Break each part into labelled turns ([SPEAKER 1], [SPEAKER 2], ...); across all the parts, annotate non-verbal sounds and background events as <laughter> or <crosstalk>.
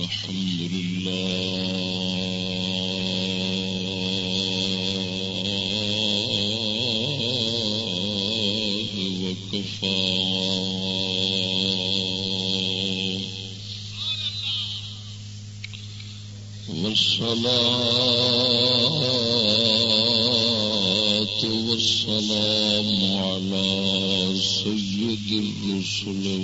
[SPEAKER 1] الحمد لله وكفى. والصلاة والسلام على سيد الرسل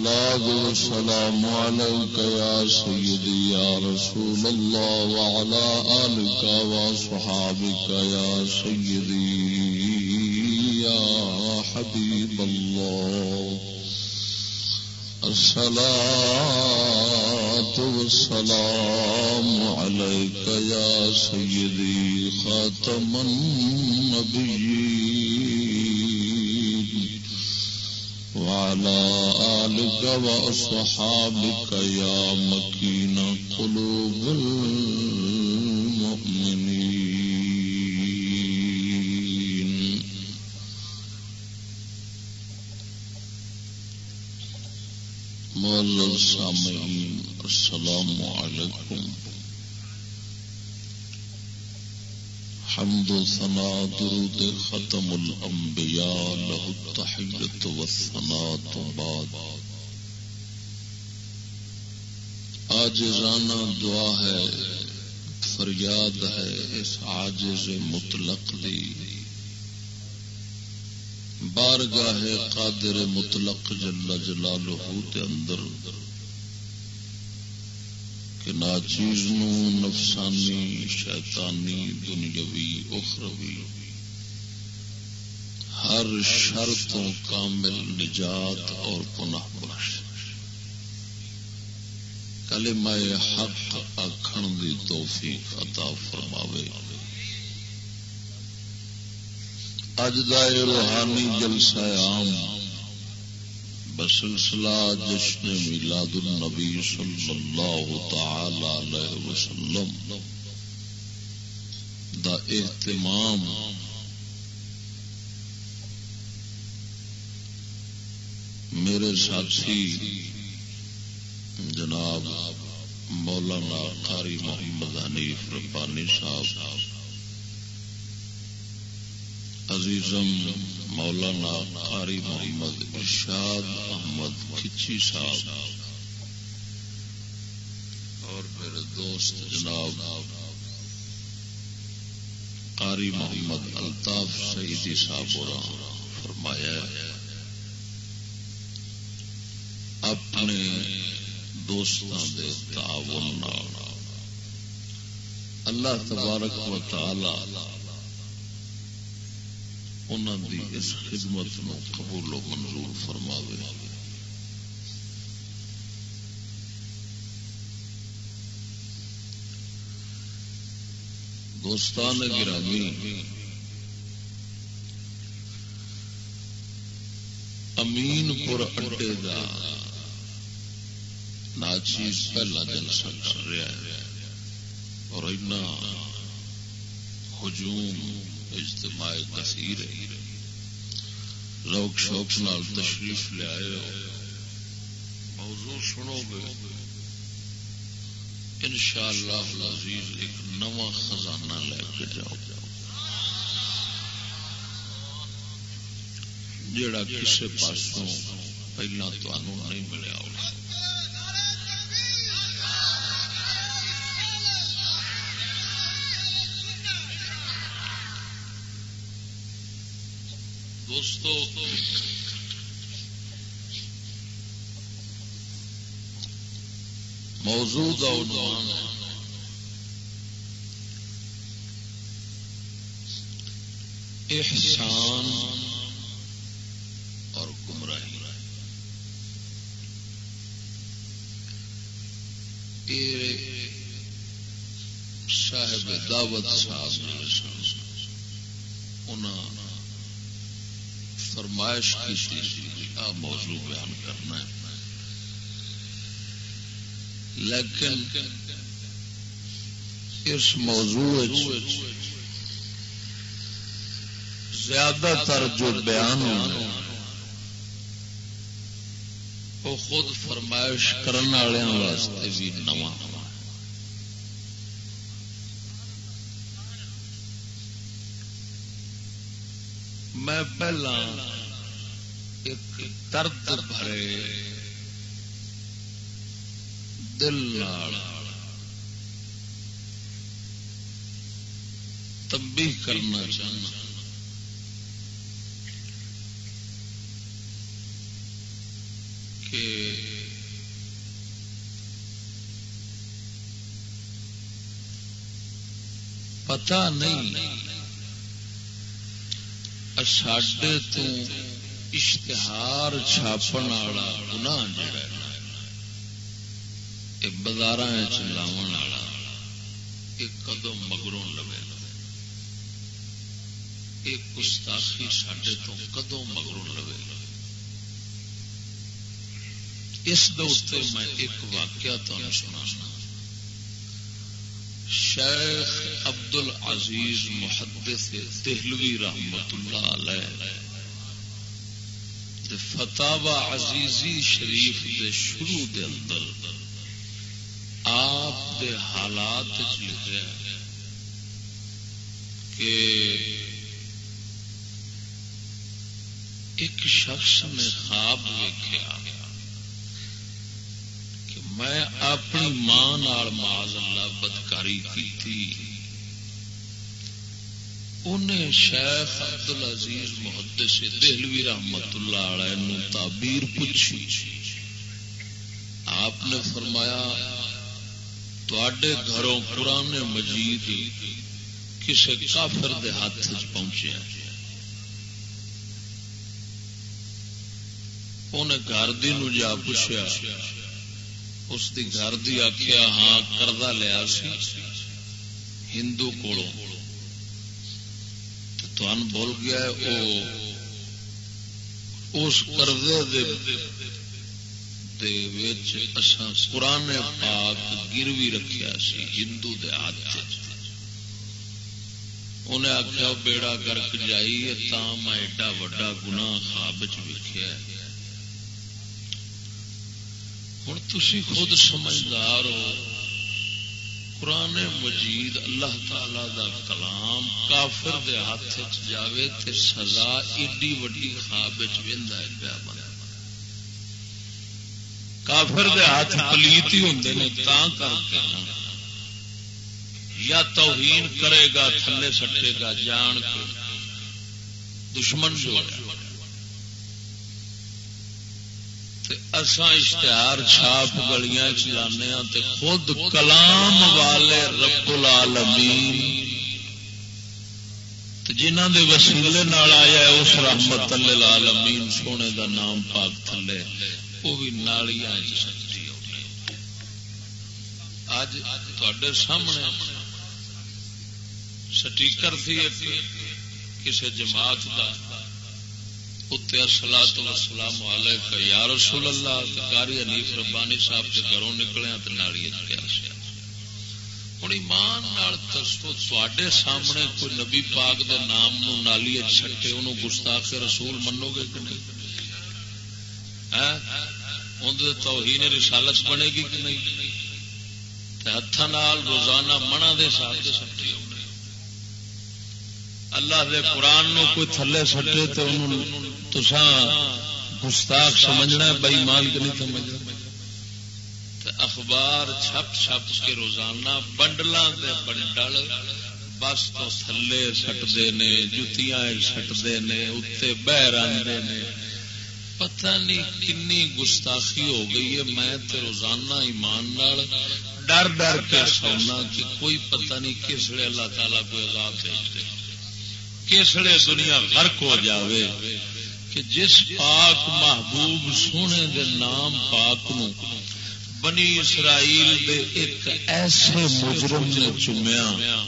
[SPEAKER 1] الصلاة والسلام عليك يا سيدي يا رسول الله وعلى آلك وصحابك يا سيدي يا حبيب الله. الصلاة والسلام عليك يا سيدي خاتم وأصحابك يا مكين قلوب المؤمنين معزز سامعین السلام علیکم۔ حمد و ثنا درود ختم آجزانہ دعا ہے، فریاد ہے اس عاجز مطلق دی۔ بارگاہ قادر مطلق جل جلالہ دے اندر کہ ناچیز نفسانی، شیطانی، دنیاوی، اخروی، ہر شرطوں کامل نجات اور پناہ کلمہ حق آخر کی توفیق عطا فرماوے۔ اج دا روحانی جلسہ عام بسلسلہ جشن میلاد النبی صلی اللہ تعالی علیہ وسلم دا اہتمام میرے ساتھی جناب مولانا قاری محمد حنیف ربانی صاحب. عزیزم مولانا قاری محمد ارشاد احمد کچی صاحب. اور میرے دوست جناب قاری محمد الطاف سعیدی صاحب فرمایا ہے، اپنے دوستوں کے تعاون نال۔ اللہ تبارک و تعالی انہوں دی اس خدمت نو قبول و منظور فرماوے۔ دوستان گرامی، امین پور اڈے کا ناچیز پہلا جلسہ کر رہا ہے۔ اور اینا ہجوم اجتماع کثیر روک شوق نال تشریف لے آئے موضوع سنو گے۔ ان شاء اللہ ایک نواں خزانہ لے کے جاؤ۔ جڑا کسی پاسوں پہلے تمہوں نہیں ملیا ہوگا دوستو موضوع کا عنوان احسان اور گمراہی۔ صاحب دعوت صاحب انہوں فرمائش کی موضوع بیان کرنا ہے؟ لیکن اس موضوع زیادہ تر جو بیان وہ خود فرمائش کرنے والوں واسطے بھی نواں۔ میں پہلا ایک درد بھرے دل تبھی کرنا چاہنا۔ کہ پتا نہیں ساڈے تو اشتہار چھاپن والا گنا جڑا یہ بازار چلاو والا یہ کدو مگروں لگے۔ یہ گستاخی سڈے تو کدو مگروں لگے۔ اس میں ایک واقعہ تمہیں سنا شیخ عبد العزیز محدث دہلوی رحمت اللہ علیہ فتح عزیزی شریف دے شروع دے اندر آپ دے حالات لکھا کہ ایک شخص نے خواب دیکھا میں اپنی ماں نال معاذ اللہ بدکاری کی تھی انہیں شیخ ابد العزیز محدے سے دہلوی رحمت اللہ علیہ تعبیر پوچھی۔ آپ نے فرمایا تے گھروں پرانے مجید کسی کافر دے ہاتھ پہنچے انہیں گھر دی جا پوچھا اس دی گھر دی آخیا ہاں کردہ لیا سی، ہندو کولوں۔ کو بول گیا ہے، او اس کردے پرانے پاک گروی رکھیا سی، ہندو دے ہاتھ انہیں آخیا بیڑا گرک جائی تا میں ایڈا وا گنا خواب ویخیا ہوں تھی خود سمجھدار ہو قرآن مجید اللہ تعالی دا کلام کافر دے ہاتھ جاوے تے سزا ایڈی وڈی خواب پیا کافر دے ہاتھ پلیت ہی ہوں نے، تا کر کے یا توہین کرے گا، تھلے سٹے گا، جان کے۔ دشمن جو ہے۔ اساں اشتہار چھاپ گلیاں چلانے تے خود کلام والے رب العالمین جنہ دے وسیلے نال آیا ہے اس رحمت العالمین سونے دا نام پاک تھلے، وہ بھی نالیاں سچی اج تے سامنے سٹیکر تھی کسی جماعت کا اتنے سلا تو سلام والے یا رسول اللہ کاری حنیف ربانی صاحب کے گھروں نکلے تو نالی ہوں ایمان دسو تے سامنے کوئی نبی پاک دے نام نو نالی چھٹے انہوں گستاخ رسول منو گے کہ نہیں؟ ہاں؟ اندر توہین رسالت بنے گی کہ نہیں؟ ہاتھ روزانہ منا دے ساتھ سٹے اللہ دے قرآن نو کوئی تھلے سٹے تو انہوں گستاخ سمجھنا بئی کے نہیں سمجھنا۔ اخبار چھپ چھپ کے روزانہ بنڈل دے بنڈل بس تو تھلے سٹتے نے، جتیاں سٹتے نے اتنے بہ رہے نے۔ پتہ نہیں کنی گستاخی ہو گئی ہے۔ میں تے روزانہ ایمان ڈر ڈر کے سونا کہ کوئی پتہ نہیں کس لیے اللہ تعالیٰ کو عذاب دے کس لیے دنیا غرق ہو جاوے۔ کہ جس پاک محبوب سونے دے نام پاک نو بنی اسرائیل دے ایک ایسے مجرم نے چومیا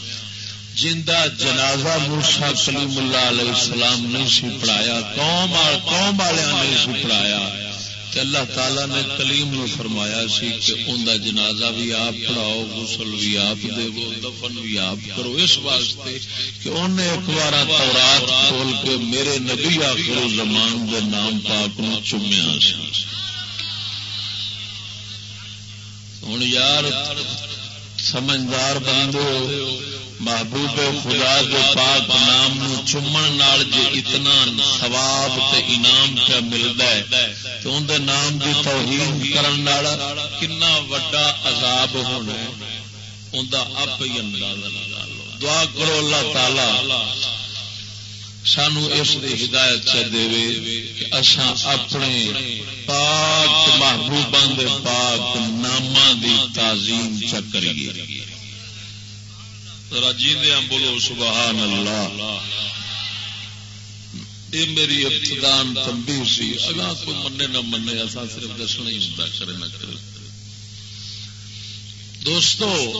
[SPEAKER 1] جندہ جنازہ مرسا کلیم اللہ علیہ السلام نہیں سی پڑھایا، قوم قوم والے نہیں سی پڑھایا۔ اللہ تعالی نے کلیم نو فرمایا سی کہ ان جنازہ بھی آپ پڑھاؤ، غسل بھی آپ دے دفن بھی آپ کرو۔ اس واسطے کہ انہیں ایک بار تورات کھول کے میرے نبی آخر زمان دے نام پاک نو چومیا سی۔ ہوں یار، سمجھدار بندو محبوب خدا دے پاک نام نو چومن نال جے اتنا ثواب تے انعام کیا ملدا ہے تے اون دے نام دی توہین کرن نال کنا وڈا عذاب ہونا ہے۔ اون دا اپ ہی اندازہ لگا لو۔ دعا کرو اللہ تعالی سانو اس دی ہدایت چ دے کہ اساں اپنے پاک محبوباں دے پاک ناماں دی تعظیم چ کریے۔ جیندیا بولو سبحان اللہ یہ میری ابتدان تمبی سی اگا کوئی منے نہ منے ایسا صرف دسنا ہی ہوتا کرے نہ کرے۔ دوستو،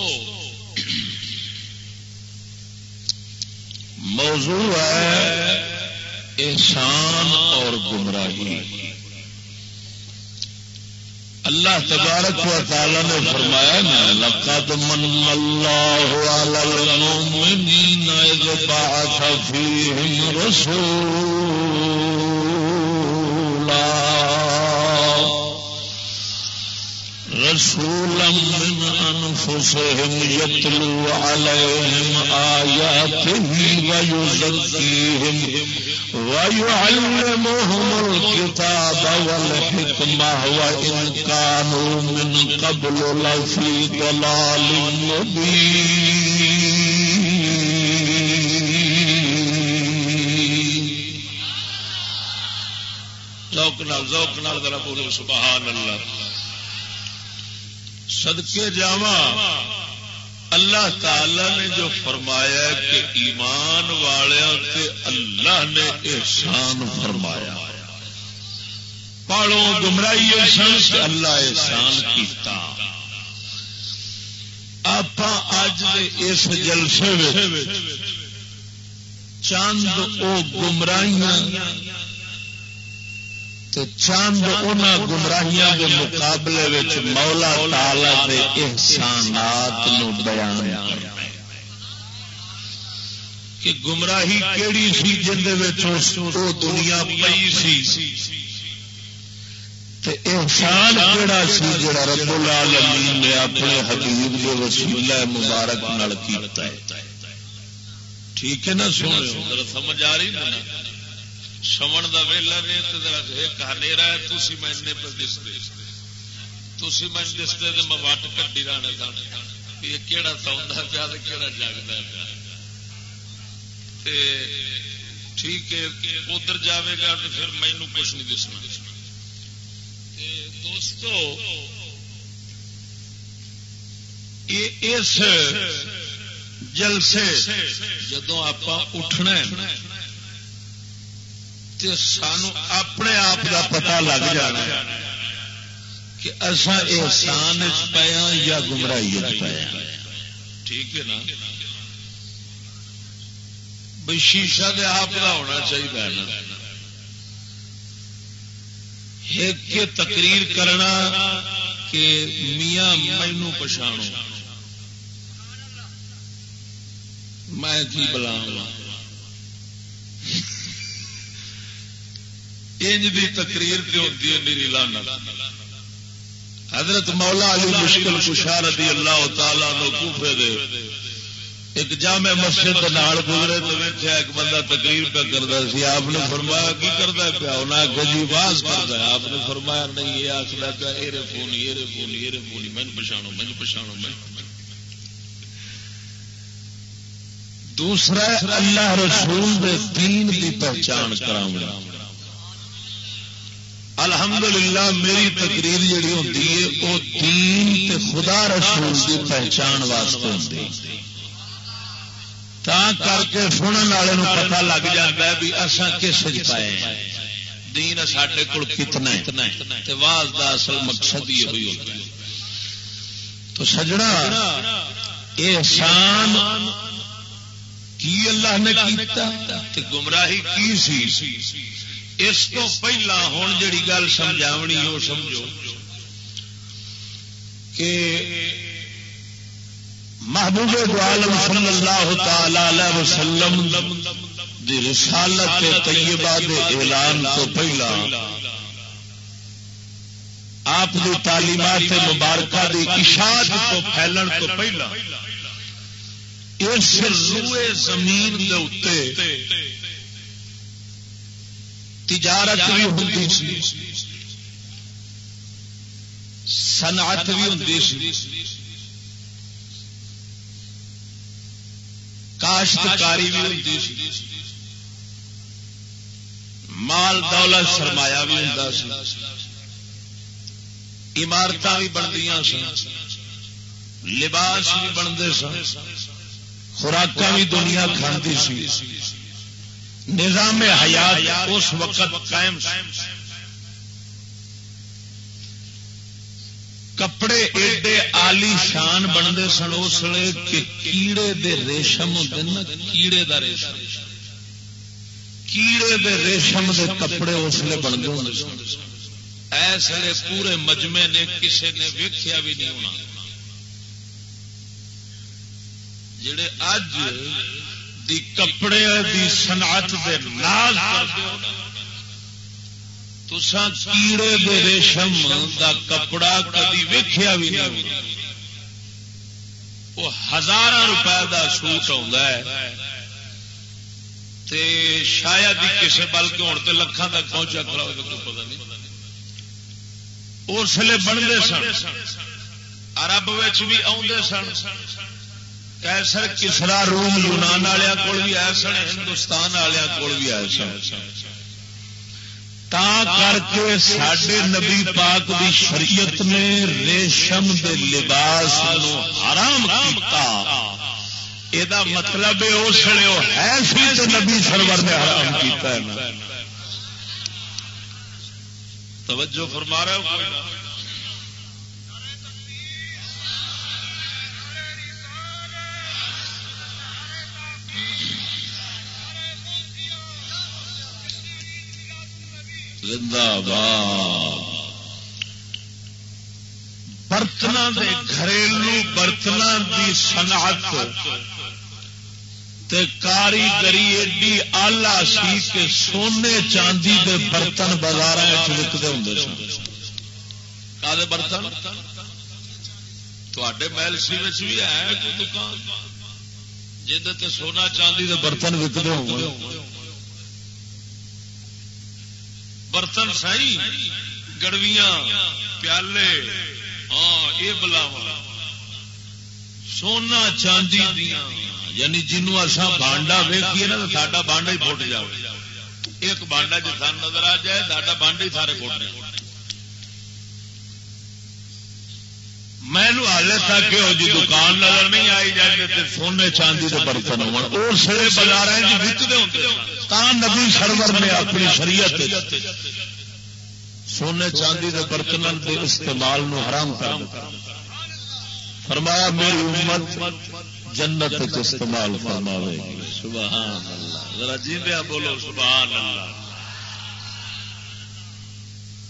[SPEAKER 1] موضوع ہے احسان اور گمراہی۔ اللہ تبارک و تعالی نے فرمایا نا لقد من اللہ علی المؤمنین اذ بعث فیہم رسولا رسولا من انفسهم يتلو عليهم آياته ويزكيهم ويعلمهم الكتاب والحكمة وإن كانوا من قبل لفي ضلال مبين. ذوق نال ذوق نال ذرا بولو، سبحان اللہ. صدقے جاواں۔ اللہ تعالی نے جو فرمایا کہ ایمان والوں سے اللہ نے احسان فرمایا۔ پاڑوں گمرائی احسان سے اللہ احسان کیتا۔ آپ اج اس جلسے چند وہ گمراہیاں چند ان گمراہیاں کے مقابلے مولا تالا کے احسانات نو بیان کہ گمراہی کیڑی سی جن دنیا پئی سی؟ احسان کہڑا سی جڑا رب العالمین نے اپنے حبیب کے وسیلہ مبارک نال کیتا ہے؟ ٹھیک ہے نا سن سمجھ آ رہی نا سمن کا ویلا نے ہنیرا ہاں ہے تھی میں پہ دستے۔ تھی میں دستے تو میں وٹ کٹی رانے یہ کہڑا سوندا پیا کہڑا جگتا پیا۔ ٹھیک ہے، ادھر جاوے گا تو پھر مینو کچھ نہیں دسنا۔ دوستو اس جلسے جدو آپ اٹھنا سانو اپنے آپ کا پتا لگ جانا کہ اصا احسان پایا یا گمراہی پایا ٹھیک ہے نا؟ بھائی شیشہ دے آپ کا ہونا چاہیے نا ایک تقریر کرنا کہ میاں مینو پچھاڑو میں کی بلاوا انج دی تقریر پہ ہوتی ہے میری لانا حضرت مولا علی مشکل کشار رضی اللہ تعالیٰ نو کوفے دے ایک جامع مسجد نال گزرے تو ویچیا ایک بندہ تقریر پہ کرتا سی، آپ نے فرمایا، کی کرتا پیا؟ انہیں گجی باز کرتا ہے۔ آپ نے فرمایا، نہیں، یہ آخر پیا ایرے فونی ایرے فونی ایرے فونی مین پچھاڑو مین پچھاڑو مین دوسرا، اللہ رسول دے دین کی پہچان کرا الحمدللہ، میری تقریر جڑی ہوتی ہے، وہ دین تے خدا رسول کی پہچان واسطے ہوتی تا کر کے سننے والے پتا لگ جاتا ہے بھی اصا کس پائے دین سڈے کول کتنا واز کا اصل مقصد یہ ہوئی ہوتا ہے۔ تو سجڑا احسان کی اللہ نے کیتا گمراہی کی سی؟ اس کو پہلا ہوں جڑی گل سمجھاونی وہ سمجھو کہ محبوب عالم صلی اللہ تعالی وسلم دی رسالت طیبہ دے اعلان تو پہلا آپ دی تعلیمات مبارکہ دی اشاعت کو پھیلن تو پہلا اس روئے زمین دے اتے تجارت بھی ہوتی سی صنعت بھی ہوتی سی کاشتکاری بھی ہوتی سی مال دولت سرمایا بھی ہوں عمارت بھی بنتی سن۔ لباس بھی بنتے سن۔ خوراک بھی دنیا کھانے سی۔ نظام حیات اس وقت قائم کپڑے ایڈے آلی شان بنتے سن اس لیے کہ کیڑے دے ریشم ہوتے نا، کیڑے دا ریشم۔ کیڑے دے ریشم دے کپڑے اس لیے بنتے ہوں۔ سن ایسے پورے مجمے نے کسی نے ویکیا بھی نہیں ہونا۔ جڑے اج دی کپڑے دی صنعت دے ناز کرتے تسا کیڑے دے ریشم دا کپڑا کدی ویخیا بھی نہیں وہ ہزار روپے دا سوٹ آ شاید ہی کسی بلکہ ہوں تو لکھان تک پہنچا کرا پتا نہیں۔ اس لیے بنتے سن۔ ارب بھی آدھے سن۔ کیسر کسرا روم یونان والوں کول بھی آئے سن، ہندوستان والوں کول بھی آئے سن۔ تا کر کے سڈے نبی پاک دی شریعت نے ریشم دے لباس حرام کیتا۔ یہ مطلب اس ہے سی تو نبی سرور نے حرام کیتا ہے۔ توجہ فرما رہے ہو زندہ باد برتن گھریلو برتن کی صنعت کاریگری ایڈی آلہ سی کہ سونے چاندی دے برتن بازار وکتے ہوں سن۔ کالے برتن؟ تے محل سی بھی ہے کوئی دکان؟ جی سونا چاندی کے برتن وکتے ہو برتن سائی گڑویاں، پیالے ہاں یہ بلاوا سونا چاندی دیا یعنی جنوب اصا بانڈا ویکھیے نا، تو ساڈا بانڈا ہی فٹ جائے ایک بانڈا جی سان نظر آ جائے، ساڈا بانڈا ہی سارے فٹ جائے میں ہالے تک یہ جی دکان نظر نہیں آئی جائے سونے چاندی کے برتن ہوئے بازار جی نبی سرور نے اپنی شریعت سونے چاندی کے برتن کے استعمال حرام کر فرمایا، میری امت جنت استعمال فرماوے سبحان اللہ۔ ذرا جی بولو، سبحان اللہ۔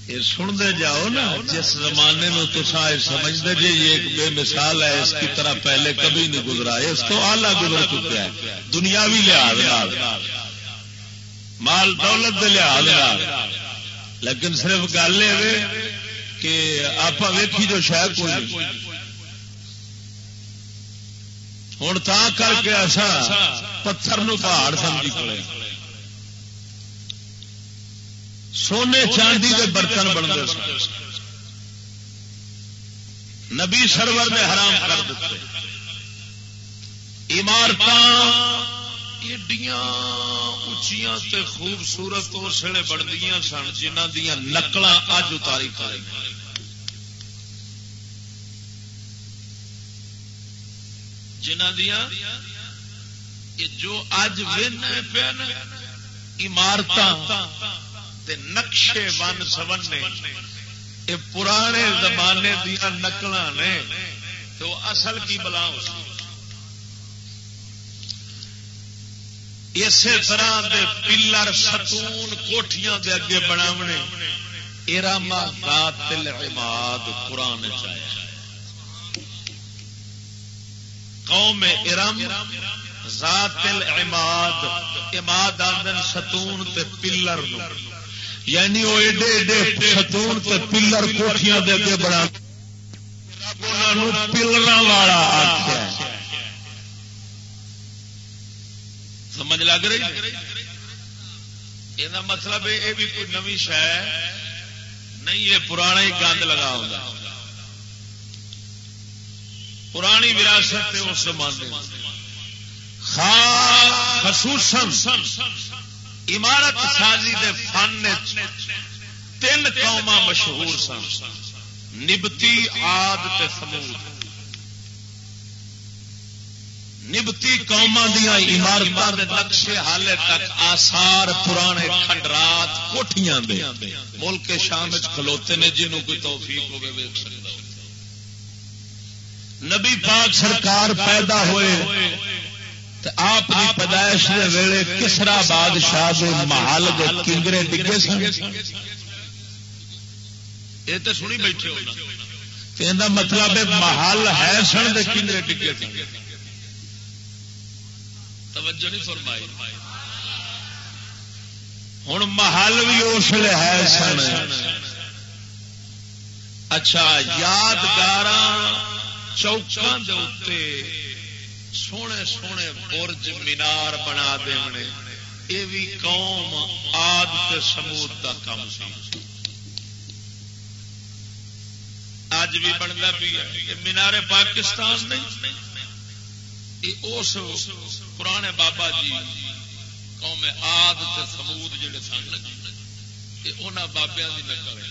[SPEAKER 1] یہ سنتے جاؤ نا، جس زمانے میں تو سمجھتے جی یہ ایک بے مثال ہے، اس کی طرح پہلے کبھی نہیں گزرا، اس تو آلہ گزر چکا ہے، دنیاوی لحاظ مال دولت کے لحاظ لیکن صرف گل یہ کہ آپ ویکھی جو شاید کوئی ہوں تا کر کے ایسا پتھر نو پہاڑ سمجھی پڑے سونے چاندی کے برتن بنتے نبی سرور نے حرام کر دیتے۔ عمارت ایڈیاں اچیاں تے خوبصورت اس ویلے بنتی سن جنہ دیا نقل اج اتاری کر جنہ دیا جو اج ون پیا عمارت نقشے ون سبنے یہ پرانے زمانے دیا نقل نے۔ تو اصل کی بلا اسی طرح دے پلر ستون کوٹیاں دے اگے بناونے۔ ارما ذات العماد قرآن چاہیے قوم ارم ذات العماد اماد آدن ستون تے پلر نو۔ یعنی وہ ایڈے ایڈے ستون تے پلر کوٹیاں دے کے بنا پلر والا آخیا سمجھ لگ رہی؟ یہ مطلب یہ بھی کوئی نوی شہ نہیں، یہ پرانا ہی گند لگا ہوگا پرانی وراثت اس زمانے۔ خاص خصوصاً عمارت سازی دے فن تین قوما مشہور سن۔ نبتی آد تے سمود۔ نبتی قوما دیا عمارت دے نقشے حالے تک آسار پرانے کھنڈرات کوٹیاں دے۔ ملک شام کھلوتے نے جنہوں کوئی توفیق ہوگی ویک سکتا نبی پاک سرکار پیدا ہوئے۔ آپ کی پیدائش کے ویلے کسرا بادشاہ محل کنگرے ڈگے سن۔ یہ تو سنی بیٹھے ہو مطلب محل ہے سن دے کنگرے ڈگے توجہ نہیں فرمائی۔ ہوں محل بھی اس لیے ہے سن۔ اچھا یادگار چوکاں سونے سونے برج مینار بنا دے یہ بھی قوم آد سمود کا کام سی۔ اج بھی بنتا بھی ہے۔ مینارے پاکستان نہیں۔ اس پرانے بابا جی قوم آد سمود جڑے سن۔ یہ بابیا کی نقل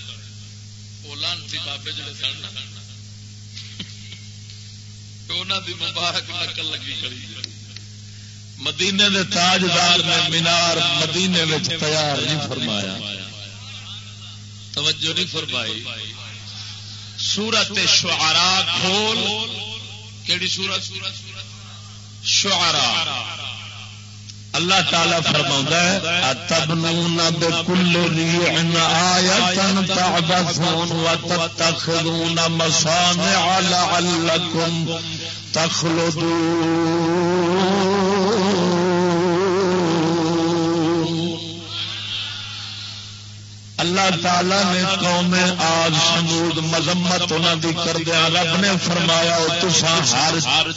[SPEAKER 1] وہ لانتی بابے جڑے سن دی مبارک نقل لگی کری مدینے دے تاجدار نے مینار مدینے میں تیار نہیں فرمایا۔ توجہ نہیں فرمائی۔ سورت شعرا کھول۔ کیڑی سورت؟ شعرا اللہ تعالی فرما تبنون بكل ريع آية تعبثون وتتخذون مصانع لعلكم اللہ اللہ تعالی نے قوم آج سمود مذمت انہوں کی کردیا رب نے فرمایا تسان ہر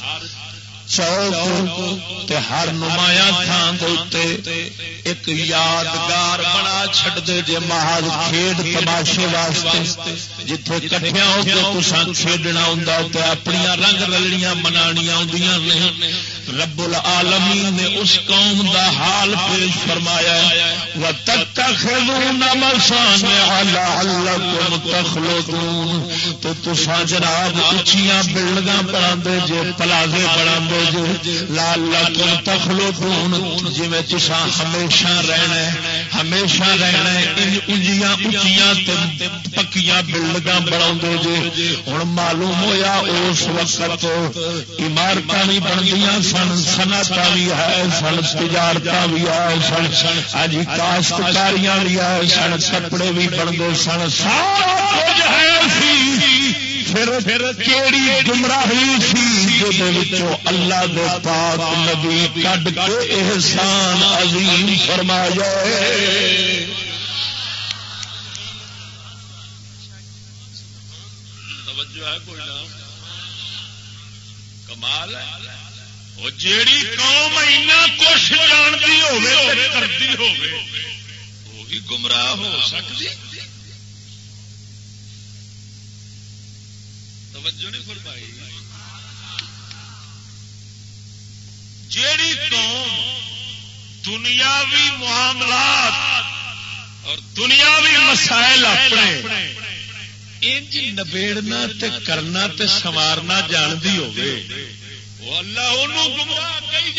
[SPEAKER 1] چوک ہر نمایاں تھان ایک یادگار بنا چڈ دے جے محل کھیڈ تماشے واسطے۔ جتھے کٹھیا ہو کے تسان کھیڈنا ہوں اپنی رنگ رلڑیاں منانیاں نہیں رب العالمین نے اس قوم دا حال پیش فرمایا ہے۔ تو تسا جناب اچیاں بلڈنگ بنا جے، پلازے بنا جے لال تم تخلو دون جی تسا ہمیشہ رہنا ہے، ہمیشہ رہنا انجیاں اچیاں پکیاں بلڈنگ بنا جے۔ ہوں معلوم ہویا اس وقت عمارت بھی بندیاں سن سنت بھی ہے، سن تجارت بھی ہے، سن۔ اج کاشتکاریاں بھی ہے سن کپڑے بھی بنتے سن، سارا کچھ ہے کیڑی گمراہی سی اللہ دے پاک نبی کڈ کے احسان عظیم فرمایا کمال جیڑی قوم اینا کچھ جانتی کرتی وہ بھی گمراہ ہو سکتی؟ توجہ نہیں فرمائی۔ جیڑی قوم دنیاوی معاملات اور دنیاوی مسائل اپنے، انج نبیڑنا تے کرنا تے سوارنا جانتی ہوگی اللہ انہوں گمراہ کئی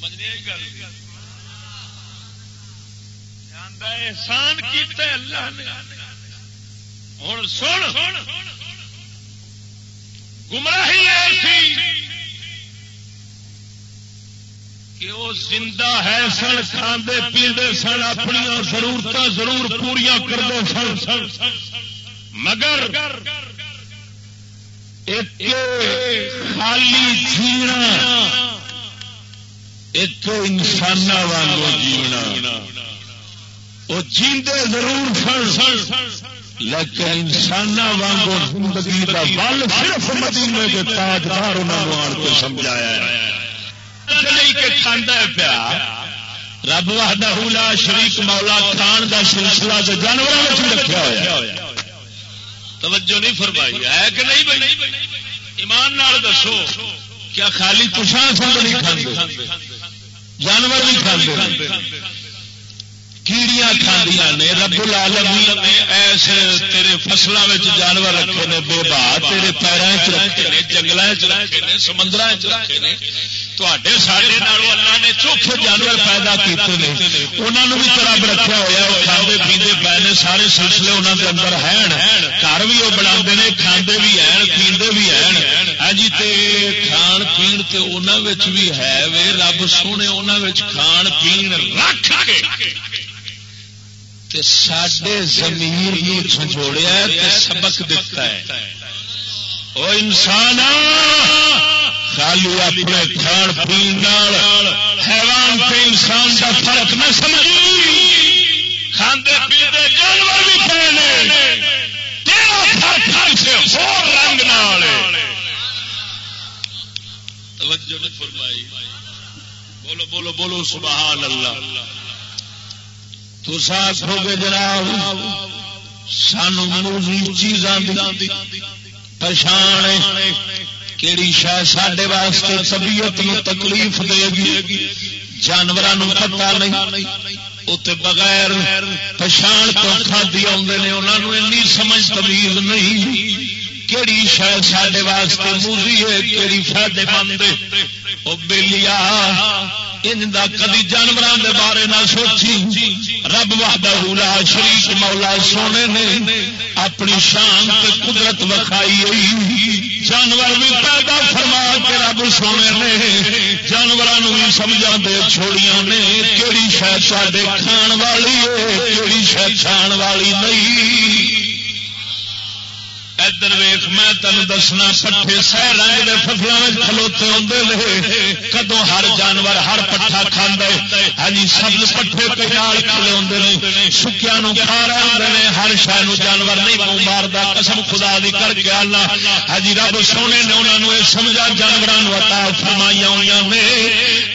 [SPEAKER 1] سمجھ نہیں آئی گل؟ احسان کیتا اللہ نے۔ ہوں سن، گمراہی ایسی کہ وہ زندہ ہے سن کھانے پیندے سن اپنی ضرورت ضرور پوریا کرتے سن۔ سن مگر ایک خالی جینا ایک انسان واگ جینا وہ جیندے ضرور سن۔ سن لیکن انسان وانگو زندگی کا بل صرف مدینے کے تاجدار انہوں نے آن کے سمجھایا ہے۔ کھانا پیا۔ رب واہدہ شریک مولا کھان کا سلسلہ جانوروں میں رکھا ہوا توجہ نہیں فرمائی۔ ہے کہ نہیں بھائی؟ ایمان نال دسو۔ کیا خالی تشان سنگ نہیں کھانے جانور بھی کھانے کیڑیاں کھاندیا نے۔ رب العالمین نے ایسے تیرے فصلوں میں جانور رکھے نے، بے بہا تیرے پیروں چ رکھے نے جنگل چ رکھے نے سمندر چ رکھے نے۔ تے سارے اللہ نے چوکھے جانور پیدا کیتے ہیں انہوں نے بھی تو رب رکھا ہوا کھانے پیندے پے نے سارے سلسلے انہوں کے اندر ہیں گھر بھی وہ بنا کھانے بھی ہیں پیندے بھی ہیں ہاں جی کھان پین تے انہوں بھی ہے وے رب سونے انہوں کھان پین رکھ کے سڈے زمین جھنجھوڑیا سبق دتا ہے وہ انسان خالی اپنے کھان پی حیوان کے انسان کا فرق نہ سمجھی۔ کھانے پیتے جانور بھی پے رنگ فرمائی۔ بولو بولو بولو، سبحان اللہ۔ تو ساتھ ہو گئے جناب، سانو چیزاں پریشان کیڑی شاید سڈے واسطے طبیعت نو تکلیف دے گی جانوروں پتا نہیں۔ اتنے بغیر پچھان تو کھا کھادی آدھے سمجھ تمیز نہیں۔ کہڑی شاید سڈے واسطے موزی ہے کہڑی فائدے مند وہ ان کدی جانوروں کے بارے نہ سوچی۔ رب وا شریف مولا سونے نے اپنی شان قدرت وکھائی جانور بھی پیدا فرما کے رب سونے نے جانوروں بھی سمجھا دے چھوڑیاں نے۔ کہڑی شہ سڈے کھان والی ہے کہڑی شہ کھان والی نہیں۔ ادھر ویخ میں تین دسنا پٹھے سہ رنگ کے فصلوں کھلوتے آدھے کدو ہر جانور، ہر پٹھا کھانا ہاں جی سبز پٹھے کجال کھلے آتے سکیا کھا رہے ہیں ہر شہر جانور نہیں منہ مارتا قسم خدا دی کر کے آنا ہاں جی، رب سونے نے انہوں نے سمجھا جانوروں عطا فرمائی ہوئی نے۔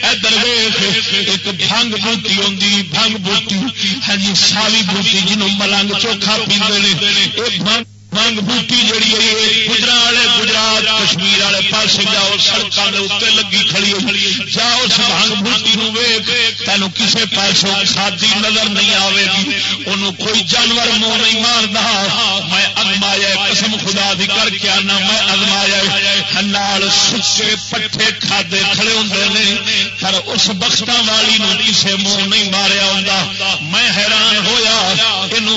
[SPEAKER 1] ادھر ویخ ایک بھنگ بوٹی آتی بھنگ بوٹی۔ ہاں جی سالی بوٹی جنوب ملنگ چوکھا پیندے منگ بوٹی جڑی ہے گجرا والے گجرات کشمیر والے پاس جاؤ سڑکوں کے اتنے لگی کھڑی جاؤ اس بنگ بوٹی ویک تین کسی پاسوں کھادی نظر نہیں آئے گی۔ انہوں کوئی جانور منہ نہیں مارتا میں ازمایا قسم خدا دی کر کے آنا، میں ازمایا سچے پٹھے کھادے کھڑے ہوں پر اس بخت والی نو کسے منہ نہیں ماریا ہوں میں حیران ہوا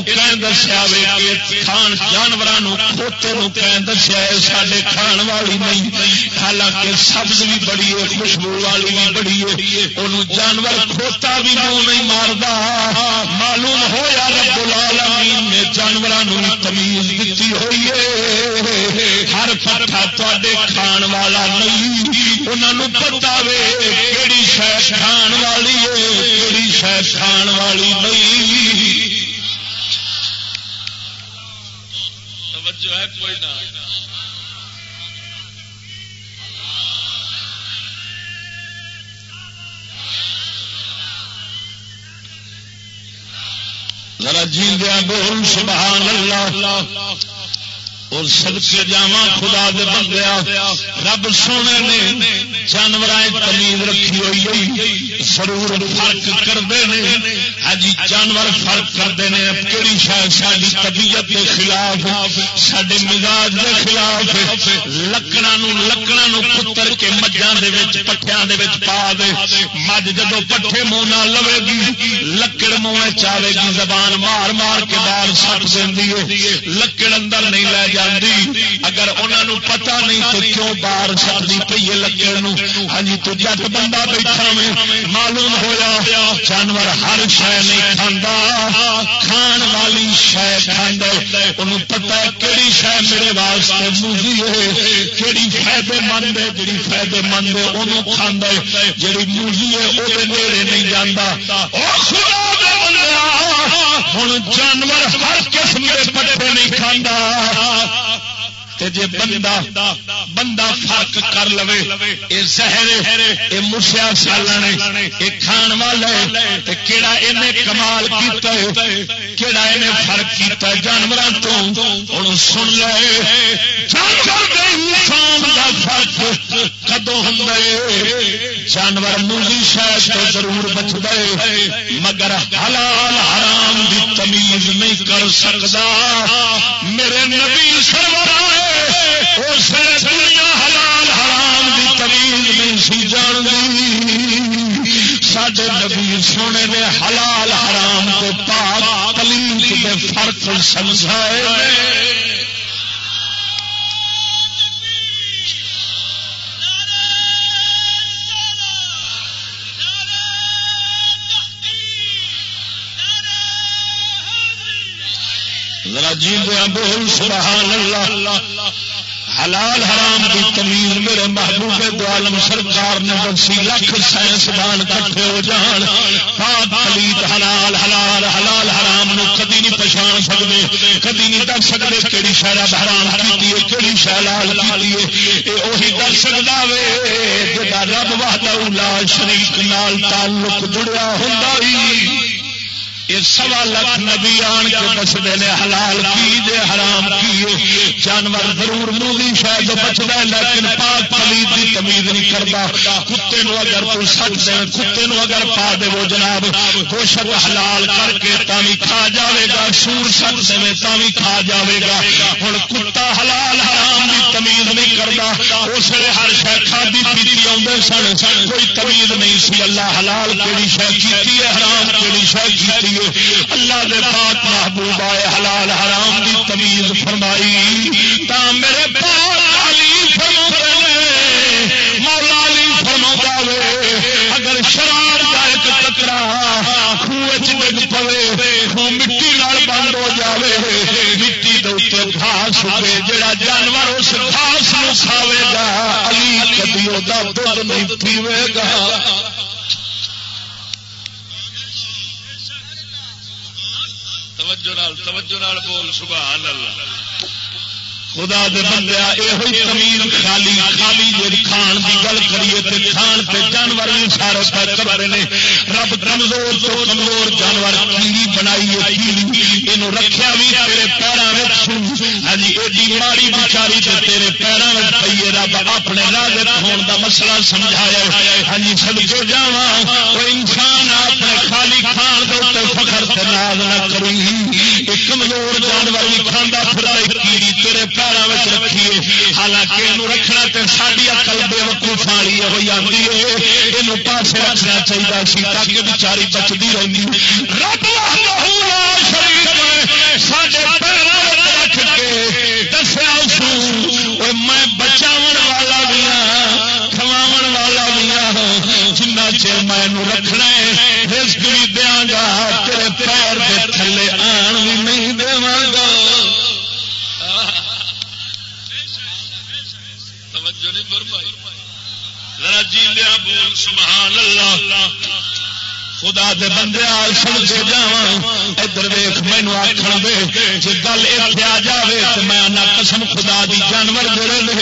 [SPEAKER 1] یہ دسیا وے کھان جانور کھوتے دسیا سڈے کھان والی نہیں حالانکہ سبز بھی بڑی ہے خوشبو والی بھی بڑی ہے وہ جانور کھوتا بھی منہ نہیں مارتا معلوم ہوا رب العالمین نے جانوروں تمیز دیتی ہوئی ہے ہر پٹھا تے کھان والا نہیں انہوں پتا وے کہڑی شہ کھان والی ہے کہڑی شہ کھان والی نہیں جو ہے کوئی نہ ذرا جی دیا بول سبحان اللہ۔ اور سب جاوا خدا دے بندیا رب سونے نے جانور تمیز رکھی ہوئی ضرور فرق کرتے ہیں اج جانور فرق کرتے ہیں کہڑی شاید ساری طبیعت کے خلاف سڈے مزاج کے خلاف لکڑا لکڑا پتر کے مجھا پٹھیا پا دے۔ مجھ جدو پٹھے منہ نہ لوے گی، لکڑ منہ چاہے گی، زبان مار مار کے بال سٹ دینی لکڑ اندر نہیں لے جاندی اگر انہوں پتا نہیں تو کیوں بار سکتی پی لکڑ ہاں جی تو جٹ بندہ بیٹھا میں معلوم ہوا جانور ہر شہ نہیں کھانا کھان والی شہ کھانا انہوں پتا کہڑی شہ میرے واسطے موزی ہے کہڑی فائدے مند ہے جی فائدے مند ہے، انہوں کھانا جی موزی ہے وہ نیڑے نہیں جانا ہوں جانور ہر قسم کے پٹے نہیں کھانا جی بندہ بندہ فرق کر لو یہ زہر یہ مرسیا سالن یہ کھان والا کہڑا یہ کمال کیڑا یہ فرق کیتا جانوروں تو ہوں سن لے۔ انسان کا فرق کدو ہوں جانور مولی شاید تو ضرور بچ گئے مگر حلال حرام دی تمیز نہیں کر سکتا میرے نبی سرور آئے دنیا حلال حرام کی تمیز نہیں سی جان سڈے نبی سونے نے حلال حرام کو پاک تلیل کے فرق سمجھائے۔ ذرا جی بول، سبحان اللہ۔ حلال حرام کی تمیز میرے محبوب دو عالم سرکار نے دسی لکھ سائنسدان کٹھے ہو جان۔ پاک پلیت حلال حلال حلال حرام نو کدی نہیں پچھان سکتے کدی نہیں دس سکتے کہڑی شہر حرام کی کہڑی شہ لال لالی ہے۔ کر سکتا وے جا رب واہدہ شریک نال تعلق جڑیا ہوں یہ سوا لکھ نبی آن کے بچتے ہیں، حلال کی دے، حرام کی جانور ضرور مولی شاید بچتا ہے، لیکن پاک پلیت کی تمیز نہیں کرتا۔ کتے نو اگر تو سٹ دے، کتے نو اگر پا دے وہ جناب، گوشت حلال کر کے تاوی کھا جاوے گا سور سٹ دے تاوی کھا جاوے گا۔ ہوں کتا حلال حرام کی تمیز نہیں کرتا۔ اس لیے ہر شہ کھادی پیتی آدھے سن۔ کوئی تمیز نہیں سی۔ اللہ حلال کہڑی شہ کی حرام کہڑی شہ کی ہے اللہ دے پاک محبوب آئے، حلال حرام دی تمیز فرمائی۔ تا میرے پاک علی فرما مولا علی فرما اگر شراب کا ایک کترا خوہ ڈگ پوے خو مٹی نال بند ہو جاوے، مٹی دے گھاس
[SPEAKER 2] دے جڑا جانور اس گھاس نو کھاوے گا، علی کبھی وہ دھد نہیں پیوے گا۔
[SPEAKER 1] توجہ نال بول سبحان اللہ۔
[SPEAKER 2] خدا دے بندیا یہ تمیز خالی خالی جی کھان کی گل کریے تے کھان تے جانور بھی سارے پہ کرتے ہیں رب کمزور تو کمزور جانور کیڑی بنائی یہ رکھیا بھی تیرے پیروں ہاں جی ایڈی جی ماڑی بچاری تے تیرے پیروں میں پیے رب اپنے راجت ہونے کا مسئلہ سمجھایا ہاں جی سب کو جا انسان اپنے خالی کھان دے فخر سے ناز نہ کری ایک کمزور جانور بھی کھانا پھر کیڑی تیرے پیروں رکھیے حالانکہ یہ رکھنا تو ساری اکل بے وقوف والی ہوئی آتی ہے یہ پاس رکھنا چاہیے سی تاکہ بچاری بچتی رہی رب بول سبحان اللہ۔ خدا دے بندے سن کے جا ادھر ویخ مینو آخر دے جی گل اتنے آ جائے تو میں آنا قسم خدا دی جانور جڑے نے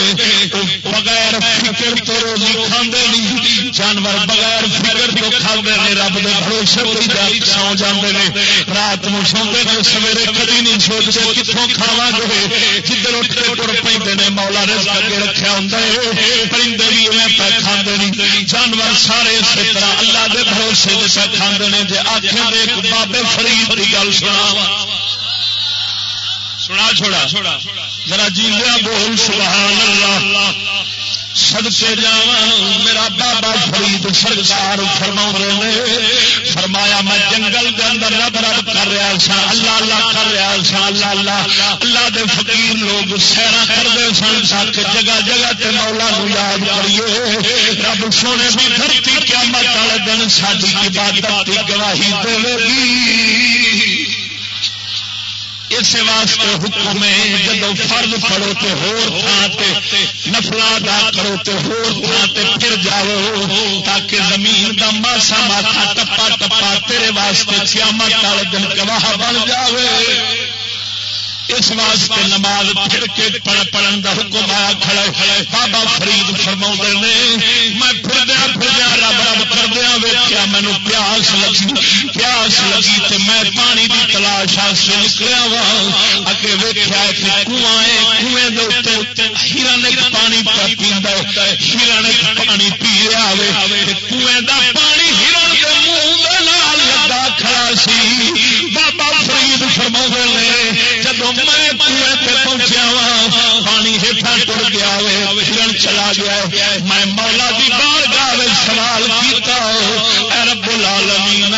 [SPEAKER 2] بغیر فکر تو روزی کھانے نہیں جانور بغیر فکر تو کھانے نے، رب دے بھروسے کوئی سو جاتے ہیں رات میں سوتے ہیں سویرے کدی نہیں سوچتے کتوں کھاوا گے۔ جدھر اٹھ کے تر پہ نے، مولا رس کے رکھا ہوں پرندے بھی میں پہ کھانے نہیں جانور سارے اسی طرح اللہ دے بھروسے کھانے جی آخر ایک بابے فرید کی گل سنا سنا چھوڑا۔ ذرا جی بول سبحان اللہ۔ سدکے جا میرا بابا فرید سرکار فرما نے، فرمایا میں جنگل کے اندر رب رب کر رہا سا اللہ اللہ کر رہا سا اللہ اللہ اللہ دے فقیر لوگ سیرا کرتے سن سک جگہ جگہ تے مولا نو یاد کریے۔ رب سونے بھی دھرتی قیامت والے دن ساری عبادت کی گواہی دے گی۔ اس واسطے حکم ہے جب فرض پڑو تو ہوفلا نفلا ادا کرو تو ہوتے پھر جاؤ تاکہ زمین کا ماسا ماسا ٹپا ٹپا تیرے واسطے قیامت والے دن گواہ بن جاوے۔ اس واسطے نماز پھر کے پڑھ پڑھن کا حکم آیا کھڑے کھڑے بابا فرید فرما نے، میں پھردیا پھردیا رب رب کردیا ویچیا مینو پیاس لگی پیاس لگی تے میں پانی کی تلاش سے نکلیا وا اگے ویچیا کہ کنواں کنویں ہیرن پانی پیندا ہیرن پانی پی رہا کنویں دا پانی ہیرن کے منہ لگا کھڑا سی۔ ہرن چلا گیا میں مولا دی بار گاہ سوال کیتا اے رب العالمین،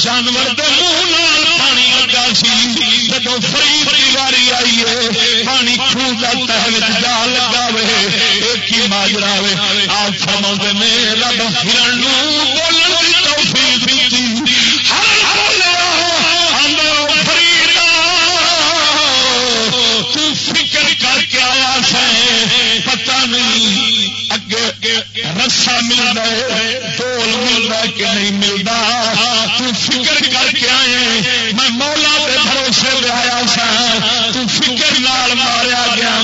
[SPEAKER 2] جانور دے منہ پانی لگا سی۔ جب فری فری واری آئی ہے، پانی خوہ کا تہ جا لگا وے۔ ایک ہی ماجرا وے؟ آپ فرما نے، رب ہرن ملتا ہے ٹول ملتا کہ نہیں ملتا۔ تو فکر کر کے آئے، میں مولا کے بھروسے پہ آیا سا۔ تو فکر نال ماریا گیا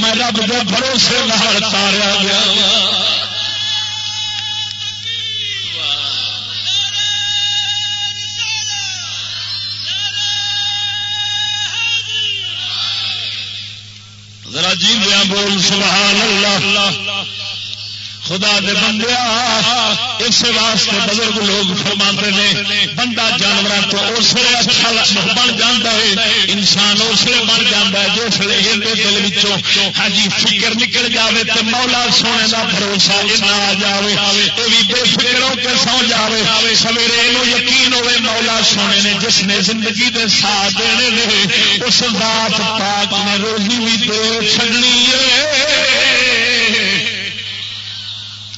[SPEAKER 2] میں رب کے بھروسے نال تاریا گیا ذرا جی بول، سبحان اللہ۔ خدا دے بندیا اس واسطے بزرگ لوگ فرما نے، بندہ جانور تو اس لیے اچھا بن جاتا ہے، انسان اس لیے بن جاتا ہے جس لیے دل ہاں جی فکر نکل جائے تو مولا سونے کا بھروسہ آ جائے یہ بھی بے فکر ہو کے سو جائے سویرے یہ یقین ہوئے مولا سونے نے، جس نے زندگی دے ساتھ دینے نے، اس ذات پاک نے روزی بھی دے چڑنی ہے۔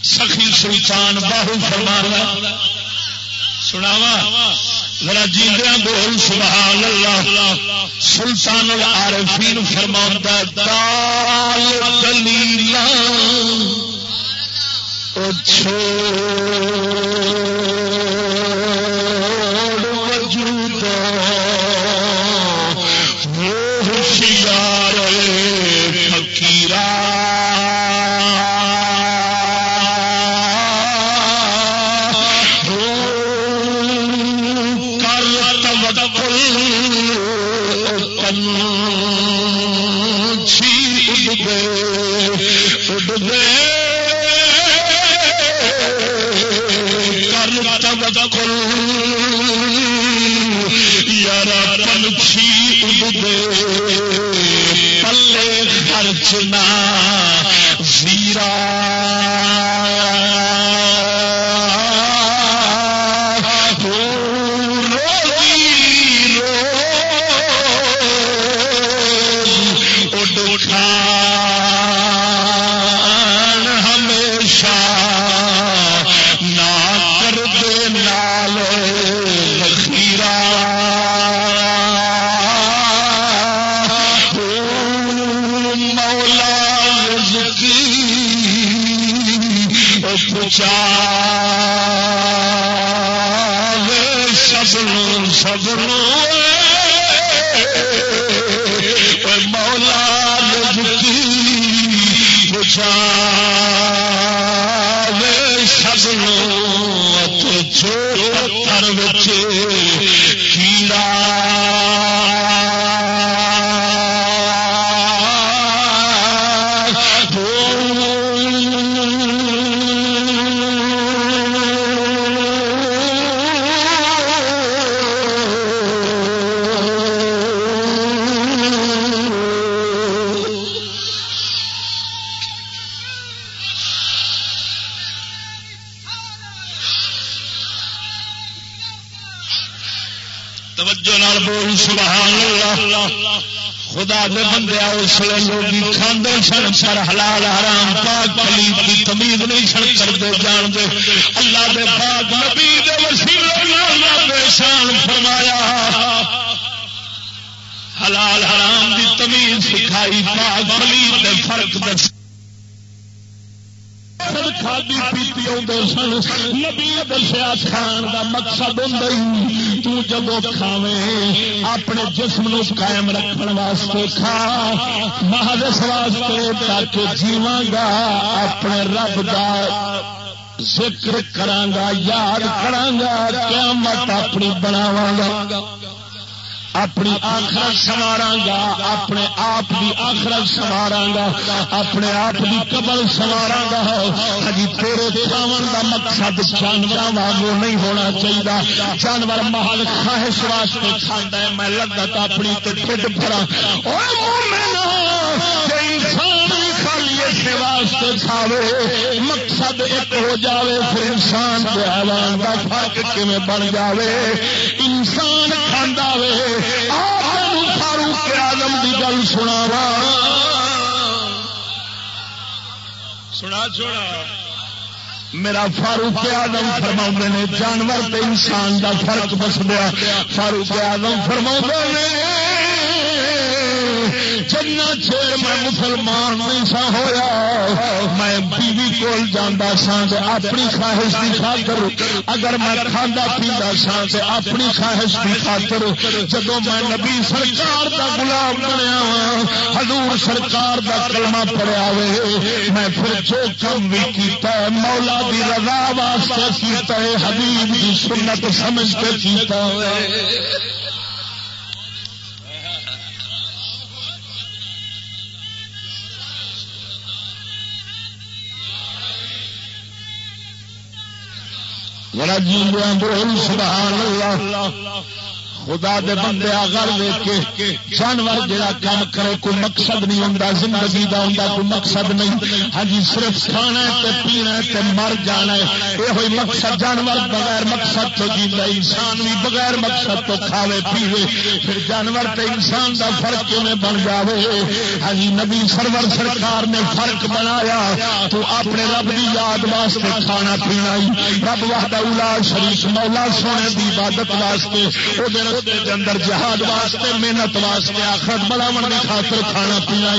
[SPEAKER 2] سخی سلطان باہو فرمانا. سناوا. ذرا جیندیا بول، سبحان اللہ. سلطان العارفین فرما دال دلیل وجود فرق دس۔ کھادی پیتی آدھے سن۔ نبی دسیا کھان کا مقصد ہوں تو جب کھاوے، اپنے جسم نو قائم رکھنے واسطے کھا۔ مہادس واسطے تاکہ جیواں گا، اپنے رب کا ذکر کرانگا یاد کرانگا قیامت اپنی بناواں گا۔ اپنی آخر سوارا گا اپنے آپ کی آخر سوارا گا اپنے آپ کی قبل سوارا گا ہجی تیرے کھاون کا مقصد جانور واگو نہیں ہونا چاہیے جانور محل خواہش واسطے کھانا ہے، میں لگت اپنی ٹھڈ پڑا واسطے کھاوے، مقصد ایک ہو جاوے، پھر انسان حیوان کا فرق کیون بن جاوے؟ انسان کھانا وے کی گل سنا سنا۔ چھوڑا میرا فاروق آدم فرما نے جانور تے انسان دا فرق بس دیا۔ فاروق آدم فرما نے جنا چیر میں مسلمان نہیں سا ہوا میں بیوی کول جانا سا اپنی خواہش کی خاطر، اگر میں کھانا پیتا سا اپنی خواہش کی خاطر جب میں نبی سرکار کا گلاب بنیا ہاں، حضور سرکار کا کلمہ پڑیا وے، میں پھر جو کم بھی کیتا ہے، مولا دی رضا واسطے کیتا ہے، حبیب کی سنت سمجھ کے کیتا ہے۔ ذرا جی بول سبحان اللہ۔ خدا دے بندے آگر دیکھ کے جانور جڑا کام کرے، کوئی مقصد نہیں ہوتا زندگی دا ہوں کوئی مقصد نہیں۔ ہاں جی صرف کھانا تے پینا تے مر جانا یہ ہوئی مقصد جانور بغیر مقصد تو جیتا انسان بھی بغیر مقصد تو کھاوے، پیوے۔ پھر جانور تے انسان دا فرق کیوں بن جاوے؟ ہاں جی نبی سرور سرکار نے فرق بنایا۔ تو اپنے رب کی یاد واسطے کھانا پینا رب وحدہ اولا شریف مولا سونے دی عبادت واسطے واسطے اندر جہاد واسطے، محنت واسطے آخر بڑا من خاطر کھانا پینا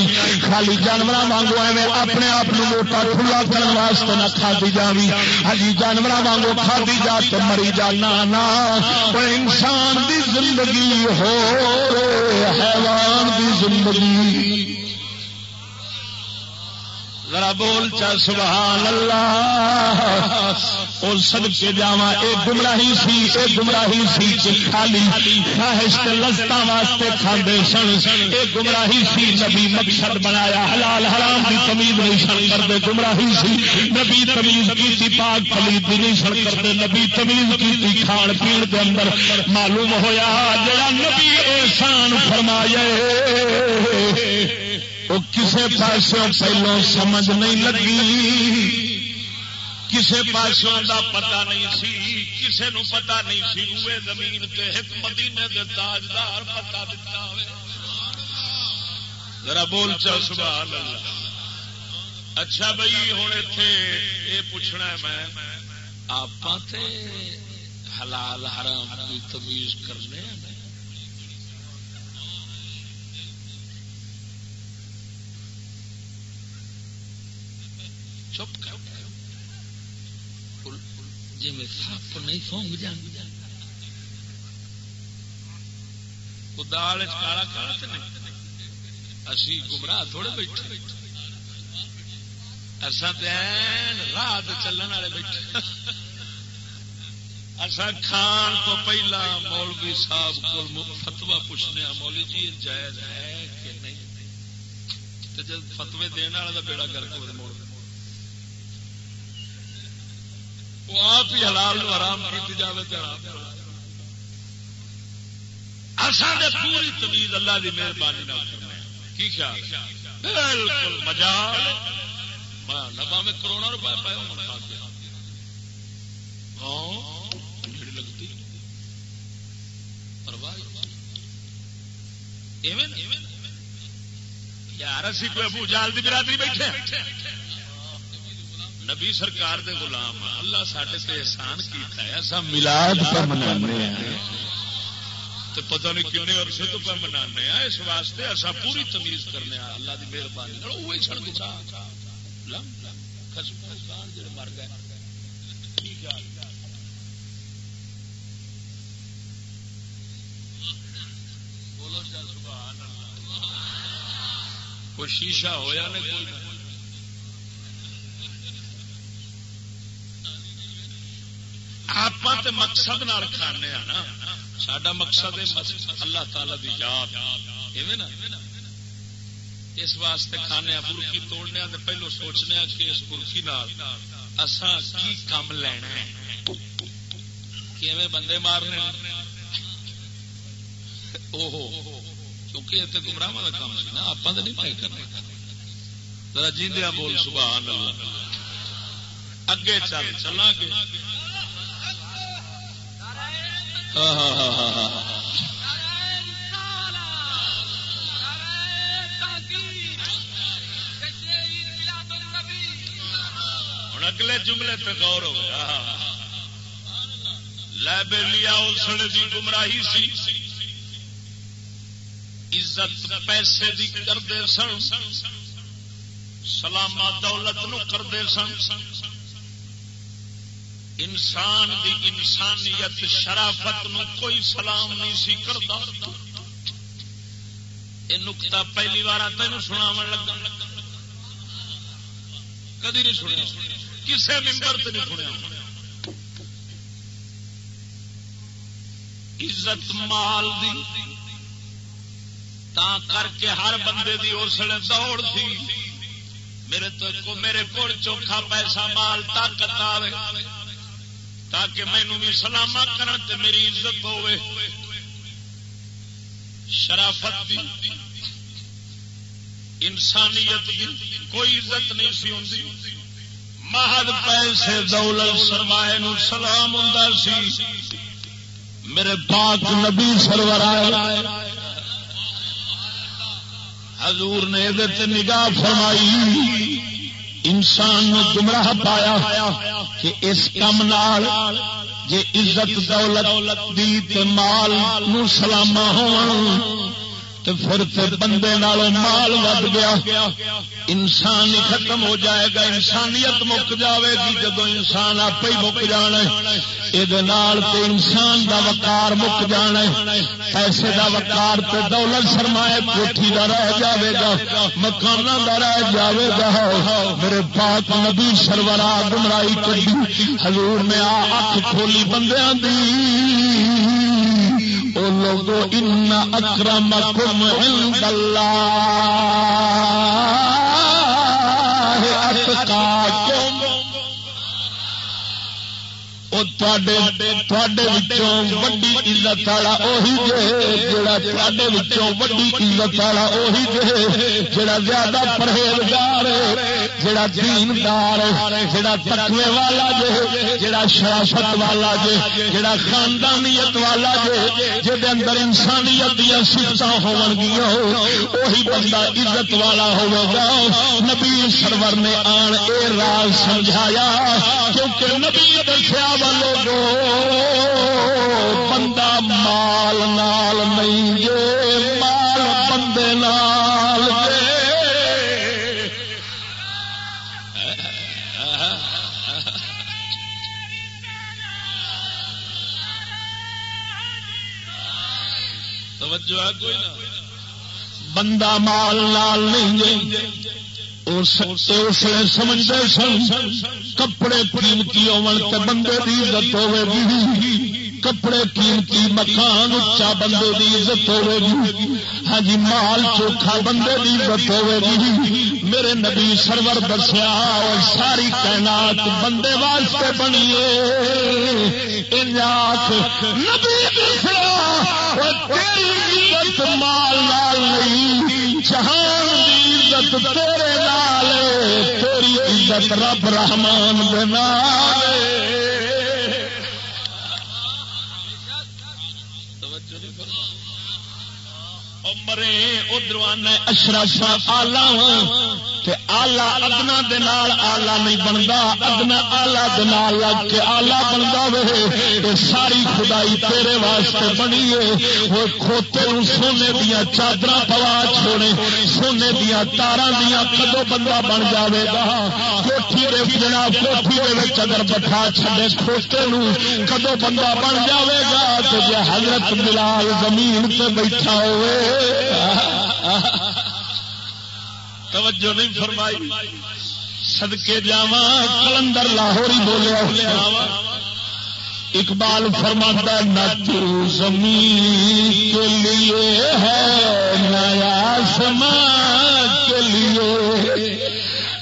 [SPEAKER 2] خالی جانور وانگو ایویں اپنے آپ کو موٹا کھلا کرنے واسطے نہ کھادی جاوی۔ ہجی جانور وانگو کھادی جا تو مری جانا نا انسان دی زندگی ہو حیوان دی زندگی۔ ذرا بول چا سبحان اللہ۔ اور سد کے جا یہ گمراہی سی یہ گمراہی سی کہ خالی۔ خواہش لذتا واسطے کھانے سن۔ یہ گمراہی سی، نبی مقصد بنایا۔ حلال حرام کی تمیز نہیں سن کرتے گمراہی سی، نبی تمیز کی پاک پلیت نہیں سن کرتے نبی تمیز کی کھان پی کے اندر معلوم ہویا۔ جڑا نبی احسان فرمایا وہ کسے پاسوں پہلو سمجھ نہیں لگی۔ کسے پاسوں دا پتا نہیں سی۔ کسے نو پتا نہیں سی۔ روئے زمین تے ایک مدینے دے تاجدار پتا دیتا ہوئے۔ ذرا بول چل سبحان اللہ۔ اچھا بھائی ہوں اتے یہ پوچھنا ہے میں۔ آپ حلال حرام کی تمیز کرنے چپ کر۔ جی میں سپ نہیں سونگ جان۔ دال کالا کالا تو نہیں۔ اسی گمراہ تھوڑے بیٹھے۔ اصا دین رات چلن والے بیٹھے۔ اصا کھان تو پہلا مولوی صاحب کو فتوا پوچھنے مولوی جی جائز ہے کہ نہیں؟ جب فتوے دینے والا بیڑا کر کے وہ آپ ہی حلال آرام کی جائے تو پوری تمیز اللہ کی مہربانی کی خیال بالکل مزا نبا میں کروڑا روپئے پائے ہاں لگتی یار اسی کوئی ابو جال کی برادری بیٹھے نبی سرکار دے غلام اللہ سڈے سے احسان کیتا ہے ایسا ملاد منانے ہیں۔ تو پتہ نہیں کنے عرصے تو پہ منانے ہیں۔ اس واسطے ایسا پوری تمیز کرنے ہیں۔ اللہ دی مہربانی وہی چھڑ گزرا مر گئے۔ بولو کوئی شیشہ ہویا نہیں کوئی آپ مقصد کھانے نا سڈا مقصد اللہ تعالی دی یاد۔ نا؟ اس واسطے کھانے برکی توڑنے پہلو سوچنے کہ اس برکی اسان کی کام لینا بندے مارنے کیونکہ اتنے گمراہ کا کام سی نا آپ تو نہیں پائے کرنا۔ جیندیا بول، سبحان اللہ۔ اگے چل چلا گے۔ ہوں اگلے جملے پہ غور ہو گیا لائبریری اسلے کی گمراہی سی عزت پیسے دی کرتے سن سلامہ دولت نو کرتے سن انسان دی انسانیت شرافت نو کوئی سلام نہیں سی کرتا۔ یہ نکتا پہلی بار تین سنا لگا۔ کدی نہیں سنیا۔ کسے ممبر سے نہیں سنیا۔ عزت مال دی، تا کر کے ہر بندے دی اسلے دوڑ تھی۔ میرے تو میرے کو چوکھا پیسہ، مال، طاقت آئے تاکہ مینو بھی سلامہ کرن تے میری عزت ہوے شرافت دی، انسانیت دی کوئی عزت نہیں سی ہوں مہد پیسے دولت سرمائے نو سلام ہوں سی۔ میرے پاک نبی سرور آئے۔ حضور نے یہ نگاہ فرمائی۔ انسان گمراہ پایا کہ اس کام نال جے عزت دولت دی مال نو سلامہ ہو تو پھر بندے نالوں مال ود گیا۔ انسان ہی ختم ہو جائے گا، انسانیت مک جاوے گی جدو انسان آپ ہی مک جانا یہ انسان دا وقار مک جانا پیسے دا وقار تے دولت سرمائے کوٹھی دا رہ جاوے گا مکان دا رہ جاوے گا۔ میرے پاک نبی سرورا گمرائی کری حضور نے آ اکھ کھولی بندیاں دی۔ او لوگو ان اکرمکم عند اللہ وڈی عزت والا اہی جہاں وڈی عزت والا اہی جہا زیادہ پرہیزگار جڑا دیندار جڑا تقوی والا جے جڑا شرافت والا جے جڑا خاندانیت والا جے جے اندر انسانیت دیا سفت ہون گیا وہی بندہ عزت والا ہوگا۔ نبی سرور نے آن اے راز سمجھایا، کیونکہ نبی دسیا بندہ مال نال نہیں جے، مال بندے نال توجہ ہے کوئی نہ۔ بندہ مال لال نہیں اسلے سمجھتے سن۔ کپڑے قیمتی ہو بندے کی عزت ہوے گی۔ کپڑے قیمتی مکان اچا بندے کی عزت ہوے گی۔ ہاں جی مال چوکھا بندے کی عزت ہوے گی۔ میرے نبی سرور دسیا اور ساری تعینات بندے واسطے بنیے نبی دسیا عزت مال لال نہیں، جہان عزت تیرے نال تیری عزت رب رحمان دے نال مرے ادھر اشرا آلہ ہاں۔ آلہ ادنا دال آلہ نہیں بنتا، ادنا آلہ دال لگ کے آلہ بنتا وے۔ ساری خدائی تیرے واسطے بنی ہے۔ کھوتے سونے دیا چادر پوا چھوڑے، سونے دیا تارا دیا کدو بندہ بن جاوے گا۔ کوٹھی جنا کوٹھی اگر بٹھا چھڈے کھوتے کدو بندہ بن جاوے گا۔ تو جی حضرت بلال زمین پہ بیٹھا ہوئے توجہ نہیں فرمائی۔ سدکے جاوا کلندر لاہوری بولیا اقبال فرماتا نہ تو زمین کے لیے ہے، نیا سما کے لیے۔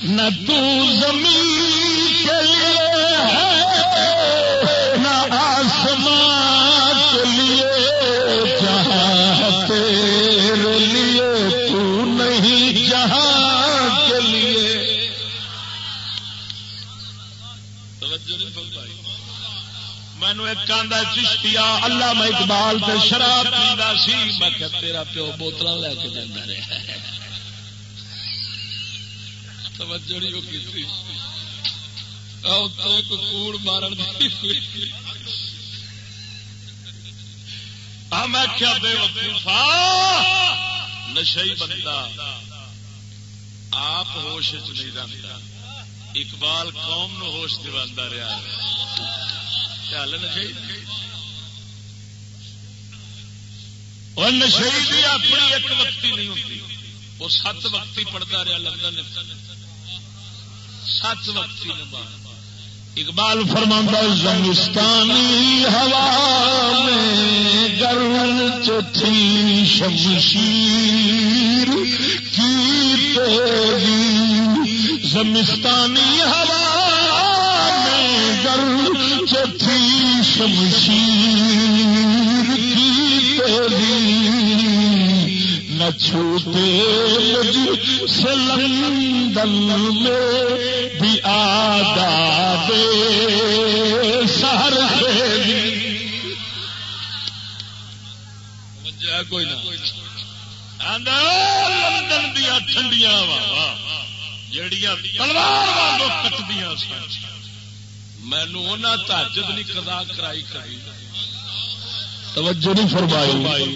[SPEAKER 2] نہ تو زمین مینو چشتیا اللہ میں اقبال سے شراب پیتا سی۔ میں کہ تیرا پیو بوتل لے کے دینا رہا توجہ نہیں کوڑ مارن میں کیا بے وقوفا نشئی بندہ آپ ہوش نہیں رہتا اقبال قوم نو ہوش دوا رہا نشئی اپنی ایک وقتی نہیں ہوتی وہ سات وقتی پڑھتا رہا لندن سات وقتی اقبال فرماندہ زمستانی ہوا میں گرم چوتھی شمشیر کی تیری زمستانی ہوا میں گرم شمشیر کی تیری
[SPEAKER 3] نہ چھوٹے سے لندن میں بھی آداد سہر کوئی نہ لندن دیا ٹھنڈیاں جڑیاں تلوار والوں کٹدیاں مینو تاجد نہیں کدا کرائی کرائی توجہ نہیں فرمائی.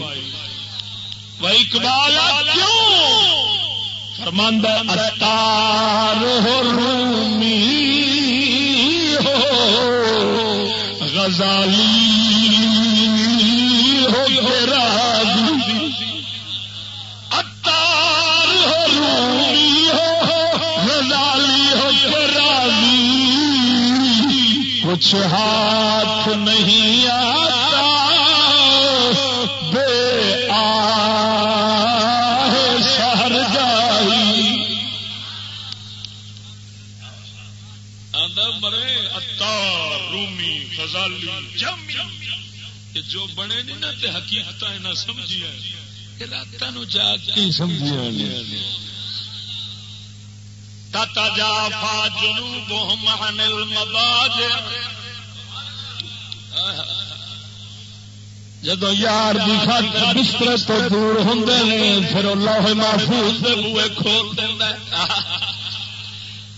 [SPEAKER 3] بھائی اقبال کیوں؟ فرماندہ اتار ہو رومی ہو غزالی کچھ ہاتھ نہیں آتا، بے آ شہر جائی۔ مرے اتار رومی، غزالی، جمی۔ جو بنے نہیں نا، تے حقیقت نہ سمجھیا راتوں جا کے سمجھیا تتا جا فا جنوبهم عن المضاجع جدو یار بستر تو دور ہوں پھر لوہے محفوظ بوے کھول دینا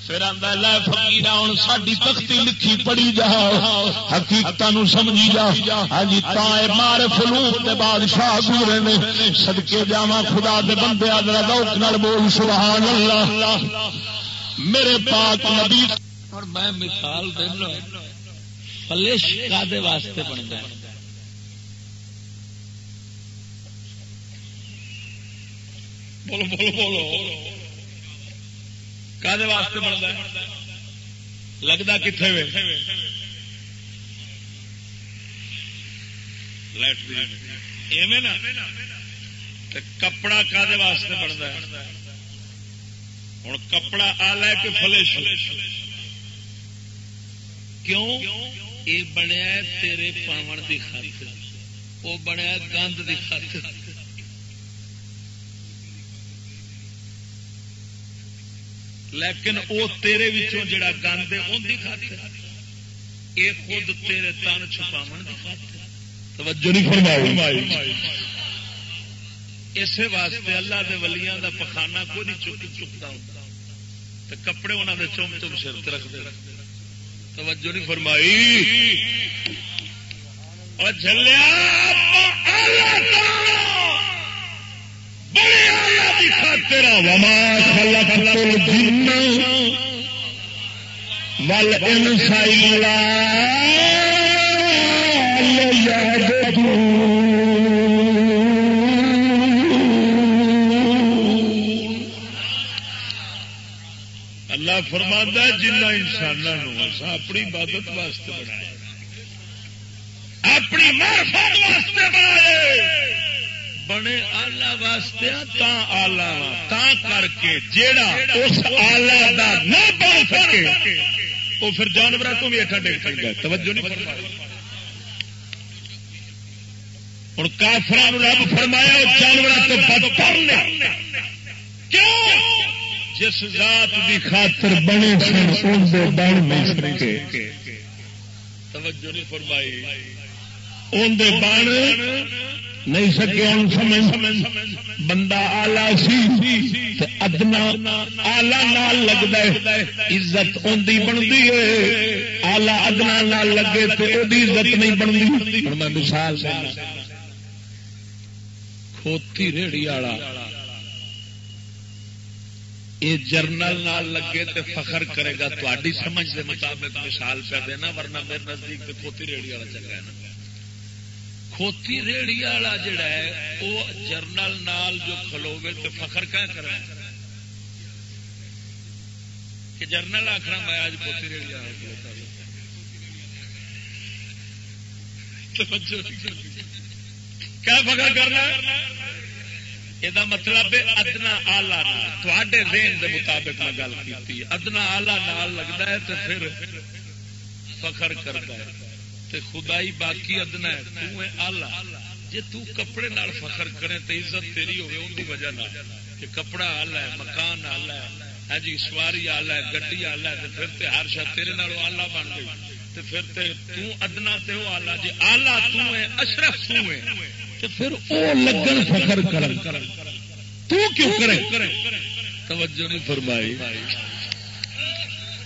[SPEAKER 3] پھر آدھا لے فکیر ہوں ساری تختی لکھی پڑی جا۔ حقیقت سمجھی جا۔ ہاں تا مار فلوک کے بادشاہ گورے نے۔ سدکے جا خدا دے بندے آدر روک نال بول، سبحان اللہ۔ میرے پاک نبی اور میں مثال دینا فلش کا واسطے بن گیا بولو بولو بولو۔ کدے واسطے بنتا لگتا کتنے کپڑا کدے واسطے بنتا ہے؟ ہوں کپڑا آلہ کہ فلش؟ کیوں؟ یہ بنیا تیرے پاون کی خاطر وہ بنیا گند کی خاطر۔ لیکن وہ تیرے جڑا گند ہے ان کی خاطر۔ یہ خود تیرے تن چھپا اسی واسطے اللہ دے ولیاں دا پخانا کوئی نہیں چک چکتا ہوتا تو کپڑے انہوں نے چم چم سر رکھتے توجہ نہیں فرمائی۔ اور چلیا خاطر وما خلقت الجن والانس الا اللہ فرماتا جنہ انسانوں اپنی عبادت واسطے بنایا۔ اپنی معرفت واسطے بنائے بنے آلہ واسطے تا آلہ تا کر کے جیڑا اس آلہ دا نہ بن سکے وہ پھر جانور تو بھی اٹھا ڈگ سکتا توجہ نہیں فرمائی۔ اور کافر رب فرمایا جانور تو بدتر نے کیوں؟ جس ذات کی خاطر بنے سن بن نہیں سکے۔ توجہ نہیں فرمائی۔ ان اندر بن نہیں سکے بندہ آلہ سی ادنا آلہ نال لگتا ہے، عزت اندی بنتی ہے۔ آلہ ادنا نال لگے تو عزت نہیں بنتی۔ میں مثال کھوتی ریڑی والا۔ یہ جرنل نال لگے تو فخر کرے گا تاری سمجھ کے مطابق مثال پہ دینا ورنہ میرے نزدیک کھوتی ریڑی والا چل رہا ہے نا۔ کھوتی ریڑی والا جڑا ہے، وہ جرنل نال جو کھلوے تو فخر کیا کرنا کہ جرنل آخر میں آج کھوتی ریڑی والا کیا فخر کرنا یہ مطلب ادنا آلہ تے دین کے مطابق میں گل کی ادنا آلہ نال لگتا ہے تو پھر فخر کرتا ہے تے خدائی باقی ادنا ہے تو آلہ جی تپڑے فخر کرے تو عزت تیری ہوگی ان کی وجہ کہ کپڑا آل ہے مکان آل ہے ہاں جی سواری آل ہے گڈی آل ہے پھر تے ہر شاید تیرے آلہ بن گئی تو پھر تے تو ادنا تے وہ آلہ جی آلہ تو ہے اشرف تو ہے تو پھر او لگن فخر کرن تو کیوں کرے؟ توجہ نہیں فرمائی۔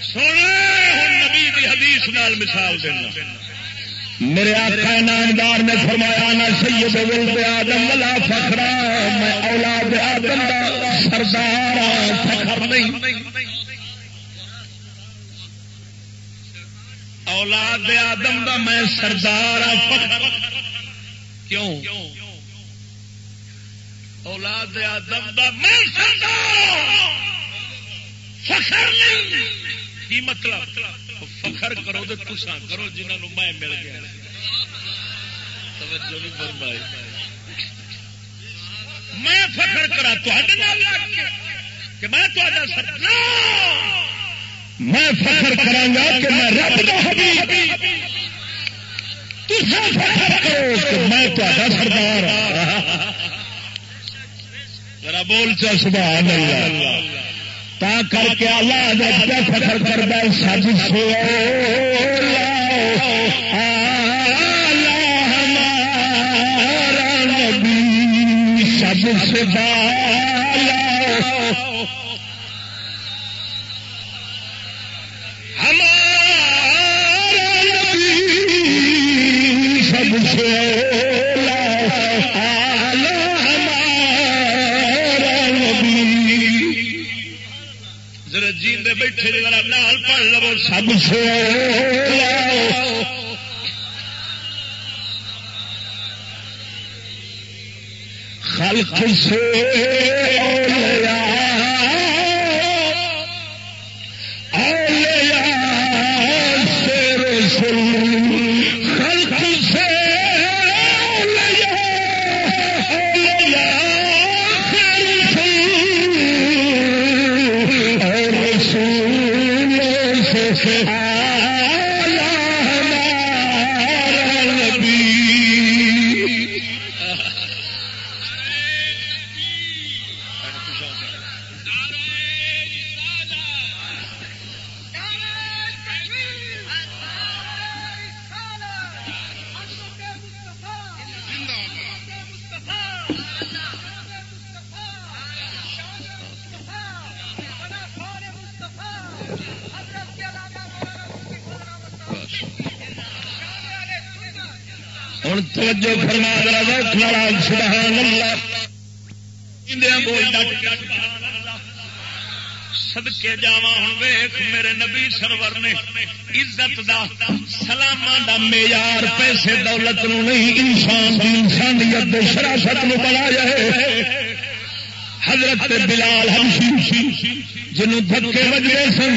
[SPEAKER 3] سونے نبی دی حدیث نال مثال دینا۔
[SPEAKER 2] میرے آقا نامدار نے فرمایا، نہ سید ولد آدم ولا فخرا میں اولاد آدم دا سردار فخر نہیں۔
[SPEAKER 3] اولاد آدم دا میں سردار فخر۔ کیوں؟ اولاد آدم دا میں ہاں۔ فخر نہیں۔ کی مطلب؟ فخر کرو تو تسا کرو جنہوں میں مل گیا۔ توجہ نہیں فرمائی۔ میں فخر کرا کہ میں
[SPEAKER 2] میں فخر کرا کہ میں رب فخر کرو کہ میں سردار ہاں۔
[SPEAKER 3] ذرا بول چا، سبحان اللہ۔
[SPEAKER 2] تا کر کے اللہ جب فخر کرتا سب سو نبی سب مطلب سب سے خلق سے توجہ فرما ذرا ویک لال سبحان اللہ
[SPEAKER 3] سدکے جا ہوں ویخ میرے نبی سرور نے عزت دا سلام دا معیار، پیسے دولت نو نہیں، انسان انسانیت دے شراست نو بنا جائے حضرت بلال ہمشی جنوں دھکے وجے سن،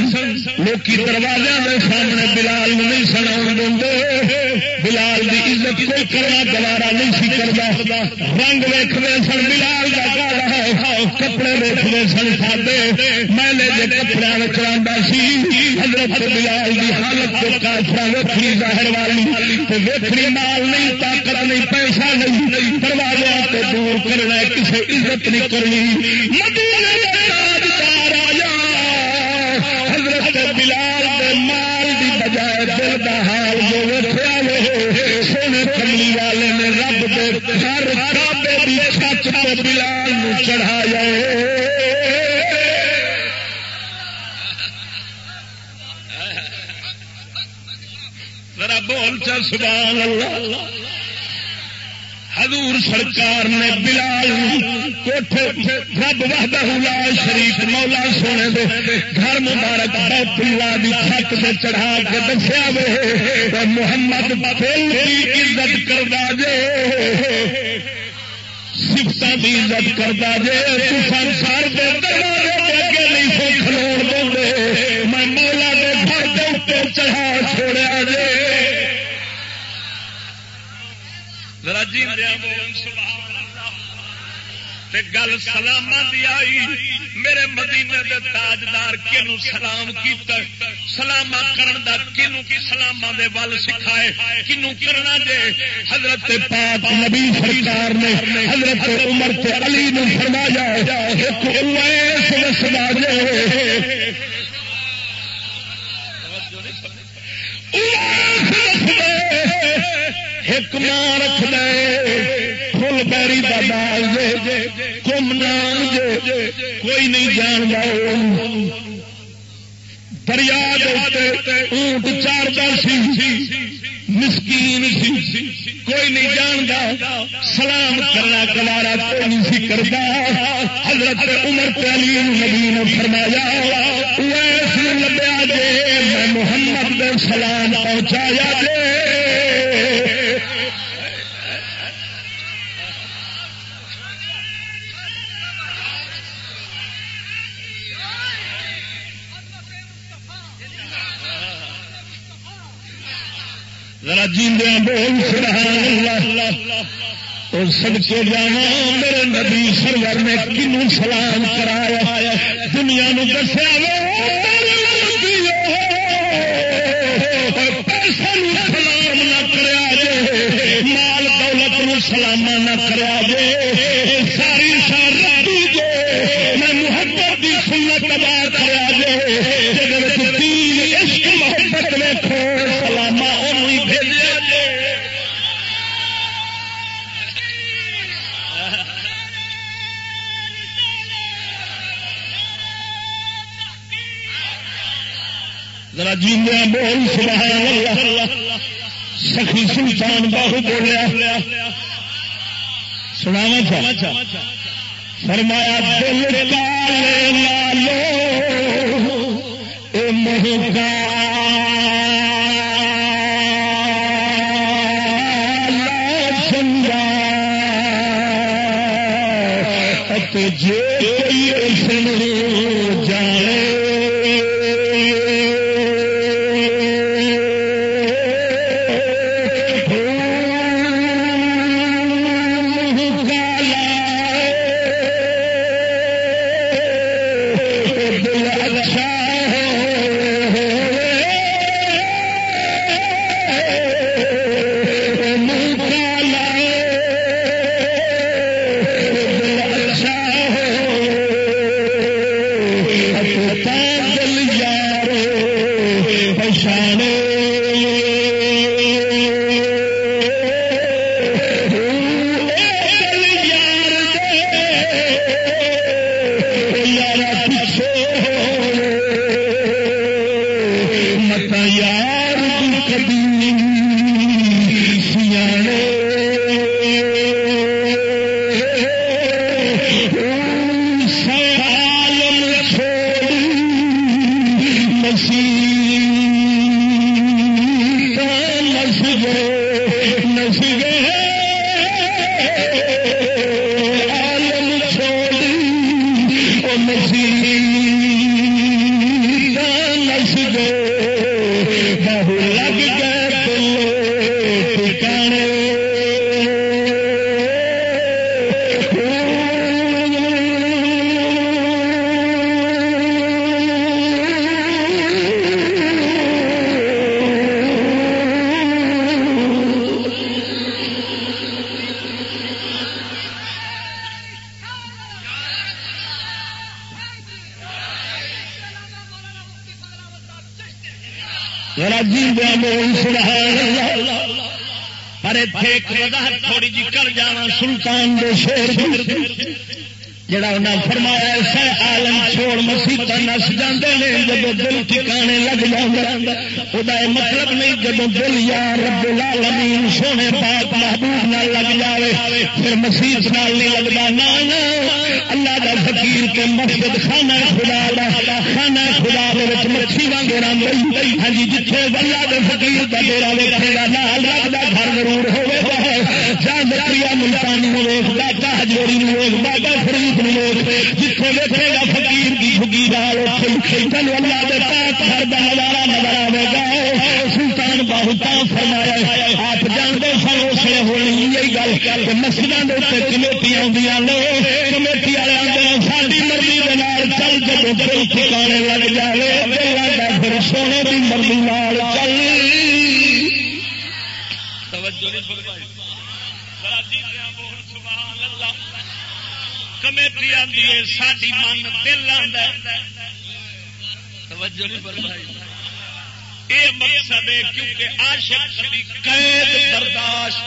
[SPEAKER 3] لوکی دروازے کے سامنے بلال نہیں سنا دے بلال کی عزت کوئی کرنا گوارا نہیں سی کرتا رنگ ویختے سن، بلال کا کالا کپڑے ویختے سن سادے میلے کے کپڑے چلا سی، حضرت بلال کی حالت کو کافر ویکھی ظاہر والی ویکھنی مال نہیں، طاقت نہیں، پیسہ نہیں، دروازے دور کرنا کسی عزت نہیں کرنی۔ مدینے بلال دے مال کی بجائے دل کا حال جو ویسے سونے کملی والے نے رب دے ہر کابے بھی سچ کو بلال چڑھایا۔ ذرا بول چل، سبحان اللہ۔ حضور سرکار نے بلال کوٹھے رب وحدہ لا شریف مولا سونے دے گھر مبارک بیت اللہ دی چھت سے چڑھا کے دسیا وے محمد دل کی عزت کردا جے سفت کی عزت کرتا جے سنسار دے جی گل سلام دی آئی،
[SPEAKER 2] میرے مدینے دے تاجدار کنو سلام کیتا سلام کرن دا کنو کی سلام دے ول سکھائے؟ کنو کرنا جے؟ حضرت پاک نبی سرکار نے حضرت عمر تے علی نے فرمایا ایک اویس وسدا جے ایک ماں رکھ دے فل بیری کا دال دے کم نام دے کوئی نہیں جان گا دریا اونٹ چار سی، مسکین سی، کوئی نہیں جانتا سلام کرنا کلارا کوئی نہیں سی کرتا حضرت عمر علی نبی نے فرمایا لبیا جے، میں محمد سلام پہنچایا جے۔ ذرا جیندیا بول سبحان اللہ۔ اور سب کے جانا میرے نبی سرور نے کنو سلام کرایا۔ دنیا نو دسیا پیسہ سلام نہ کرا مال دولت نو سلام نہ کرا جے۔ جیندیا بول سبحان اللہ۔ سخی سلطان باہو بولیا۔ سناوا چا فرمایا، دل کا لے لالو اے مہکا وہ مطلب نہیں جب دل یار رب العالمین سونے پاک محبوب نہ لگ جاوے، پھر مسیح نال نہیں لگتا نہ اللہ دا فقیر کے مسجد خانہ خدا دا، خانہ خدا دے وچ مچھی وانگے رنگ ہاں جی جتھے اللہ دے فقیر دا ڈیرا ویکھے گا، نال لگدا گھر ضرور ہوے گا۔ جان دریا ملتانی نو ویکھ داتا ہجوری بابا فرید نو ویکھ جتھے گا فقیر دی جھگی نال چلو اللہ دے پاک گھر دا نظارہ نظر آوے گا۔ سلطان بہتا فرمایا آپ جانتے سن اس لیے ہونی یہی گل کہ مسجدوں کے اتنے کمیٹی آدی نے، کمیٹی والے آدھے ساری مرضی کے چل جب ٹھکانے لگ جائے پھر سونے کی مرضی
[SPEAKER 4] آتی ہے ساری من دل آتا توجہ نہیں فرمائی۔ یہ مقصد ہے کیونکہ عاشق کی قید برداشت۔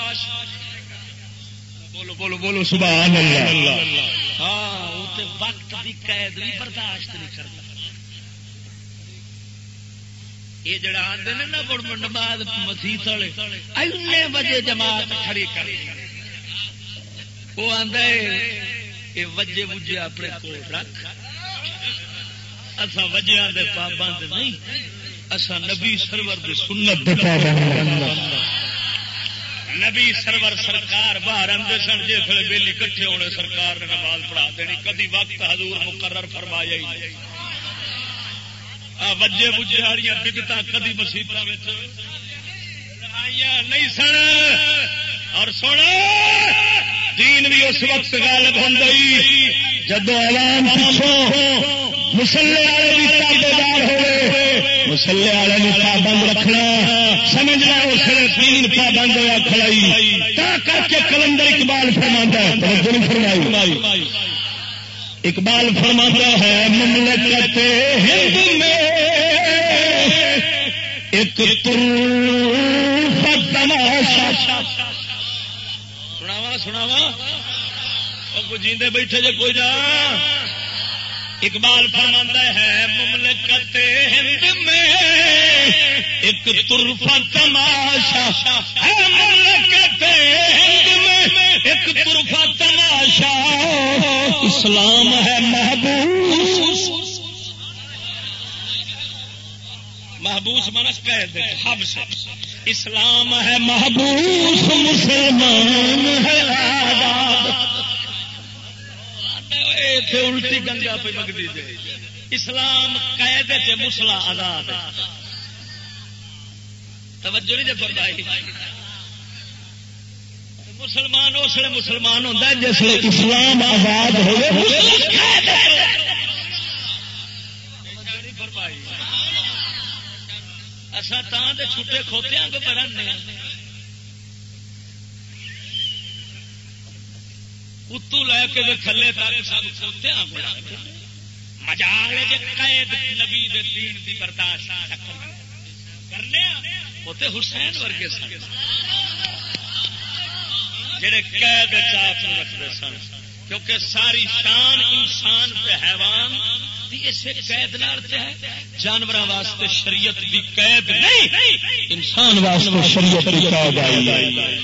[SPEAKER 4] بولو بولو بولو، سبحان اللہ۔ ہاں وقت کی قید بھی برداشت نہیں کرتا۔ یہ جڑا آدھے نا مڑ مڑ بعد مسیح والے اگلے بجے جماعت کھڑی کر وہ آدھا یہ وجے وجے اپنے کو رکھ۔ اصا وجیا دے پابند نہیں اصا نبی سرور دے سنت دے پابند نبی سرور سرکار باہر آدھے سن جس ویلی کٹھے ہونے سرکار نے نماز پڑھا دینی۔ کدی وقت حضور مقرر فرمایا ہی نہیں۔ وجے بجے والی بگتا کدی مسیحت نہیں سن۔ اور سن دین بھی اس وقت غالب ہوں جدو عوام پوچھو مسلے والے بھی تابے ہوئے مسلے والے بھی پابند رکھنا سمجھنا اس نے تین پابند ہوا کھڑائی تا کر کے کلندر اقبال فرما فرمائی۔ اقبال فرما ہے، مملکت ہند میں ایک تماشا۔ سناوا سناوا جیندے بیٹھے جے کوئی جا۔ اقبال فرماندہ ہے، مملکت ہند میں ایک ترفا تماشا ہے۔ مملکت ہند میں ایک ترفا تماشا۔ اسلام ہے محبوس۔ محبوس منس قید حبس۔ اسلام ہے محبوس مسلمان ہے آباد الٹی گنگا پہ مگتی جائے۔ اسلام قید سے مسلا آزاد توجہ نہیں جب بردائی مسلمان اس لیے مسلمان ہوتا ہے جس اسلام آزاد ہوئے۔ اصا تو چھوٹے کھوتے ہیں کہ پڑھنے اتو لے کے تھلے تک سب کھوتے مجال قید نبی دے دین کی برداشت کرنے ہوتے حسین ورگے سن۔ جڑے قید چاپ رکھتے سن۔ کیونکہ ساری شان انسان پہ حیوان اسے قید ہے جانور واسطے شریعت کی قید نہیں، انسان واسطے شریعت کی قید آئی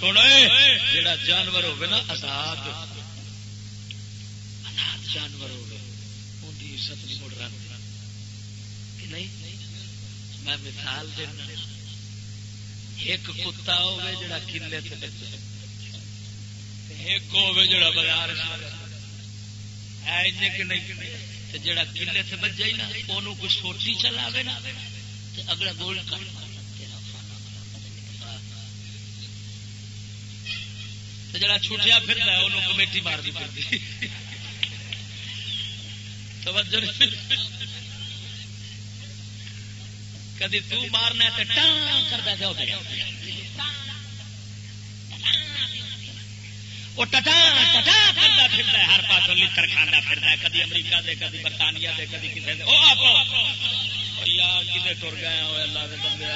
[SPEAKER 4] سونا جڑا جانور ہوگا نا، آزاد آزاد جانور ہوگا ان کی عزت نہیں مڑ رہا۔ نہیں؟ میں مثال دینا۔ ایک کتا ہوگا جڑا کلے ایک ہوگا جڑا بازار ہے جڑا کلے سے بچ جائے نا وہ کچھ سوچی چلاوے نا اگلا گول کر جڑا چھوٹیا پھر کمیٹی مار دی پڑتی کدی تارنا کرتا جاؤ وہ ٹٹا ٹٹا کرتا پھرتا ہے ہر پاس لکڑ کھانا پھرتا ہے کدی امریکہ دے کدی برطانیہ دے کدی کسی دے۔ یار کتنے ٹر گئے اللہ کے بندے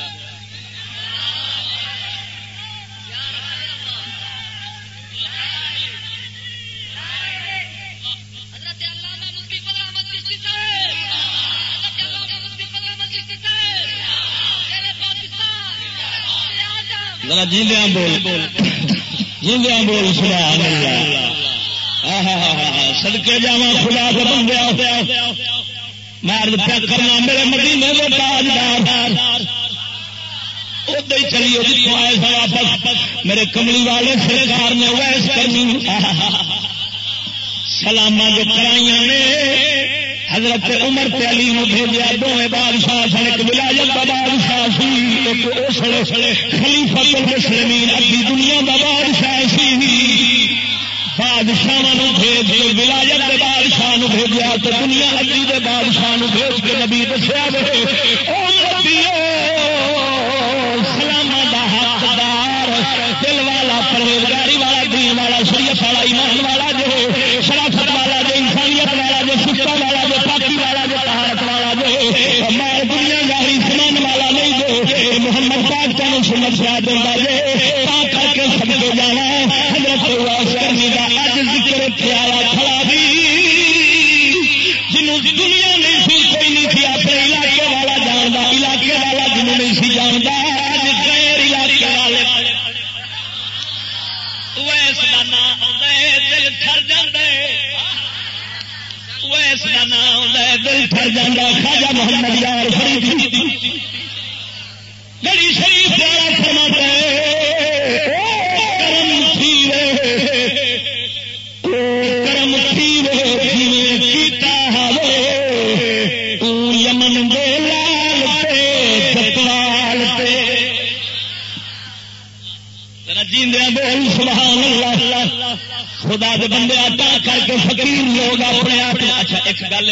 [SPEAKER 2] ذرا جیندیا بول۔ جیندیا بول سبحان اللہ سدکے جا خدا کو بندیا مار پیا کرنا، میرے مدینے کے تاجدار۔ ادھر ہی چلیے جتوں آئے سر واپس۔ میرے کملی والے سرکار نے ویس کرنی۔ سلاما جو کرائیاں نے، حضرت عمر تے علی نو بھیجیا دونوں بادشاہ سن، ایک ولایت کا بادشاہ سی، ایک اسلے خلیفہ المسلمین ادی دنیا کا بادشاہ سی۔ بادشاہ بھیج کے، ولایت کے بادشاہ بھیجا تو دنیا ندی کے بادشاہ بھیج کے نبی دسیا سلام کا حقدار، دل والا پرہیزگاری والا، دین والا، شریعت والا، ایمان والا جو شرافت والا جو انسانیت والا جو سکتا والا جو پاکی والا جو تہارت والا جو میں دنیا داری سمان والا نہیں جو محمد پاک کا سنت کر کے سب کے جانا حضرت کرنے کا اج ذکر پیارا کھڑا بھی۔ جنوں دنیا نہیں سی، کوئی نہیں تھی اپنے علاقے والا جانتا علاقے والا جنوں نہیں سی جانتا اج غیر علاقے والے۔
[SPEAKER 4] ویس کا نام دل ٹر جیس کا نام
[SPEAKER 2] دل ٹر جا خاجا محمد یار فرید۔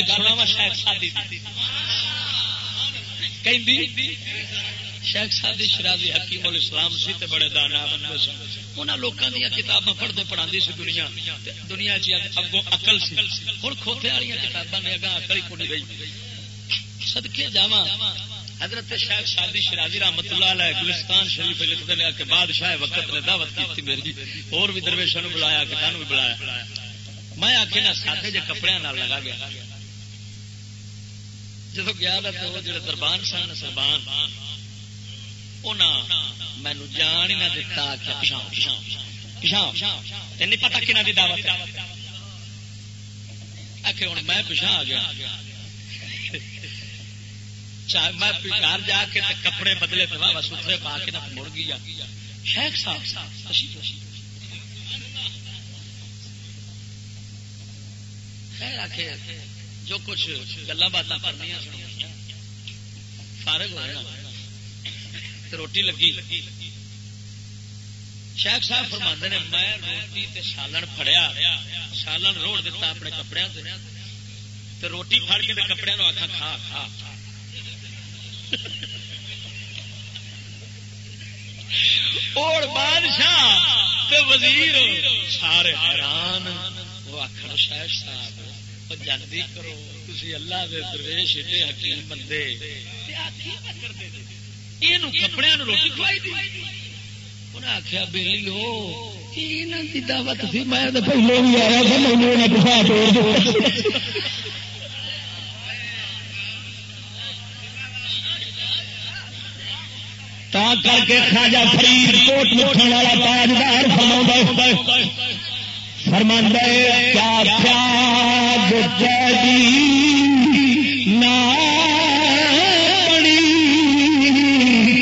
[SPEAKER 4] ایک گل کرنا شاید شادی شیخ سادی شرازی حکیم الاسلام سی تے بڑے دانا بندے سن۔ انہاں لوکاں دی کتاباں پڑھدے پڑھاندی سی دنیا دنیا چ اگوں عقل سی۔ ہن کھوتے والی کتاباں نے اگاں عقل ہی کوئی رہی۔ صدقے جاواں۔ حضرت شیخ سادی شرازی رحمت اللہ علیہ گلستان شریف لکھتے ہیں کہ بادشاہ وقت نے دعوت کی تھی میری۔ اور بھی درویشوں بلایا کہ بھی بلایا۔ میں آ کے نہ سادے جے کپڑے لگا گیا۔ جب گیا تو جڑے دربان سن سربان مینو جان ہی نہ دتا پچھا پچھا پچھا نہیں پتا کنہ کی دعوت آخر ہوں میں پچھا آ گیا۔ میں گھر جا کے کپڑے بدلے پہ واہ ستھرے پا کے مڑ گیا شیخ صاحب خیر آخے جو کچھ گلا باتیں کرنی فارغ ہوئے روٹی لگی۔ شیخ صاحب فرما نے، میں روٹی تے سالن فڑیا سالن روڑ دیتا اپنے کپڑے تے۔ روٹی فڑ کے کپڑے آخا کھا کھا اور بادشاہ وزیر سارے حیران۔ وہ آخر شیخ صاحب جانتی کرو تھی اللہ دے درویش حکیم بندے یہ کپڑے روٹی کھوائی دی بہلی ہو دعوت میں پہلے بھی آیا تا کر کے خاجا فرید کوٹ لکھن والا تاجدار فرما فرما کیا پیاز جدی نا
[SPEAKER 2] جی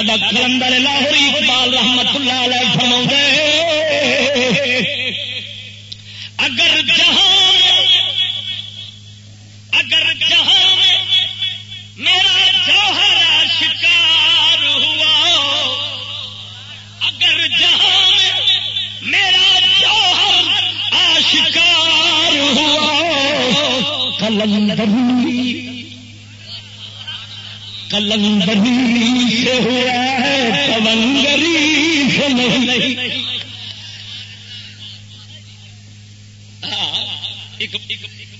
[SPEAKER 2] سڈا کلندر لاہوری اقبال رحمت اللہ علیہ فرما اگر جہاں اگر جہاں میرا جوہر شکار ہوا، اگر جہاں میرا جوہر آشکار ہوا کلندری کلندری سے ہوا ہے کلنگری سے نہیں۔ ہاں،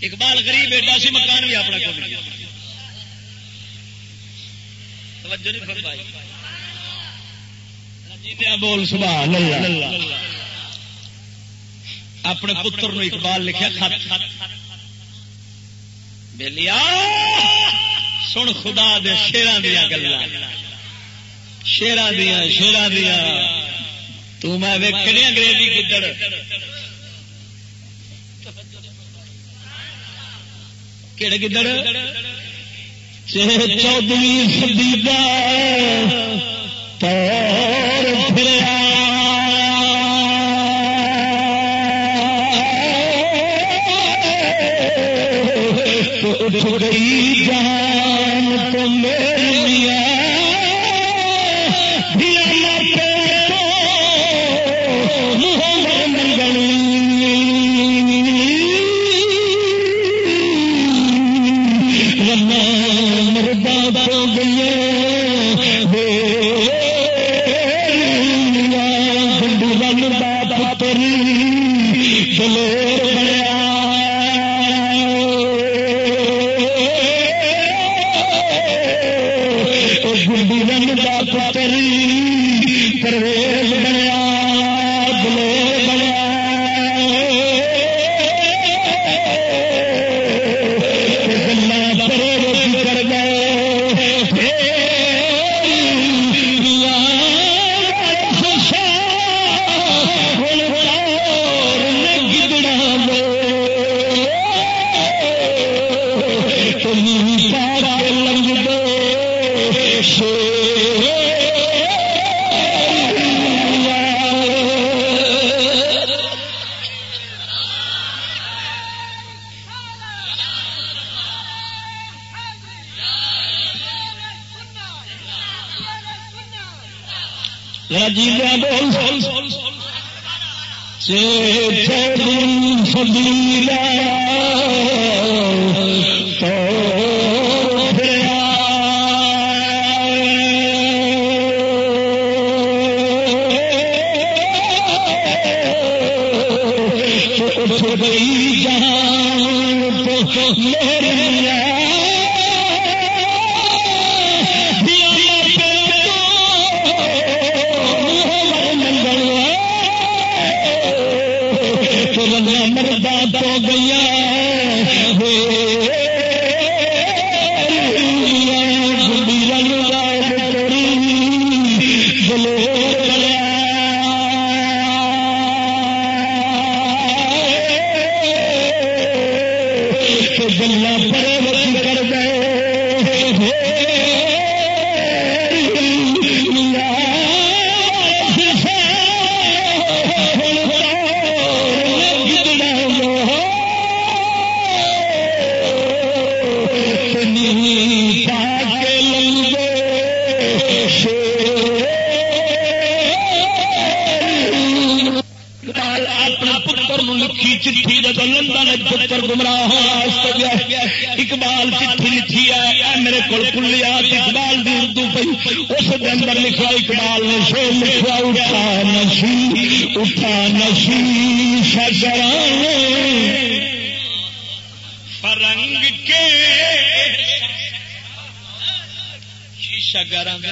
[SPEAKER 2] اقبال غریب بیٹا سی مکان بھی اپنا کر توجہ نہیں فرمائی۔ بول، سبحان اللہ۔ اپنے پتر نو اقبال لکھا خط بلیا سن خدا دے شیران دیا گلا شیران دیا شیران دیا تو میں ویکنی انگریزی گدڑ۔ کہڑے گدڑ؟ چودویں سدی پور پھر گئی جان۔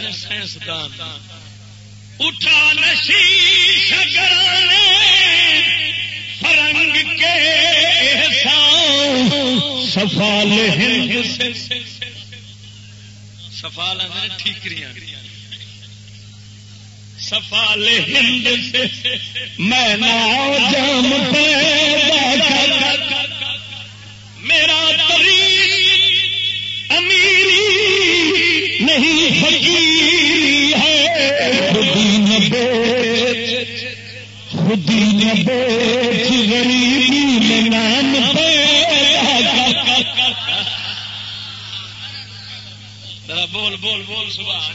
[SPEAKER 4] سائنسدان۔ اٹھا نشی فرنگ کے سفال ہند۔ سے سفال ٹھیکریاں۔ سفال ہند۔ سے میں نہ جام پہ بول بول بول صبح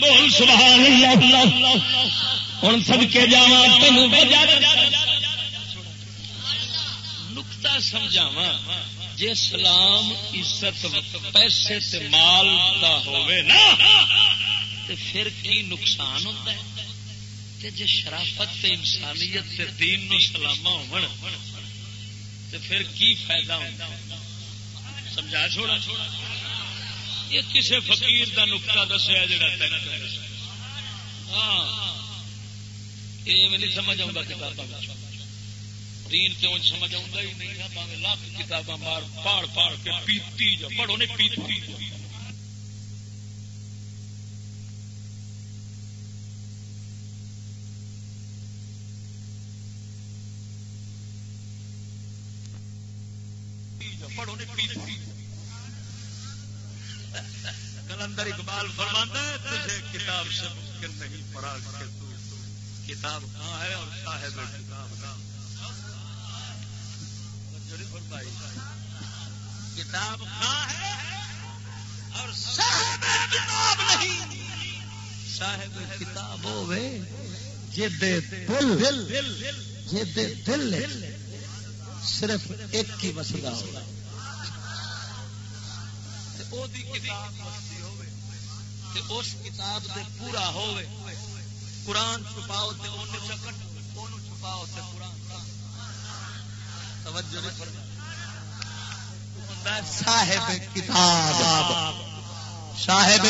[SPEAKER 4] بول، سبحان اللہ۔ ہوں سب کے جا نکتا سمجھاوا جی سلام، عزت، پیسے تے مال کا ہوئے نا، تے پھر کی نقصان ہوتا ہے؟ جی شرافت تے انسانیت تے دین نو سلامہ ہو پھر کی فائدہ ہوتا سمجھا چھوڑا؟ یہ کسی فقیر کا نقطہ دسیا جا ہاں یہ نہیں سمجھ آؤں کتابوں دین تے کیوں سمجھ آؤں ہی نہیں لاکھ کتاباں مار پاڑ پاڑ کے پیتی جا، پڑھو نہیں، پیتی پڑھو نہیں پیتی کلندر اقبال فرماتا ہے، تجھے کتاب سے ممکن نہیں پڑھا کہ تو کتاب کہاں ہے اور صاحب کتاب کتاب کہاں ہے اور صاحب کتاب نہیں۔ صاحب کتاب ہوے جد دل جد دل صرف ایک کی مسئلہ ہوگا۔ وہ کتاب اس کتاب سے پورا ہوئے قرآن چھپاؤ چھپاؤ قرآن۔ صاحب کتاب۔ صاحب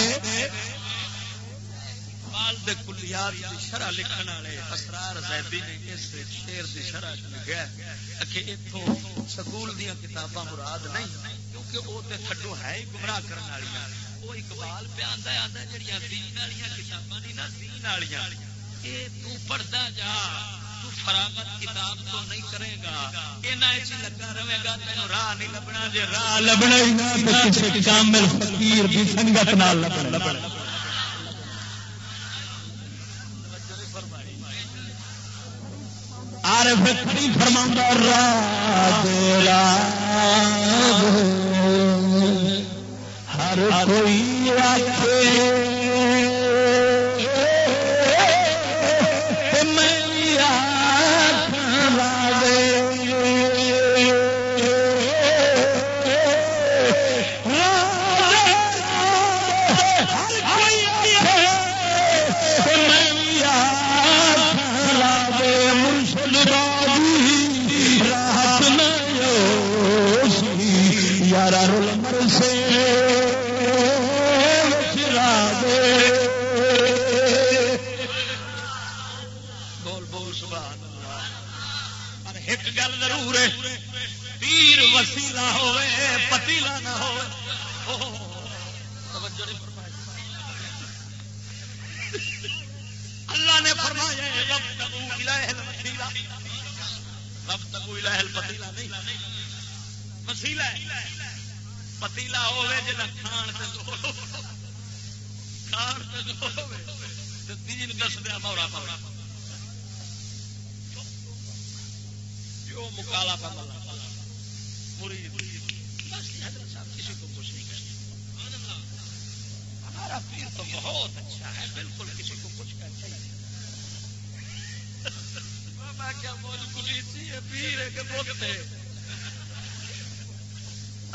[SPEAKER 4] کلیات شرح لکھن والے اسرار زیدی نے اس شیر کی شرح لکھا کہ اتوں سکول دیا کتاباں مراد نہیں کیونکہ وہ تو تھڈو ہے ہی گمراہ کرنے والی وہ اقبال پہ آتا آتا جہیا دین والی کتاباں نہیں نا، دین والی یہ پڑھتا جا فراغت کتاب تو نہیں کرے گا۔ لگا رہے گا تین راہ نہیں لبنا جی راہ لبنا ہی نہ کامل فقیر بھی سنگت نال لبنا۔ عارف فرما را ہر کوئی وسیلہ ہے۔ پتیلا ہوے جے کھان تے زور کھان تے زور تے دین دس دے مورا پورا جو مکالا پتا
[SPEAKER 3] مرید بس
[SPEAKER 4] حضرت صاحب کسی کو کچھ نہیں کرتے ہمارا پیر تو بہت اچھا ہے۔ بالکل کسی کو کچھ کہتا ہی میں کیا بول کچھ پیر ہے کہ بولتے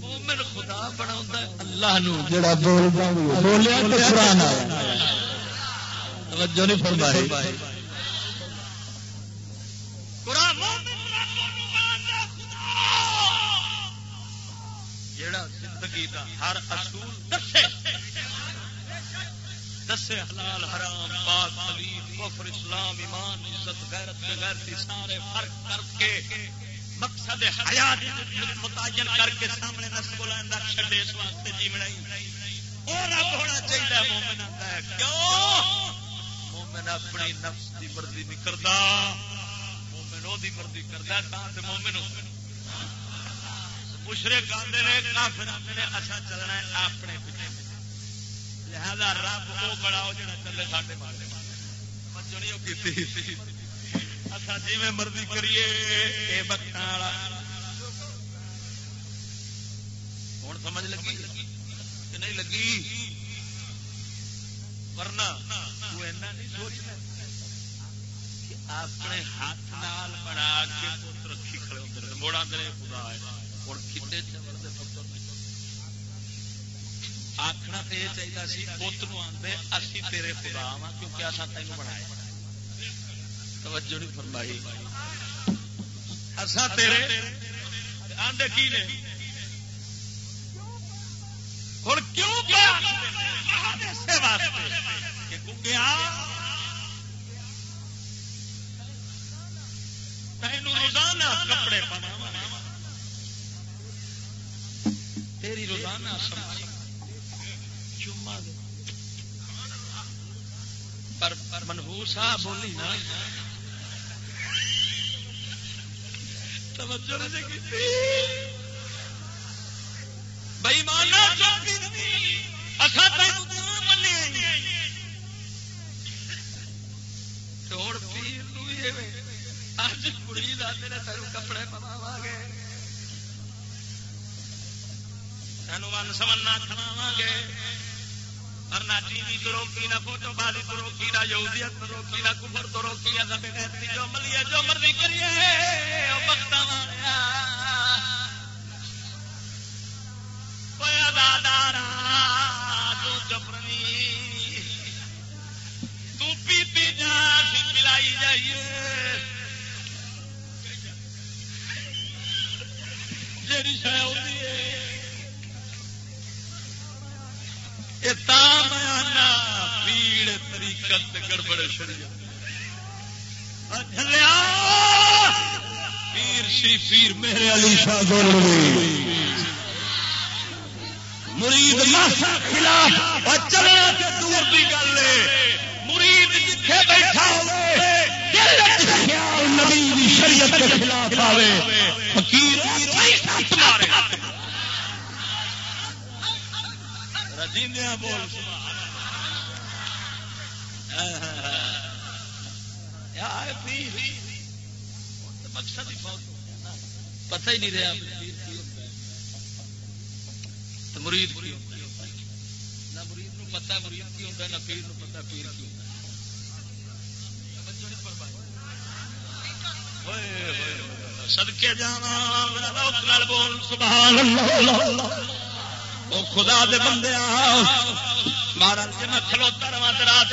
[SPEAKER 4] مومن خدا بنا اللہ جڑا بولیا
[SPEAKER 2] توجہ نہیں فرمائی۔
[SPEAKER 3] جڑا زندگی دا ہر اصول دسے۔ دسے حلال حرام پاک کفر اسلام ایمان عزت غیرت سارے فرق کر کے۔ مقصد حیات متعین کر کے سامنے نسب لیندا چھڈے اس واسطے جیونا ہی او رب ہونا چاہیے مومن آندا ہے۔ کیوں؟ مومن اپنی نفس دی مرضی نہیں کردا۔ مومن او دی مرضی کردا تا تے مومن ہو۔ مشرق آتے نے، کافر آتے نے اچھا چلنا ہے اپنے پیچھے۔ لہذا رب وہ بڑا ہو جڑا چلے ساڈے مارے اچھا جی میں مرضی کریے یہ بخت والا ہوں سمجھ لگی کہ نہیں لگی ورنہ تو ایسا نہیں سوچنا کہ اپنے ہاتھ نال بنا کے پوت رکھی کھڑے ہوتے موڑا دے خدا ہے ہوں کھے آخنا تو یہ چاہیے سی پوت نو آدھے اسی تیرے خدا وا کیونکہ اصا تین بنایا توجہ نہیں فرمائی۔ اصا تیرے آدھے کی نے؟ ہوں کیوں تین روزانہ کپڑے پنا تیری روزانہ پر منہور صاحب بولی نا بھائی مانا توڑ پیر اج کڑی تیرو کپڑے پواوا گے۔ سانو من سمنا کھواوا گے۔ ورنہ ٹی وی تو روکی، نہ فوٹو بازی تو روکی، نہ یہودیت تو روکی، نہ کفر تو روکی، نہ بغیرتی جو ملیے جو مرضی کریے وقت دادارا تو چپرنی تو پی پی جا پلائی جائیے۔ جی شاید ہوتی ہے پیڑ طریقت گڑبڑ پیر سی پیر میرے علی شاہ مرید ماسا خلاف چلنا دور کی گل ہے۔ مرید جتھے بیٹھا نبی شریعت کے خلاف آئے فقیر مارے۔ بول۔ مقصد پتہ ہی نہیں رہا مرید نہ مرید نو پتا مرید کی ہوتا ہے نہ پیر نو پتا پیر کی سدکے جانا بول سبحان اللہ وہ خدا دے بندے مہاراج میں کھلوتا رہا رات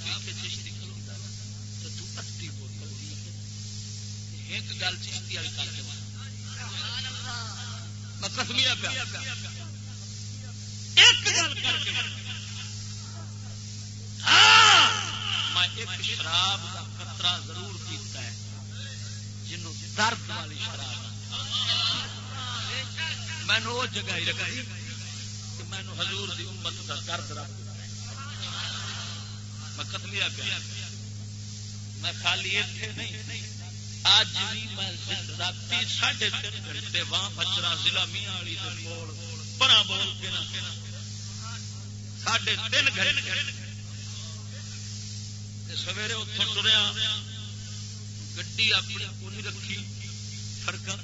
[SPEAKER 3] یہ کے چشتی تو بوتل ایک گل چشتی والی کر کے میں مطلب کسمیا پیا ایک گل کر کے ہاں، میں ایک شراب کا قطرہ ضرور پیتا ہے جنوں درد والی شراب میں وہ جگہ ہی رکھائی کہ میں حضور دی امت کا درد رکھ میں قتلیا پیا میں خالی اتنے نہیں۔ اج بھی میں رات ساڑھے تین گھنٹے وہاں بچرا ضلع میاں والی پرا بول کے
[SPEAKER 4] ساڑھے تین گھنٹے۔ سویرے اتوں ٹریا گی اپنی کونی رکھی سڑکوں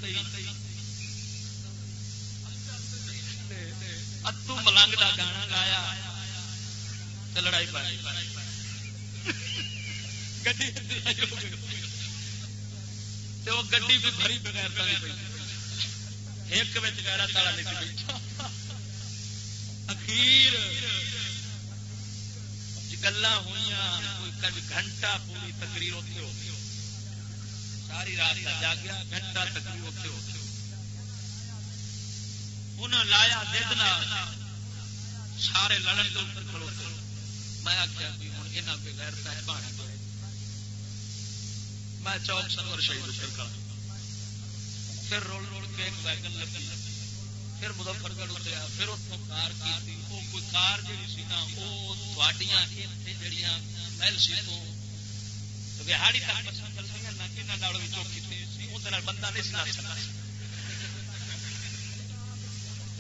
[SPEAKER 4] اتو ملنگ کا گانا گایا لڑائی پائی۔ گی گی بھی بھری بغیر پی ایک گہرا تالا نہیں اخیر جی گلا ہوئی کوئی گھنٹہ پوری تقریر اتنے ہو ساری رات جاگیا، گھنٹہ تقریر اتنے ہو انہیں لایا ددنا سارے لڑن کے اوپر کھلوتے میں آخیا یہاں بغیر پہچان میں چوک سنور شہید اتر پھر رول رول کے ایک ویگن لگی پھر مظفر گڑھ اتریا پھر اتوں کار کی وہ کوئی کار جی سی نا وہ جڑیاں محل سی تو بہاڑی تک چل رہی نہ بھی چوکی تھی اندر بندہ نہیں سنا سکتا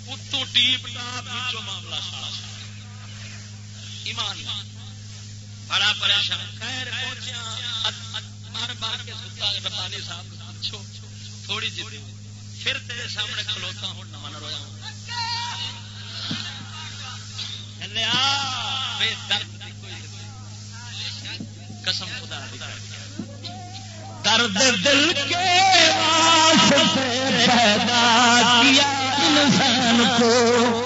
[SPEAKER 4] اتو ٹیپ ٹاپ معاملہ سارا ایمان بڑا پریشان خیر پہنچیا مار مار کے ستا ربانی صاحب پوچھو تھوڑی جی پھر تیرے سامنے کھلوتا ہوں نہ من رویا ہوں بے درد قسم خدا
[SPEAKER 2] درد دل کے واسطے پیدا کیا انسان کو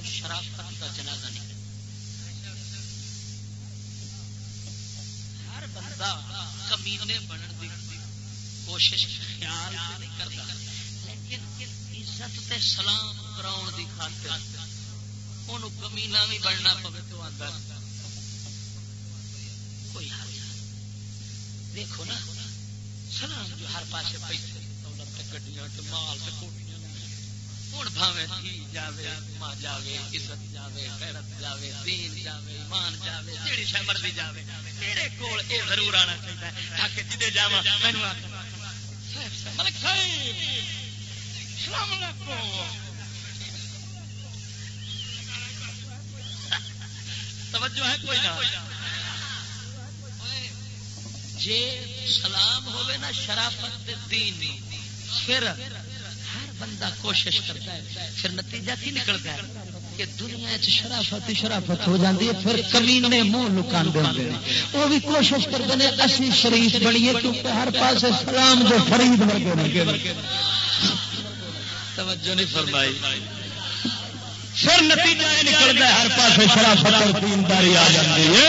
[SPEAKER 4] دنیا تو شرافت کا جنازہ نہیں۔ ہر بندہ کمینے بننے کی کوشش خیال نہیں کرتا، لیکن عزت تے سلام کراؤ دی خاطر ان کمینا بھی بننا پوے تو آتا کوئی حال دیکھو نا، سلام جو ہر پاسے پیسے دولت گڈیاں مال کوٹیاں ہوں بھاوے تھی جاوے ماں جاوے عزت جاوے غیرت جاوے دین جاوے ایمان جاوے جیڑی شے مرضی جاوے تیرے کول اے ضرور آنا چاہیے تاکہ جدے جاواں مینوں ملک صاحب السلام علیکم توجہ ہے کوئی نہ جے سلام ہوئے نا شرافت دین پھر بندہ کوشش کرتا ہے پھر نتیجہ کی نکلتا ہے کہ دنیا شرافت شرافت ہو جاتی ہے پھر کمی نے منہ لکان دے وہ بھی کوشش کرتے ہیں اسی شریف بنیے کیونکہ ہر پاس سلام جو فرید ورگے توجہ نہیں فرمائی۔
[SPEAKER 2] پھر نتیجہ یہ نکلتا ہے ہر پاس شرافت اور دینداری آ جاتی ہے۔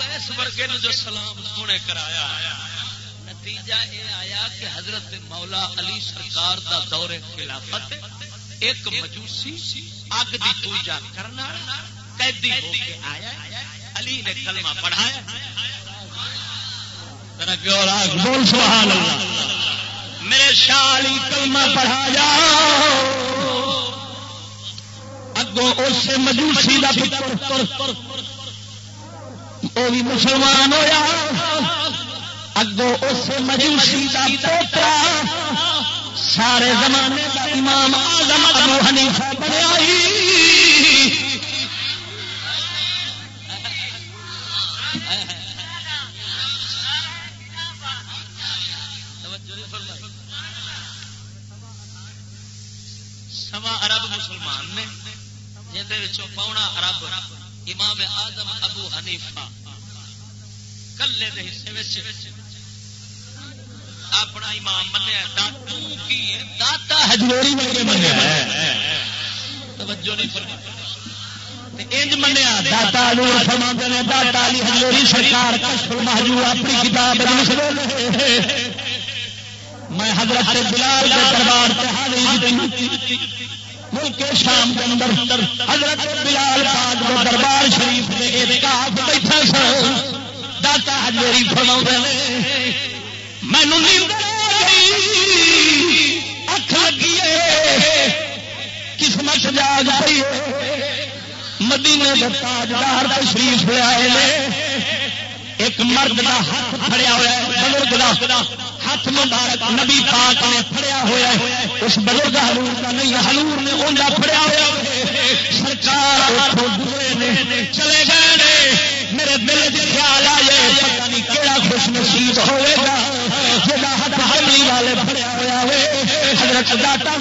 [SPEAKER 4] اس ورگے جو سلام سونے کرایا، نتیجہ یہ آیا کہ حضرت مولا علی سرکار دا دور خلافت ایک مجوسی اگ دی پوجا کرنا قیدی ہو کے آیا علی نے کلمہ پڑھایا میرے شالی کلمہ پڑھایا
[SPEAKER 2] اگوں اس مجوسی کا پتر وہ بھی مسلمان ہوا اگو اس مجوسی کا پوترا سارے زمانے کا امام آزم ابو حنیفہ بنیا
[SPEAKER 4] سوا ارب مسلمان نے جہد پاؤنا ارب امام آدم ابو حنیفہ۔ کلے دے حصے اپنا امام منیا داتا ہجوری منیا توجہ نہیں
[SPEAKER 2] انج منیا داتا فرما نے داتا علی ہجوری سرکار کشف المحجور اپنی کتاب میں حضرت بلال کے دربار سے حاضری ملک شام کے اندر حضرت بلال پاک دربار شریف میں اعتکاف بیٹھا سر داتا ہجوری فرما مینو اکھ لگی قسمت جاگ پی مدینے کے تاجدار تشریف لے آئے ایک مرد کا ہاتھ پڑیا ہوا بزرگ کا ہاتھ مبارک نبی پاک نے پڑیا ہوا ہے اس بزرگ ہلور کا نہیں ہلور نے اوندا پڑیا ہوا سرکار چلے گئے میرے دل کے خیال آئے پتا نہیں کہڑا خوش نصیب ہوئے گا جا ہاتھ حملی والے پڑیا ہوا ہوئے، حضرت داتا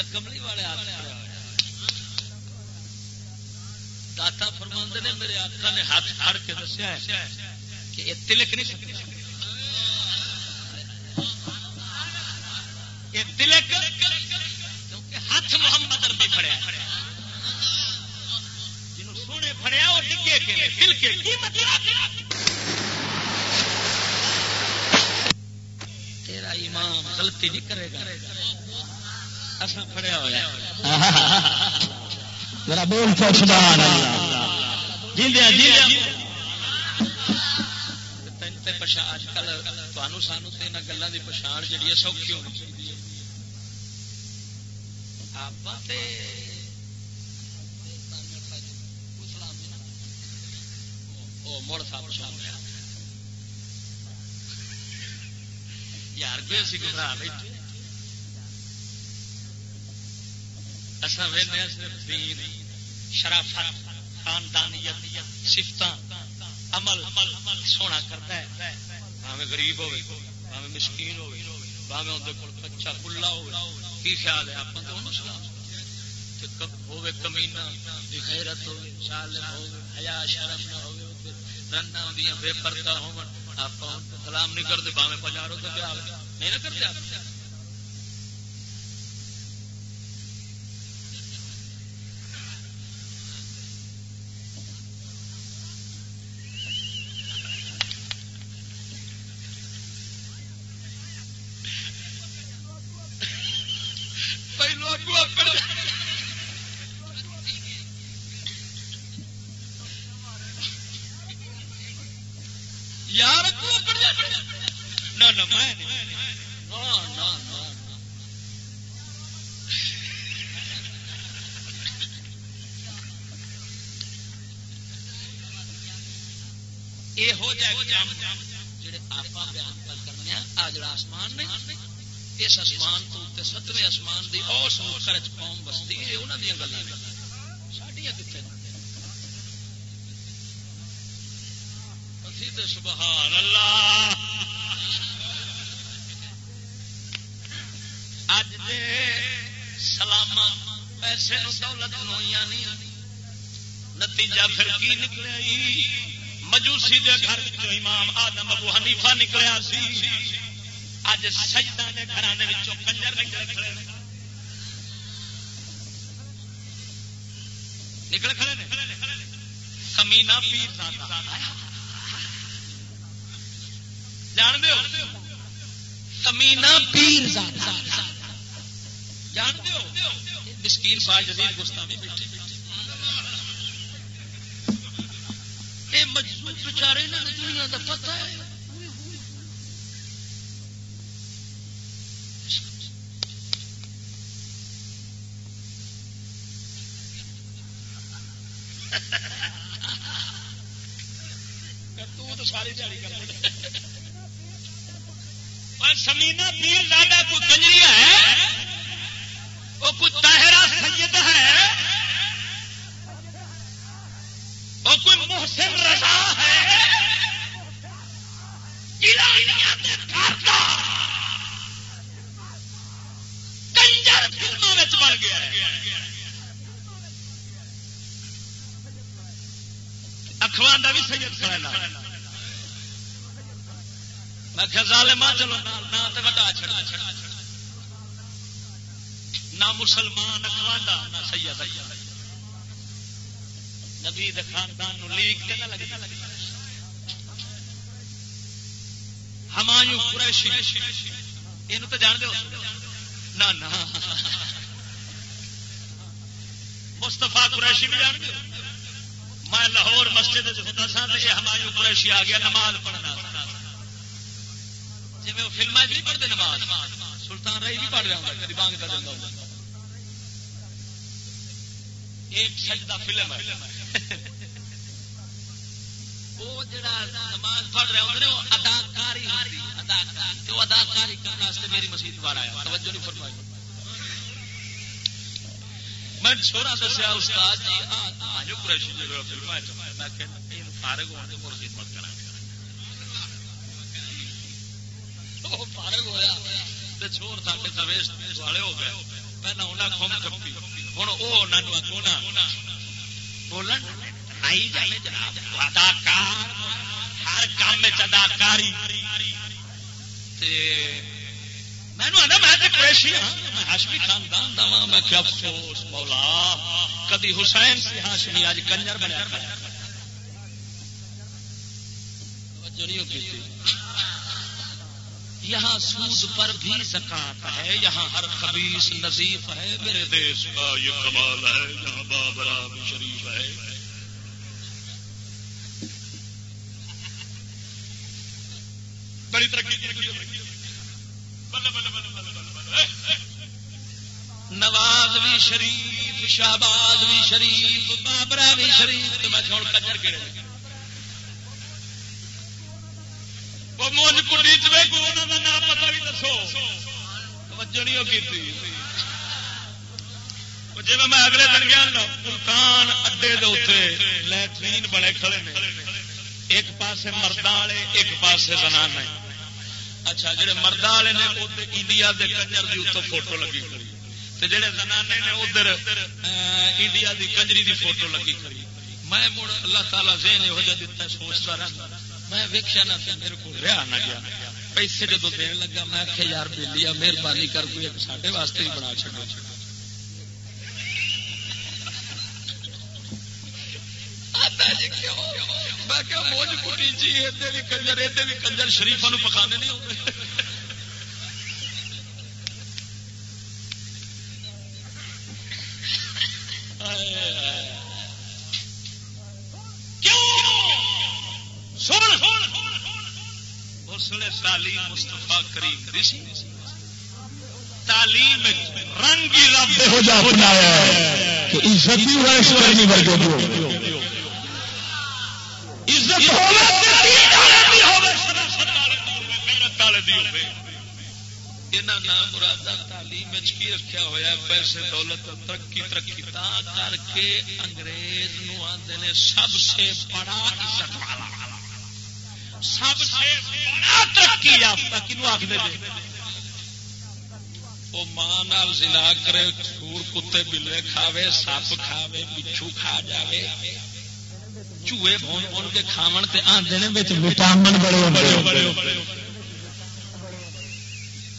[SPEAKER 4] جا کملی والے داتا فرمند نے میرے آقا نے ہاتھ پھاڑ کے دسیا کہ یہ تلک نہیں سکتا یہ تلک کیونکہ ہاتھ محمد اربی پڑیا جنہوں سونے پڑیا وہ ڈگے کے تیرا امام غلطی نہیں کرے گا۔ اصا پڑیا ہوا <laughs>
[SPEAKER 2] ذرا بول تو سبحان اللہ
[SPEAKER 4] جیندیا جیندیا اج کل تمہوں سانو تو یہاں گلوں کی پچھان جی ہے سوکھی ہونی چاہیے مڑ تھا پچھان یار کوئی اسی گمراہ بیٹھے۔ اصل وہنے ہاں صرف دین، شرافت، خاندانیت سفت عمل سونا کرتا ہے۔ بھاوے غریب ہوے بھاوے مسکین ہوے بھاوے اندر کول بچہ کلا ہو کی خیال ہے؟ آپ تو انہوں سلام ہوے کمینا غیرت ہوے ظالم ہوے حیا، شرم نہ ہوے رنا ہوندیاں بے پردہ ہون آپ سلام نہیں کرتے بھاوے پجارو تو کیا نہیں نہ کرتے آپ۔ آسمان اس آسمان تو ستویں آسمان اور قوم بستی ہے دیا سبحان اللہ۔ اج سلام پیسے دولت نوئی نہیں۔ نتیجہ پھر کی نکلیا مجوسی دے گھر جو
[SPEAKER 3] امام آدم
[SPEAKER 4] ابو حنیفہ
[SPEAKER 3] نکلیا سی
[SPEAKER 4] اج سجدہ دے گھرانے وچوں کنجر نکل کھڑے نکل کھڑے نے؟ کمینہ پیر زادہ جان دیو کمینہ پیر زادہ جان دیو مسکین فاجدین گستاوی بیٹھے یہ مجبور بچارے نے دنیا کا پتہ ہے۔ تو ساری تیاری کر سمینا پیر زیادہ کوئی کنجری ہے وہ کوئی تاہرا سید ہے وہ کوئی محسن رضا ہے۔ کنجر فلموں میں بن گیا اخوان کا بھی سید کھڑا میں کیا ظالما چلو، نہ وڈا چھڑا نہ مسلمان اخواندا نہ سید نبی خاندان لیگ نہ لگی۔ ہمایوں قریشی یہ تو جان دو نہ مستفا قریشی بھی جان دو میں لاہور مسجد ہوتا سا یہ ہمایوں قریشی آ گیا نماز پڑھنا جی وہ فلم نہیں پڑھتے نماز، سلطان رائی بھی پڑھ رہا ہوں کبھی بانگ کر دینا ایک سجدہ فلم ہے۔ وہ جڑا نماز پڑھ رہے ہوتے وہ اداکاری اداکاری تو اداکاری کرنے میری آیا۔ توجہ نہیں فرمائی۔ میں چھوڑا دسیا، استاد جی قریشی جی، میں فارغ ہونے کرا فارغ چھوڑ ساڈے درویش والے ہو گئے۔ پہلے کھم کپی بولن؟ آئی جائے جناب۔ اداکار، ہر کام اداکاری۔ ہاں، ہاشمی خاندان دا میں کیا افسوس، مولا، کدی حسین سی ہاشمی اج کنجر بنیا یہاں سود پر بھی زکات ہے، یہاں ہر خبیص نظیف ہے۔ میرے دیش کا یہ کمال ہے، یہاں بابرا بھی شریف ہے۔ بڑی ترقی نواز بھی شریف، شہباز بھی شریف، بابرا بھی شریف میں چھوڑ کچر کے مونج کٹی چاہ نام پتا بھی دسو۔ توجہ نہیں کی جی میں اگلے دن گیا ملتان اڈے دے لٹرین بڑے کھڑے نے۔ ایک پاسے مردہ والے، ایک پاسے زنان اچھا جہے مردہ والے نے انڈیا کے کنجر کی اتوں فوٹو لگی کھڑی۔ جہے زنانے نے ادھر انڈیا کی کنجری کی فوٹو لگی کھڑی۔ میں مڑ اللہ تعالیٰ ذہن یہ دیتا سوچتا رہتا میں ویکیا نہ میرے کو رہا نہ گیا۔ پیسے جدو دن لگا، میں آخیا یار بہلی مہربانی کر، کوئی ایک ساڈے واسطے ہی بنا چڑو جی موج کٹی جی بھی کنجر ادے بھی کنجر شریفا پکانے نہیں ہوتے تعلیم مستفا کریم تعلیم رنگ ہی رب ہو جا بنایا عزت مرادہ تعلیم کی رکھا ہوا پیسے، دولت، ترقی ترقی تا کر کے انگریز نو آدھے سب سے بڑا عزت والا۔ سب سے ترقی یافتہ کنو آخر وہ ماں زنا کرے سور کتے بلے کھاوے، سپ کھاوے پچھو کھا جاوے۔ چوہے بون بون کے کھاون تے آندے نے وچ وٹامن بڑے بڑے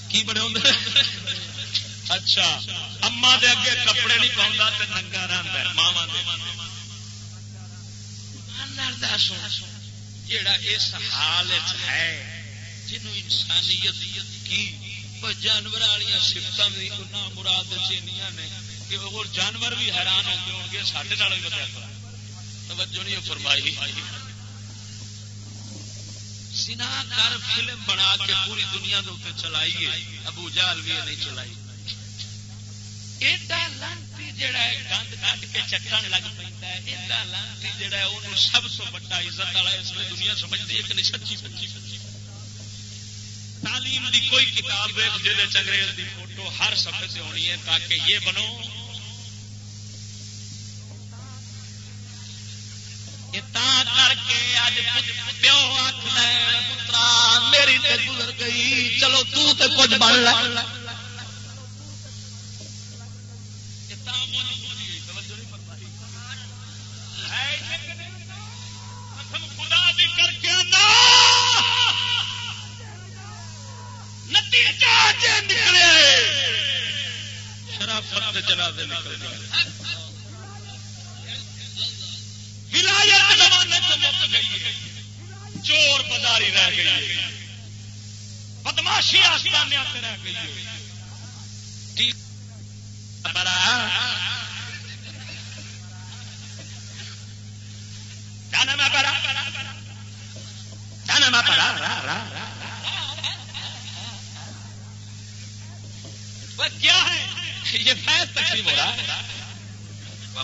[SPEAKER 4] کی بڑے ہوندے اچھا اما دے اگے کپڑے نہیں پاؤندا تے ننگا رہندا ہے، ماواں دے۔ اللہ دا سن جڑا اس حال ہے
[SPEAKER 3] جنوں انسانیت کی جانور والی سفت مراد چینیاں نے، کہ وہ جانور بھی حیران ہوتے ہو گے سارے بھی بدیا توجہ نہیں فرمائی۔ سنا کر فلم بنا کے پوری دنیا کے اتنے چلائی ابو جال بھی نہیں چلائی ایڈا لانتی جڑا ہے گند کٹ کے چکن لگ پہ ایڈا لانتی جڑا ہے وہ سب تو بڑا عزت والا اس میں دنیا سمجھتی ہے کہ نہیں سچی سچی تعلیم دی کوئی کتاب جہد انگریز دی فوٹو ہر سفر سے ہونی ہے تاکہ یہ بنو کر کے اج پیو پترا میری گزر گئی چلو تو تے کچھ بن لے خدا بھی کر کے شرافت چلا دے نکل ولایت زمانے تو مک گئی ہے چور بازاری رہ گئی ہے بدماشی آستانے رہ گئی ہے۔ جی۔ میں پڑا جانا میں پڑا کیا ہے؟ یہ فیض ہو رہا ہے۔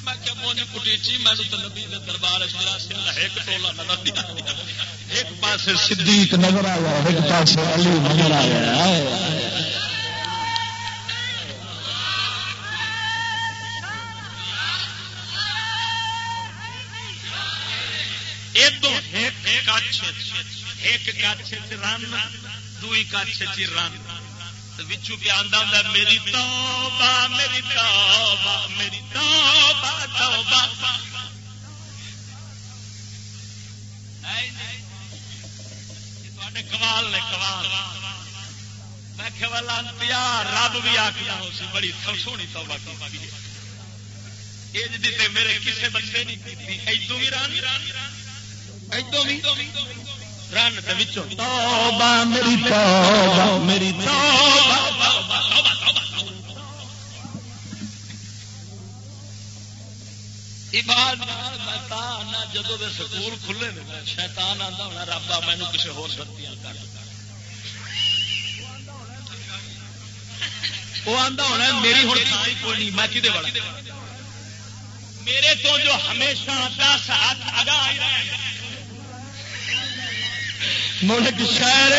[SPEAKER 3] میں کیا مونی کٹیچی، میں تو نبی دربار ایک ٹولا نظر دیا ایک پاس صدیق نظر آیا، ایک پاس علی نظر آیا۔ ایک کچھ رن، دوئی کچھ رن۔ بچو پہ آدھا ہوں میری توبہ میری توبہ میری توبہ توبہ۔ کمال نے کمال۔ میں کھولا رب بھی آ گیا اس بڑی سونی توبہ کی میرے کسی بندے نہیں کی بھی بھی رن۔ میری میری جدو سکول کھلے شیطان آتا ہونا رابا مینو کسی ہو سکتی وہ آتا ہونا میری ہوں کوئی نہیں، میں کھے بڑا میرے تو جو ہمیشہ دس ہاتھ اگا آ رہے ہیں
[SPEAKER 2] ملک شہر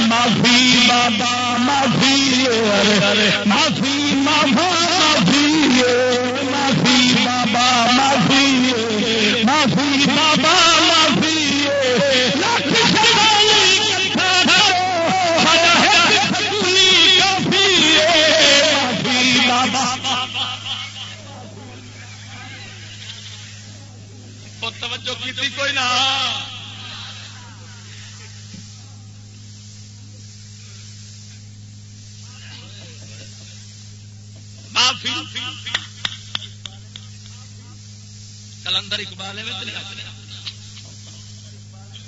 [SPEAKER 2] معافی، بابا، معافی معافی بابا، معافی معافی، بابا، معافی معافی بابا، معافی۔
[SPEAKER 3] توجہ کی کوئی نہ۔ کلندر اقبال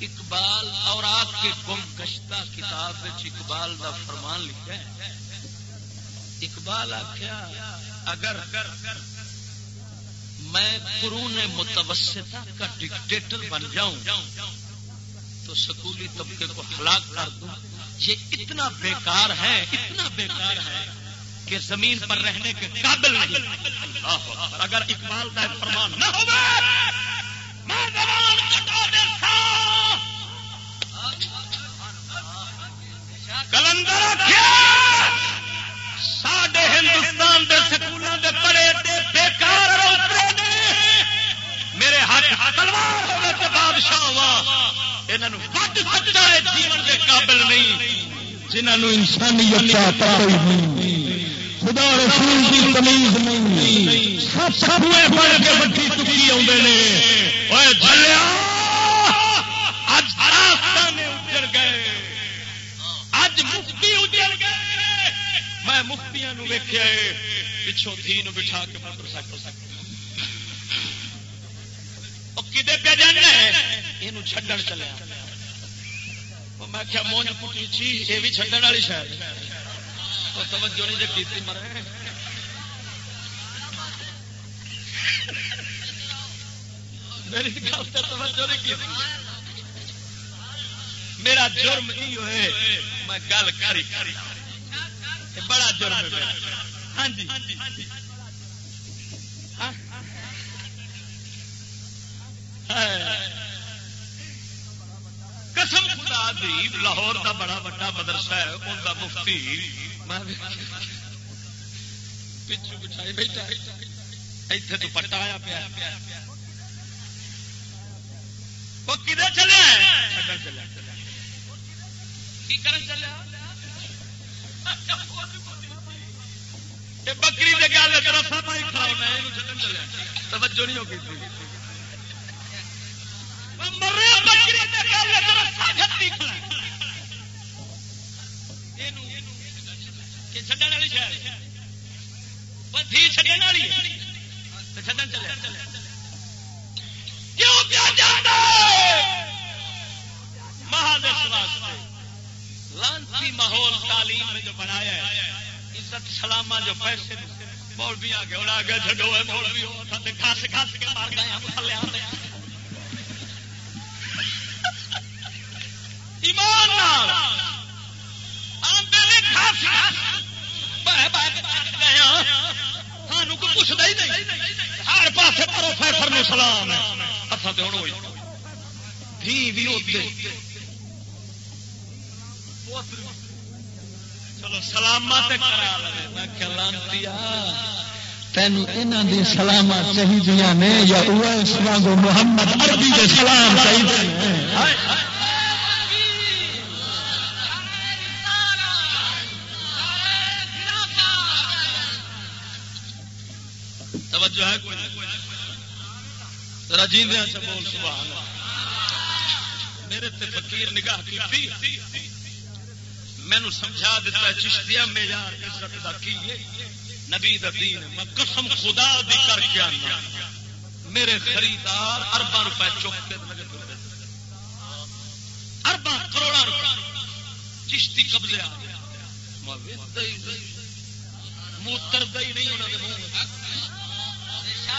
[SPEAKER 3] اقبال اور آپ کے گم گشتہ کتاب اقبال کا فرمان لکھا ہے۔ اقبال آخیا اگر میں قرون متوسطہ کا ڈکٹیٹر بن جاؤں، تو سکولی طبقے کو ہلاک کر دوں۔ یہ اتنا بیکار ہے، اتنا بیکار ہے۔ کہ زمین پر رہنے کے قابل نہیں۔ اگر اقبال کا فرمان نہ ہو کلندر ساڈے ہندوستان کے سکولوں کے پڑے بےکار میرے ہاتھ تلوار ہونے کے بادشاہ ہوا۔ یہ جیون کے قابل نہیں۔
[SPEAKER 2] جنہوں انسانیت کا پتہ نہیں۔ خدا رسول کی تمیز نہیں۔ سب سب پڑھ کے بٹھی چکی آدھے
[SPEAKER 3] اج اجڑ گئے۔ اج مفتی اجڑ گئے۔ میں مفتیاں ویخیا پچھوں تھی بٹھا کے موٹر سائیکل کدے پہ جانا ہے؟ یہ چڈن چلے میں کیا مونج پٹی چی، یہ بھی چڈن والی شاید۔ توجہ نہیں جی کی مرے۔ میری گل سے توجہ نہیں کی۔ میرا جرم نہیں ہوئے۔ میں گل کری کری بڑا جرم ہاں جی۔ ہاں۔ قسم دی لاہور دا بڑا بڑا مدرسہ ہے ان کا مفتی۔ پچھو بیٹھا۔ اتنے تو پٹا آیا پیا۔ وہ کدھر چلے؟ کی کرن چلے؟ بکری دے گل رسا پائی توجہ نہیں ہوگی لانسی ماحول تعلیم جو بنایا ہے، عزت سلامہ جو پیسے مولوی آ گئے اڑا گئے چڈو مولوی گھس گھس کے مار گئے تھلے ایمان ہاں۔ سانو کو ہی نہیں۔ ہر پروفیسر سلام چلو سلامت تین سلام چاہیے نے یا محمد عربی کے سلام چاہیے ہے کوئی رجی بول، سبحان میرے تے فقیر نگاہ کی مینو سمجھا دیتا چشتیا میرا عزت کا کی نبی دین میں قسم خدا دی کر کے آنا۔ میرے خریدار اربا روپے چوک اربا کروڑا روپے۔ چشتی قبضے آ گیا موتر دئی نہیں۔ انہوں نے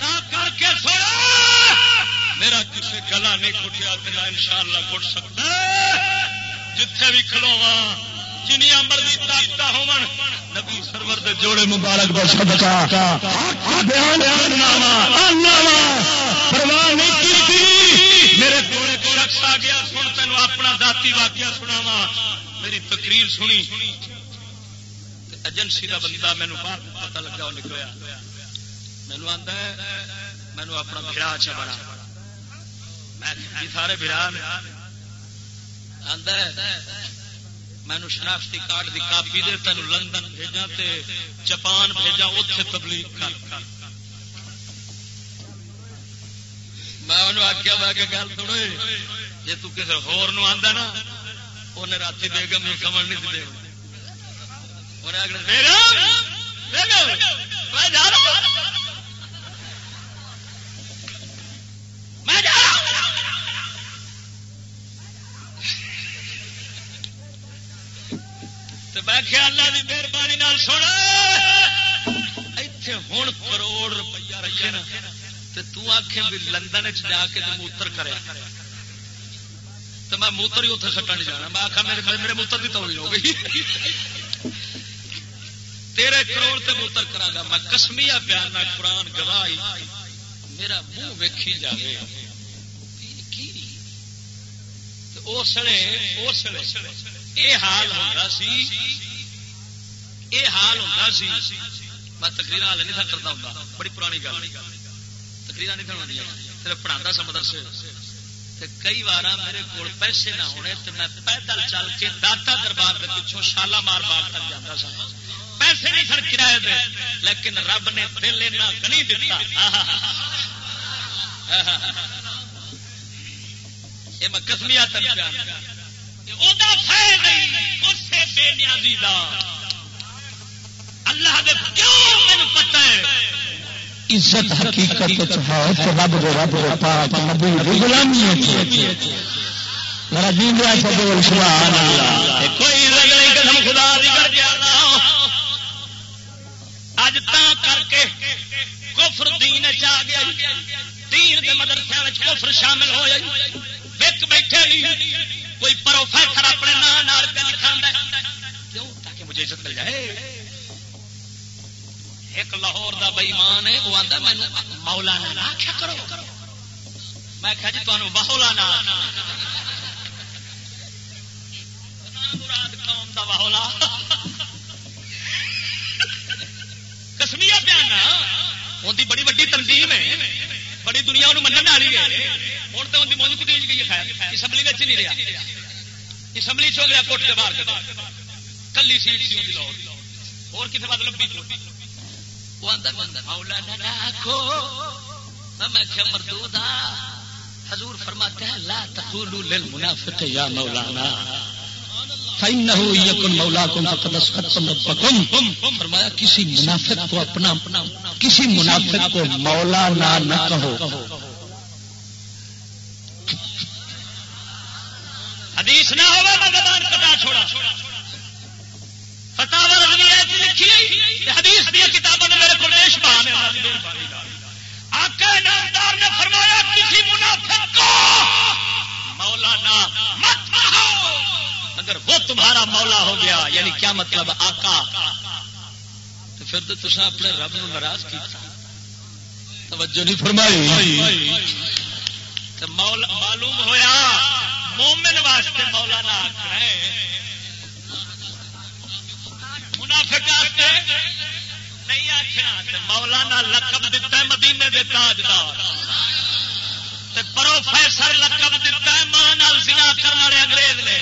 [SPEAKER 3] منہ کر کے سوڑا میرا کسی گلا نہیں کٹیا گلا ان شاء اللہ کٹ سکتا۔ جتھے بھی کھلوا جنیا مرضی طاقت ہو نبی سرور دے جوڑے مبارک دا صدقہ۔ میرے جوڑے کو رکھا گیا، سن تینوں اپنا ذاتی واقعہ سناوا میری تقریر سنی ایجنسی کا بندہ مینو باہر پتا لگا، وہ نکلیا۔ مینو آتا ہے مینو اپنا برا اچھا بڑا سارے برا مینو شناختی کارڈ کی کاپی دے تین لندن بھیجا جاپان بھیجا اتنے تبلیغ کر۔ میں آخیا میں گل سنو جی تسے ہور آدھا نا انہیں رات بیگم کمر نہیں دے میں کی مہربانی سونا اتے ہوں کروڑ روپیہ رکھے نا۔ تو آخ بھی لندن چ جا کے موتر کرے۔ تو میں موتر ہی اتنے سٹا نہیں جانا، میں آخا میرے میرے موتر کی توڑی ہو گئی۔ تیرے کروڑ تے موتر کرا گا میں کسمیا بیان قرآن گواہی، میرا منہ ویکھی جائے اسلے اسلے یہ حال ہوتا سی یہ حال ہوتا سی، میں تقریر حال نہیں تھا کرتا ہوں بڑی پرانی گل۔ تقریر نہیں تھا پڑھا سا مدرسے۔ کئی بار میرے کو پیسے نہ ہونے تو میں پیدل چل کے داتا دربار کے پچھوں شالا مار باغ تک جانا سا۔ پیسے نہیں سر کرایہ دے، لیکن رب نے دل اینا گنی دتا۔ یہ میں کسمیا تک اللہ دے کیوں؟ مجھے پتا ہے۔
[SPEAKER 2] عزت حقیقت رب دے رب دے پاک نبی دی غلامی ہے۔ میرا بول سبحان اللہ۔
[SPEAKER 4] کوئی عزت نہیں قسم خدا دی کر کے اج تا کر کے کفر دین چ گیا۔ دین دے مدرسے کفر شامل ہو جائے وک بیٹھے کوئی پروفیسر اپنے نام پہ لکھا کیوں؟ تاکہ مجھے عزت مل جائے۔ ایک لاہور دا بئیمان ہے، وہ آتا مینو مولانا نہ آخیا کرو۔ میں کہا جی تمہیں باہولا مراد قوم دا باہولا۔ کسمیا پیانا ان کی بڑی وڈی تنظیم ہے۔ بڑی دنیا انہوں منع والی ہے۔ ہوں تو ان کی مونج کٹیج گئی خیر۔ اسمبلی میں نہیں رہا اسمبلی چ گیا، کوٹ کے باہر۔ کلی سیٹ سی لاہور۔ اور کسی مطلب بھی بات لبی مردودا حضور فرماتے ہیں، لا تقولوا للمنافق یا مولانا، فإنه يكن مولاكم فقد اسقطتم ربكم. فرمایا، کسی منافق کو اپنا، کسی منافق کو مولانا نہ کہو۔ حدیث نہ ہوگا زبان کٹا چھوڑا۔ فتاوی حدیث دیا کتابوں نے میرے کو دیش آقا نامدار نے فرمایا، کسی منافق کو مولانا مت اگر وہ تمہارا مولا ہو گیا یعنی کیا مطلب آقا؟ تو پھر تو تصا اپنے رب نو ناراض کی توجہ نہیں فرمائی۔ معلوم ہویا، مومن واسطے مولانا آخر ہے منافق نہیں آخیا مولانا لقب دتا ہے مدینے دے تاجدار۔ پروفیسر لقب دتا ہے ماں نال سنا کرنے والے انگریز نے۔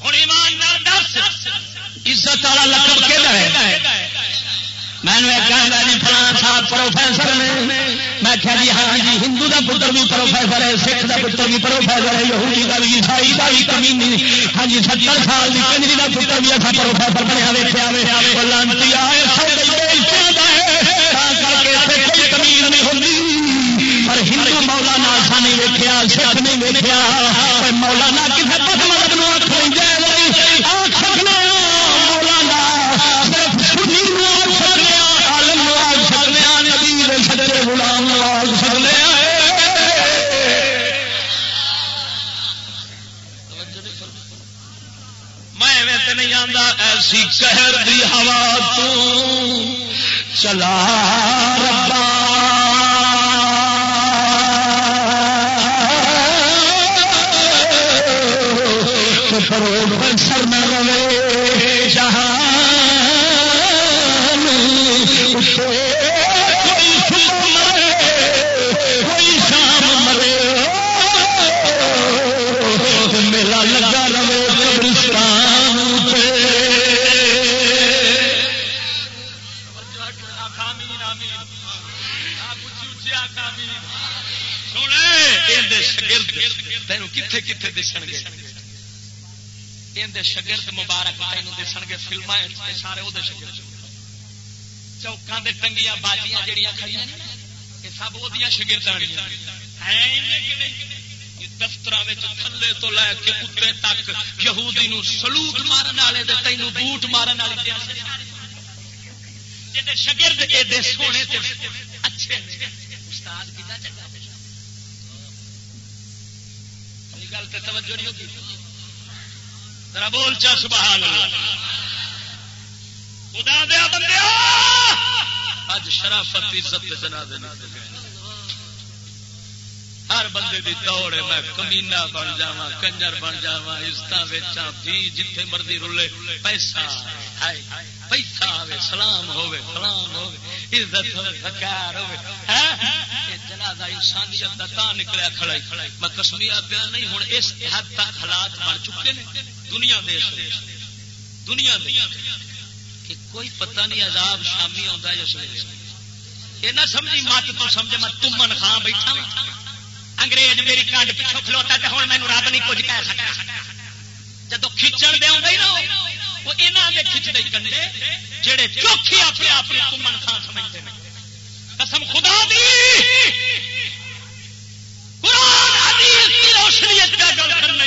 [SPEAKER 4] ہوں ایمان دس، عزت والا لقب کہ میں نے جی فلان صاحب پروفیسر نے۔ میں کہا جی ہاں جی ہندو کا پتر بھی پروفیسر ہے، سکھ کا پتر بھی پروفیسر ہے، یہودی کا بھی، عیسائی کا بھی کمی نہیں ہاں جی ستر سال کی کنجری کا پتر بھی اچھا پروفیسر بنیا ویسے لانتی آئے کوئی کمیز نہیں ہوتی پر ہندو مولانا ایسا نہیں ویکیا سکھ نہیں ویکیا مولانا کسی پت مدد ایسی کہر دی ہوا تو چلا ربا۔ شگرد مبارک دسن گے فلم سارے وہ شگرد چوکان کے ٹنگیا باجیاں جہیا کھڑی یہ سب وہ شگردانیاں دفتر تھلے تو لے کے اتنے تک یہودی سلوٹ مارن والے تینوں بوٹ مارن والے شگرد ایڈے سونے اچھے استاد کتنا چنگا گل تو توجہ نہیں ہوگی۔ ذرا بول چا، سبحان اللہ۔ خدا دیا بندے اج شرافت عزت جنازے جنا دینا ہر بندے دی دوڑ ہے، میں کمینا بن جا کنجر بن جا عزت ویچا بھی جتھے مرضی رلے، پیسہ پیسہ آئے سلام ہوے سلام ہوے، عزت ہوے جنازہ انسانیت کا نکلیا کھڑا میں کسمیا پیا نہیں ہوں اس حد تک حالات بن چکے ہیں دنیا دے دنیا دے، کہ کوئی پتہ نہیں عذاب شامی آتا یا سویرے یہ نہ سمجھی مت تو سمجھ میں تمن خان بیٹھا ہاں۔ انگریز میری کانڈ پیچھو کھلوتا تو ہوں مینو رب نہیں کچھ کہہ سکتا۔ جب کھچن دے آ نا، وہ یہاں کے کھچ دے کنڈے جہے چوکھی اپنے آپ کو تمن خان سمجھتے ہیں۔ قسم خدا دی! قرآن حدیث کی روشنی پہ گل کرنا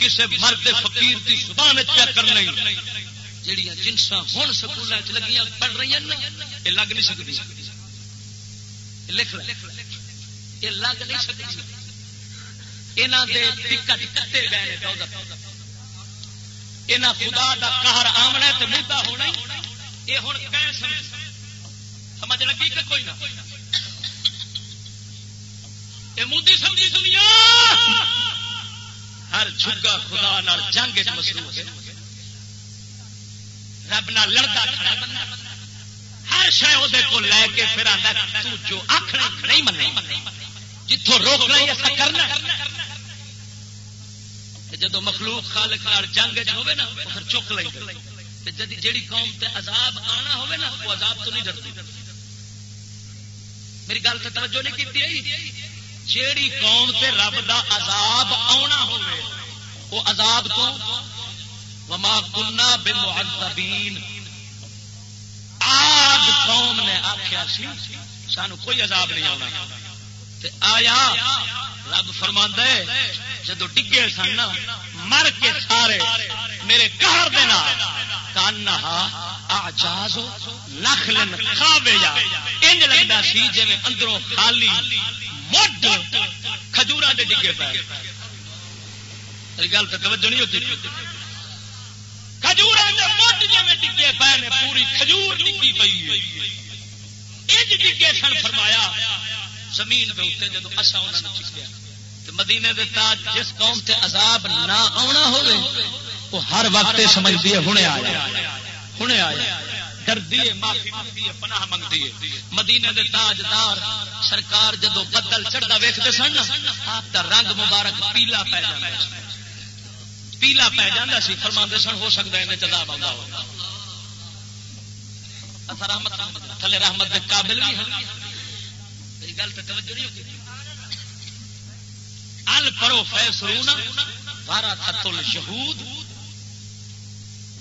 [SPEAKER 4] کسی مرد فقیر کی زبان پہ کرنا جہیا جنسا ہوں سکول لگیاں، پڑھ رہی ہیں یہ لگ نہیں سکتی لکھ یہ لگ نہیں سکتی یہاں کے ٹکٹ کٹے گئے یہاں خدا کا کہر آمنا تو مدعا ہونا یہ ہوں سمجھ لگی کہ کوئی نہ؟ مودی سمجھی دنیا۔ ہر جگہ خدا نال جنگ مصروف ہے۔ رب نہ لڑتا کھڑا بندہ ہر شہ وہ لے کے پھر آتا جو آخر نہیں من جتوں روکنا ہی ایسا کرنا جدو مخلوق خالق جنگ ہوے نا پھر چک لیں جدی جیڑی قوم تے عذاب آنا ہوے نا وہ عذاب تو نہیں ڈرتی میری گل سے توجہ نہیں کی جیڑی قوم تے رب دا عذاب آنا ہوے وہ عذاب تو؟ وما کنہ بے محدبین آج قوم نے آخیا سی، سانو کوئی عذاب نہیں آنا آیا، رب فرما جدو ڈگے سن مر کے سارے میرے گھر دینا کانا آجاز نخل کھاوے جا انج لگتا سی جی اندروں خالی مڈ کھجورا دے ڈگے پہ گل تو توجہ نہیں ہوتی۔ کھجور مڈ جی ڈگے پے نے، پوری کھجور ڈگی پی انج ڈگے سن فرمایا، زمین کے اتنے جب اصا انہوں نے چکیا مدینے دے تاج جس قوم تے عذاب نہ آنا ہوئے وہ ہر وقت سمجھتی ہے، ہنے آیا۔ ہنے آیا۔ ڈردی ہے، معافی منگتی ہے، پناہ منگتی ہے۔ مدینے دے تاجدار سرکار جدو بدل چڑھتا ویکتے سن آپ کا رنگ مبارک پیلا پی جانا پیلا پی جانا سی فرما سن، ہو سکتا ہے عذاب آتا ہوگا رحمت تھلے رحمت دے قابل بھی ہیں میری گل تو توجہ نہیں ہوگی ال پرو فیسرون بارہ فتل شہود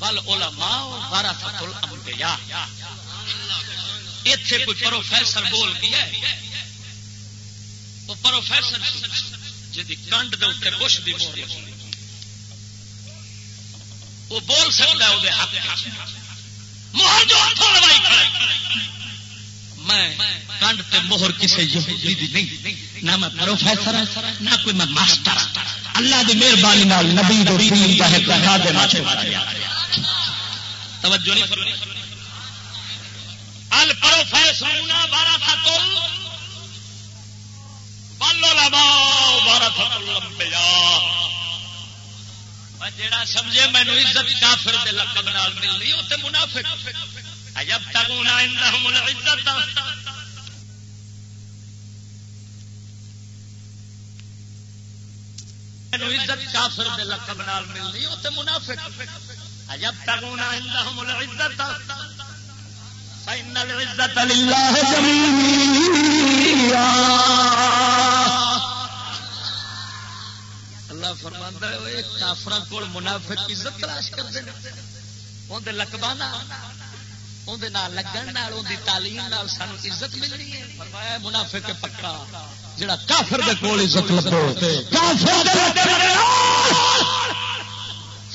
[SPEAKER 4] ول علماء بارہ فتل امبیا کوئی پروفیسر بول گیا وہ پروفیسر جی کنڈ دے اتنے بش دی مور لگی۔ وہ بول سکتا ہے وہ حق مہر جو ہاتھوں لوائی کھڑا میں کنڈ تے مہر کسی یہودی دی نہیں۔ نہ میں پروفیسر ہاں، نہ کوئی میں ماسٹر ہاں۔ اللہ دی مہربانی نال نبی دو دین دا ہے کہا دینا چاہیے توجہ نہیں فرمائی۔ الپروفیسرون ورثۃ والعلماء ورثۃ الانبیاء جڑا سمجھے مینو عزت کافر دے لقب نال ملنی، او تے منافق۔ جب تک عزت کافر دے لقب نال ملنی وہ تو منافق۔ جب تک العزت، فإن لله جميعا اللہ فرماندا ہے کافراں کول منافق عزت تلاش کردے نے اون دے لقباں لگن تعلیم سان عزت ملنی ہے۔ منافع کے پکا، جڑا کافر دے کول عزت لگو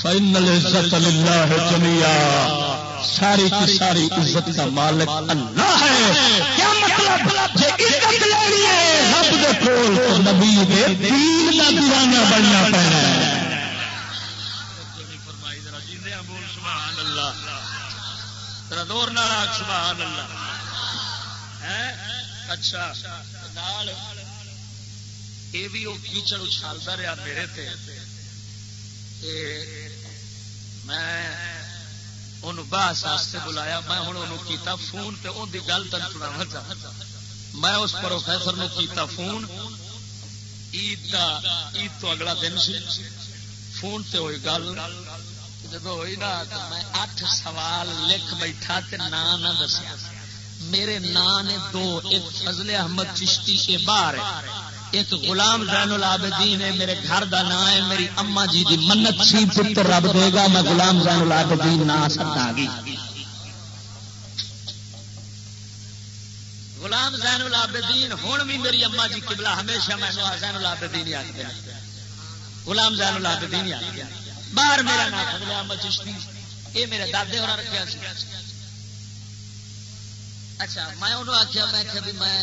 [SPEAKER 4] فائنل عزت اللہ جمیا ساری کی ساری عزت کا مالک اللہ ہے۔ کیا مطلب؟ عزت لینی ہے، رب دے کول نبی دے دین دا دیوانہ بننا پڑنا ہے۔ دور سبحان اللہ۔ اچھا۔ یہ بھی وہ کیچڑ اچھالتا رہا میرے تے۔ میں باس واسطے بلایا، میں ہوں انہوں کیتا فون تے ان کی گل تک سنا چاہتا۔ میں اس پروفیسر نے کیتا فون۔ عید کا عید تو اگلا دن سی۔ فون تے ہوئی گل۔ جب ہوئی نا تو میں اٹھ سوال لکھ بیٹھا نام نہ دسیا۔ میرے نام نے دو، ایک فضل احمد چشتی کے باہر ہے ایک غلام زین العابدین ہے، میرے گھر دا نام ہے، میری اما جی دی منت سی پتر رب دے گا، میں غلام زین العابدین نہ سکتا گی۔ غلام زین العابدین ہوں بھی میری اما جی قبلہ، ہمیشہ میں زین العابدین یاد دیا غلام زین العابدین یاد دیا باہر میرا نام فضل احمد چشتی یہ میرے دادے اور رکھا اچھا میں انہوں آخیا میں کہ میں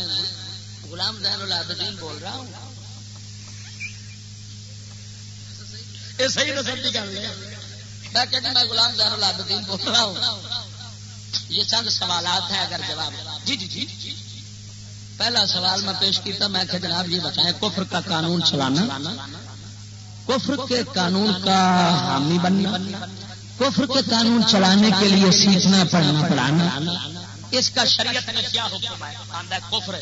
[SPEAKER 4] غلام زین العابدین بول رہا ہوں۔ یہ صحیح نسل کی گل ہے۔ میں کہ میں غلام زین العابدین بول رہا ہوں۔ یہ چند سوالات ہیں اگر جواب۔ جی جی جی۔ پہلا سوال میں پیش کیا میں کہ جناب یہ بتائیں، کفر کا قانون چلانا؟ کفر کے قانون کا حامی بننا؟ کفر کے قانون چلانے کے لیے سیکھنا، پڑھنا، پڑھانا؟ اس کا شریعت میں کیا حکم ہے؟ کفر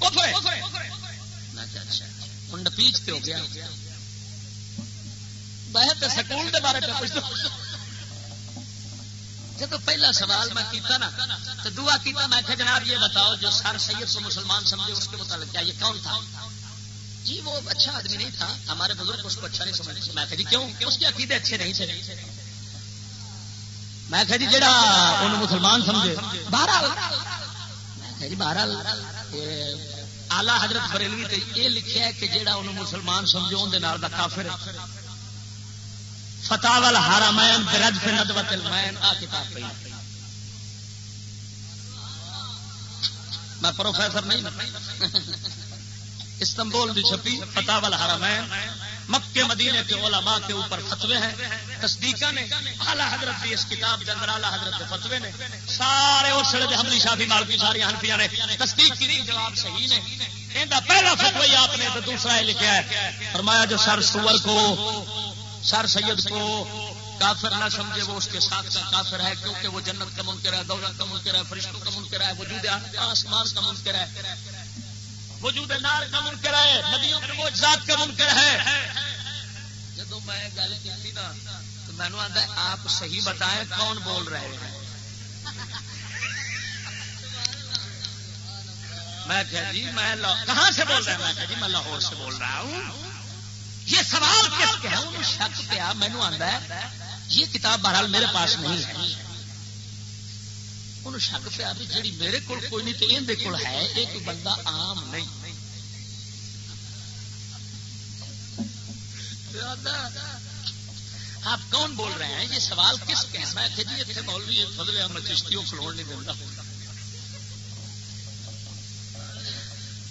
[SPEAKER 4] کنڈ اچھا، پیچتے ہو گیا۔ سکول کے بارے میں جب پہلا سوال میں کیتا نا تو دعا کیتا، میں کہ جناب یہ بتاؤ، جو سر سید کو مسلمان سمجھے، اس کے متعلق کیا یہ کون تھا؟ جی وہ اچھا آدمی نہیں تھا۔ ہمارے بزرگ اس کو اچھا نہیں سمجھتے۔ میں کہ جی کیوں؟ اس کے عقیدے اچھے نہیں تھے۔ میں کہ جی جڑا مسلمان سمجھے۔ بہرحال میں بہرحال آلہ حضرت بریلوی یہ لکھا ہے کہ جڑا ان مسلمان سمجھو اندر کافر فتح والا ہارا مین برج سے ندوت المین، آ کتاب پہ میں پروفیسر نہیں استنبول دی چھپی فتح والا ہارا مین مکے مدینے کے علماء کے اوپر فتوے ہیں، تصدیقہ نے، اعلیٰ حضرت دی اس کتاب کے اندر اعلیٰ حضرت کے فتوے نے، سارے اس سڑے حملی شافی مالکی ساری ہنفیاں نے تصدیق کی جواب صحیح نے۔ پہلا فتوی آپ نے تو دوسرا یہ لکھا ہے۔ فرمایا جو سر سور کو، سر سید کو کافر نہ سمجھے، وہ اس کے ساتھ کا کافر ہے، کیونکہ وہ جنت کا منکر ہے، دولت کا منکر ہے، فرشتوں کا منکر ہے، وجود آسمان کا منکر ہے۔ وجود نار کا منکر ہے ندیوں کے وہ ذات کا منکر ہے۔ جب میں گل کی نا، تو میں نے آتا آپ صحیح بتائیں کون بول رہے ہیں؟ میں کہ جی میں کہاں سے بول رہا ہوں میں کہ جی میں لاہور سے بول رہا ہوں۔ یہ سوال کس کے ہے؟ شک پیا مینو آتا ہے، یہ کتاب بہرحال میرے پاس نہیں ہے۔ انہوں شک پیا بھی جی میرے کو کوئی نہیں تو اندر کول ہے یہ کوئی بندہ عام نہیں آپ کون بول رہے ہیں یہ سوال کس کے میں کہ جی اتنے مولوی فضل احمد چشتیوں کھلوڑ نہیں دینا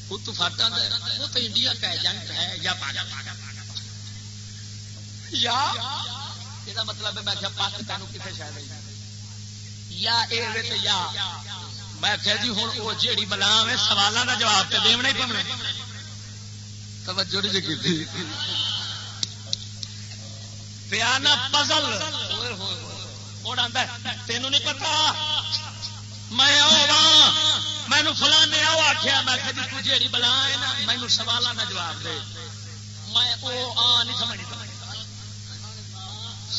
[SPEAKER 4] وہ تو فاٹا وہ تو انڈیا کا ایجنٹ ہے یا پاجا پاجا یا یہ مطلب میں کیا پاکستان کتنے شاید یا یا۔ میں کہ جی ہوں وہ جیڑی بلا ہے سوالوں کا جواب تو دینا ہی پڑنا توجہ نہیں جی کی پیانا پزل۔ تینوں نہیں پتا۔ میں مینو فلانے آؤ آخیا میں کہ جیڑی بلا ہے نا، مینو سوالوں کا جواب دے۔ میں وہ آ نہیں سمجھ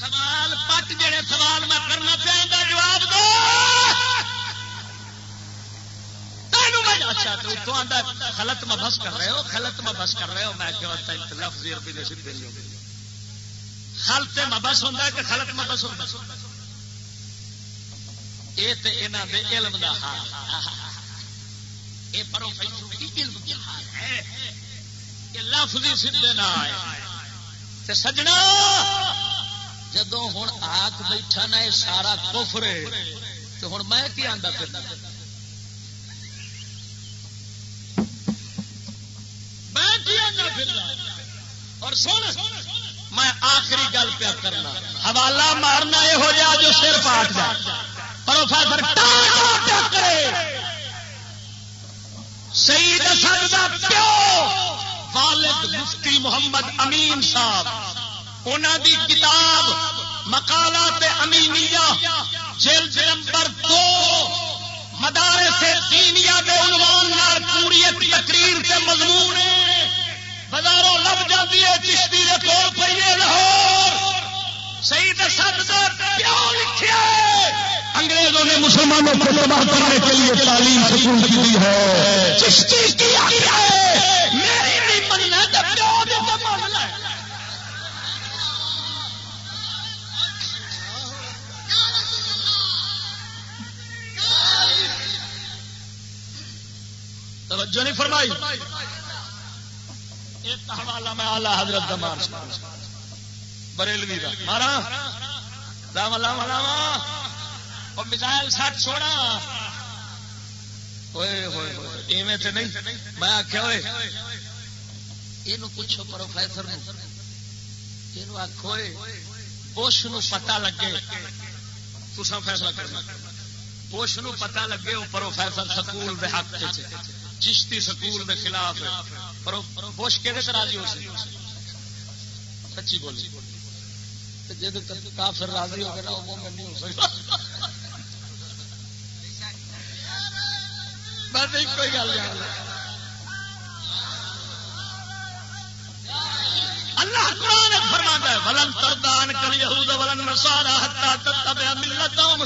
[SPEAKER 4] سوال، پٹ جڑے سوال میں کرنا پیا جواب دو۔ اچھا تو آتا خلط میں بس کر رہے ہو، خلط میں بس کر رہے ہو۔ میں کیا لفظ خلط میں بس ہوں کہ خلط میں بس ہوتا یہ تو یہاں کے علم کا حال۔ یہ علم کا حال ہے؟ کہ لفظ سیدھے نہ آئے۔ سجنا! جدو ہوں آک بیٹھا نا یہ سارا کوفرے تو ہوں میں کیا آتا پھر اور سن، میں آخری گل پیا کرنا۔ حوالہ مارنا یہ ہو جا جو سر پاٹ جائے۔ پروفیسر صحیح دس پیو، والد مفتی محمد امین صاحب۔ انہوں دی کتاب مکالات امینیا جلد نمبر دو مدارے سے دینیا کے عنوان پوری تقریر کے مضمون بازاروں لب جاتی ہے چشتی کے کول پہ لاہور۔ صحیح دسد کیوں لکھے انگریزوں نے مسلمانوں کو تباہ کرنے کے لیے تعلیم سکون کی ہے۔ چشتی کی میری نہیں مننا
[SPEAKER 3] توجہ نہیں فرمائی. ایک حوالہ میں آلہ حضرت دمار بریلوی کا مارا؟ لاوا لاوا لاوا اور میزائل سٹ چھوڑا ہوئے ہوئے ایویں تے نہیں۔ میں آخیا ہوئے۔ یہ پوچھو پروفیسر یہ آخو بش نو پتا لگے۔ تسا فیصلہ کرنا۔ بش نو پتا لگے وہ پروفیسر سکول دے حق چشتی سکول دے خلاف پر بش کہ راضی ہو سچی بولی۔ جی کافر راضی ہو گیا نا، وہ نہیں ہو سکتا۔ کوئی گل اللہ قرآن فرماتا ہے، ولن تردان کر یہود ولن نصارا حتا تتبع ملتهم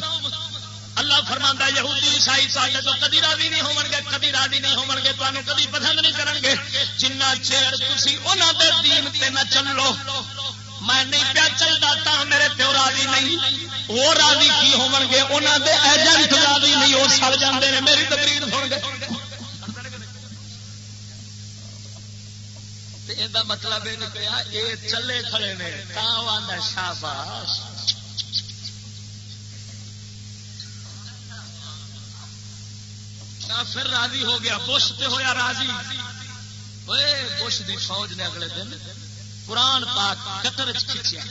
[SPEAKER 3] اللہ فرماندا یہودی عیسائی ساڈے تو کدی راضی نہیں ہون گے کدی راضی نہیں ہون گے تانوں کدی پسند نہیں کرن گے جنہ چیر تسی انہاں دے دین تے نہ چلو میں نہیں پیا چلتا تا میرے پیو راضی نہیں۔ وہ راضی کی ہون گے انہاں دے ایجنٹ راضی نہیں، وہ سڑ جاندے نے، میری تقریر سن گے یہ مطلب یہ نکلا یہ چلے کھڑے نے شاباش۔ پھر راضی ہو گیا۔ بش تے ہویا راضی۔ بش دی فوج نے اگلے دن قرآن پاک قطر کھچیا۔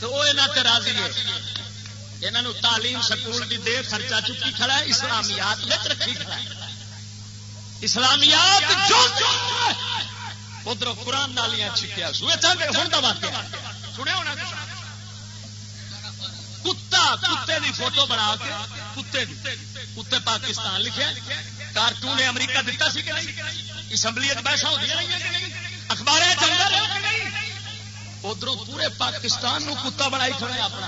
[SPEAKER 3] تو وہ یہاں تے راضی ہے۔ یہاں تعلیم سکول دی دے خرچہ چکی کھڑا ہے، اسلامیات وچ رکھی کھڑا ہے۔ اسلامیات جو ادھر قرآن نالیاں چھکیا سوئے چاہتے ہوں تو بات سنیا ہونا کتا، کتے دی فوٹو بنا کے کتے کتے پاکستان لکھے کارٹون امریکہ دتا سی کہ نہیں؟ اسمبلی بحثا ہوتی اخبار ادھر پورے پاکستان نو کتا بنائی کھڑے اپنا۔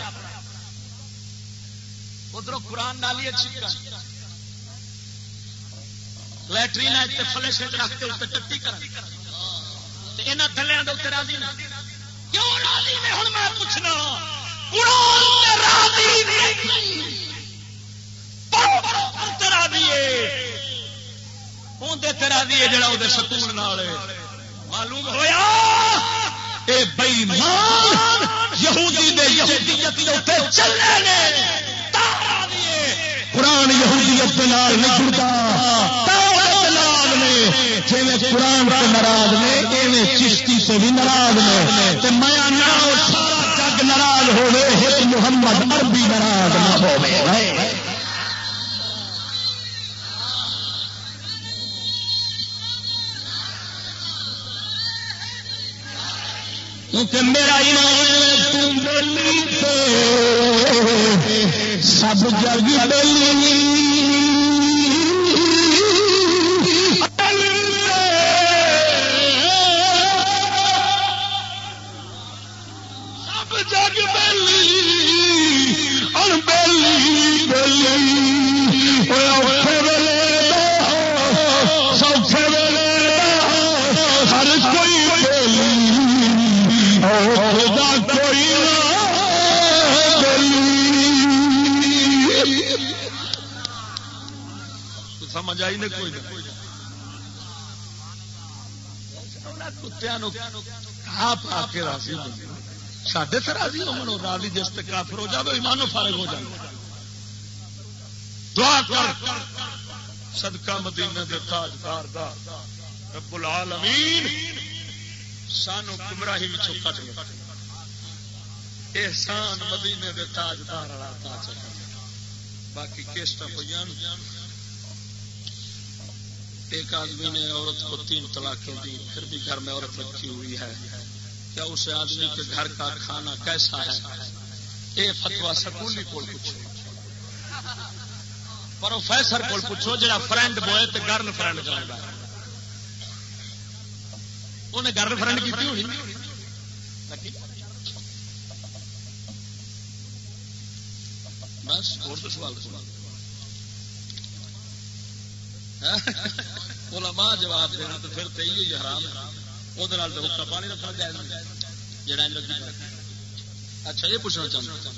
[SPEAKER 3] ادھر قرآن نالی اچھی لٹرین فلش رکھ کے اتنے ٹٹی کر یہاں تھلیا راضی کیوں راضی نے؟ ہوں میں پوچھنا تیرا دیے جڑا وہ سکون معلوم ہوا بئی قرآن یہودیت نہیں جڑتا۔ جی قرآن سے ناراض نے، ایویں چشتی سے بھی ناراض نے۔ میں سارا جگ ناراض ہوئے محمد عربی ناراض نہ ہو کیونکہ میرا انعام سب جگ بلی سب جگ بلی اور بلی بلی سمجھ آئی نہیں۔ کوئی کتیا کے راضی سڈے تو راضی ہو راضی جس کافر ہو جائے ایمانو فارغ ہو جائے دعا کر۔ صدقہ مدینہ دے تاجدار دا۔ رب العالمین، سانو گمراہی وچوں کٹ لے۔ احسان مدینے دے تاجدار والا تاج باقی کیسٹا پہ ایک آدمی نے عورت کو تین طلاقیں دی پھر بھی گھر میں عورت رکھی ہوئی ہے۔ کیا اس آدمی کے گھر کا کھانا کیسا ہے؟ یہ فتوا سکولی کو پوچھو۔ پروفیسر کو پوچھو جا فرینڈ بوائے تو گرل فرینڈ کرا انہیں گرل فرینڈ کی ہوئی بس، اور تو سوال سوال علماء جواب دینا تو پھر تو یہ حرام وہ حکا پانی رکھنا چاہیے جڑا اچھا یہ پوچھنا چاہتا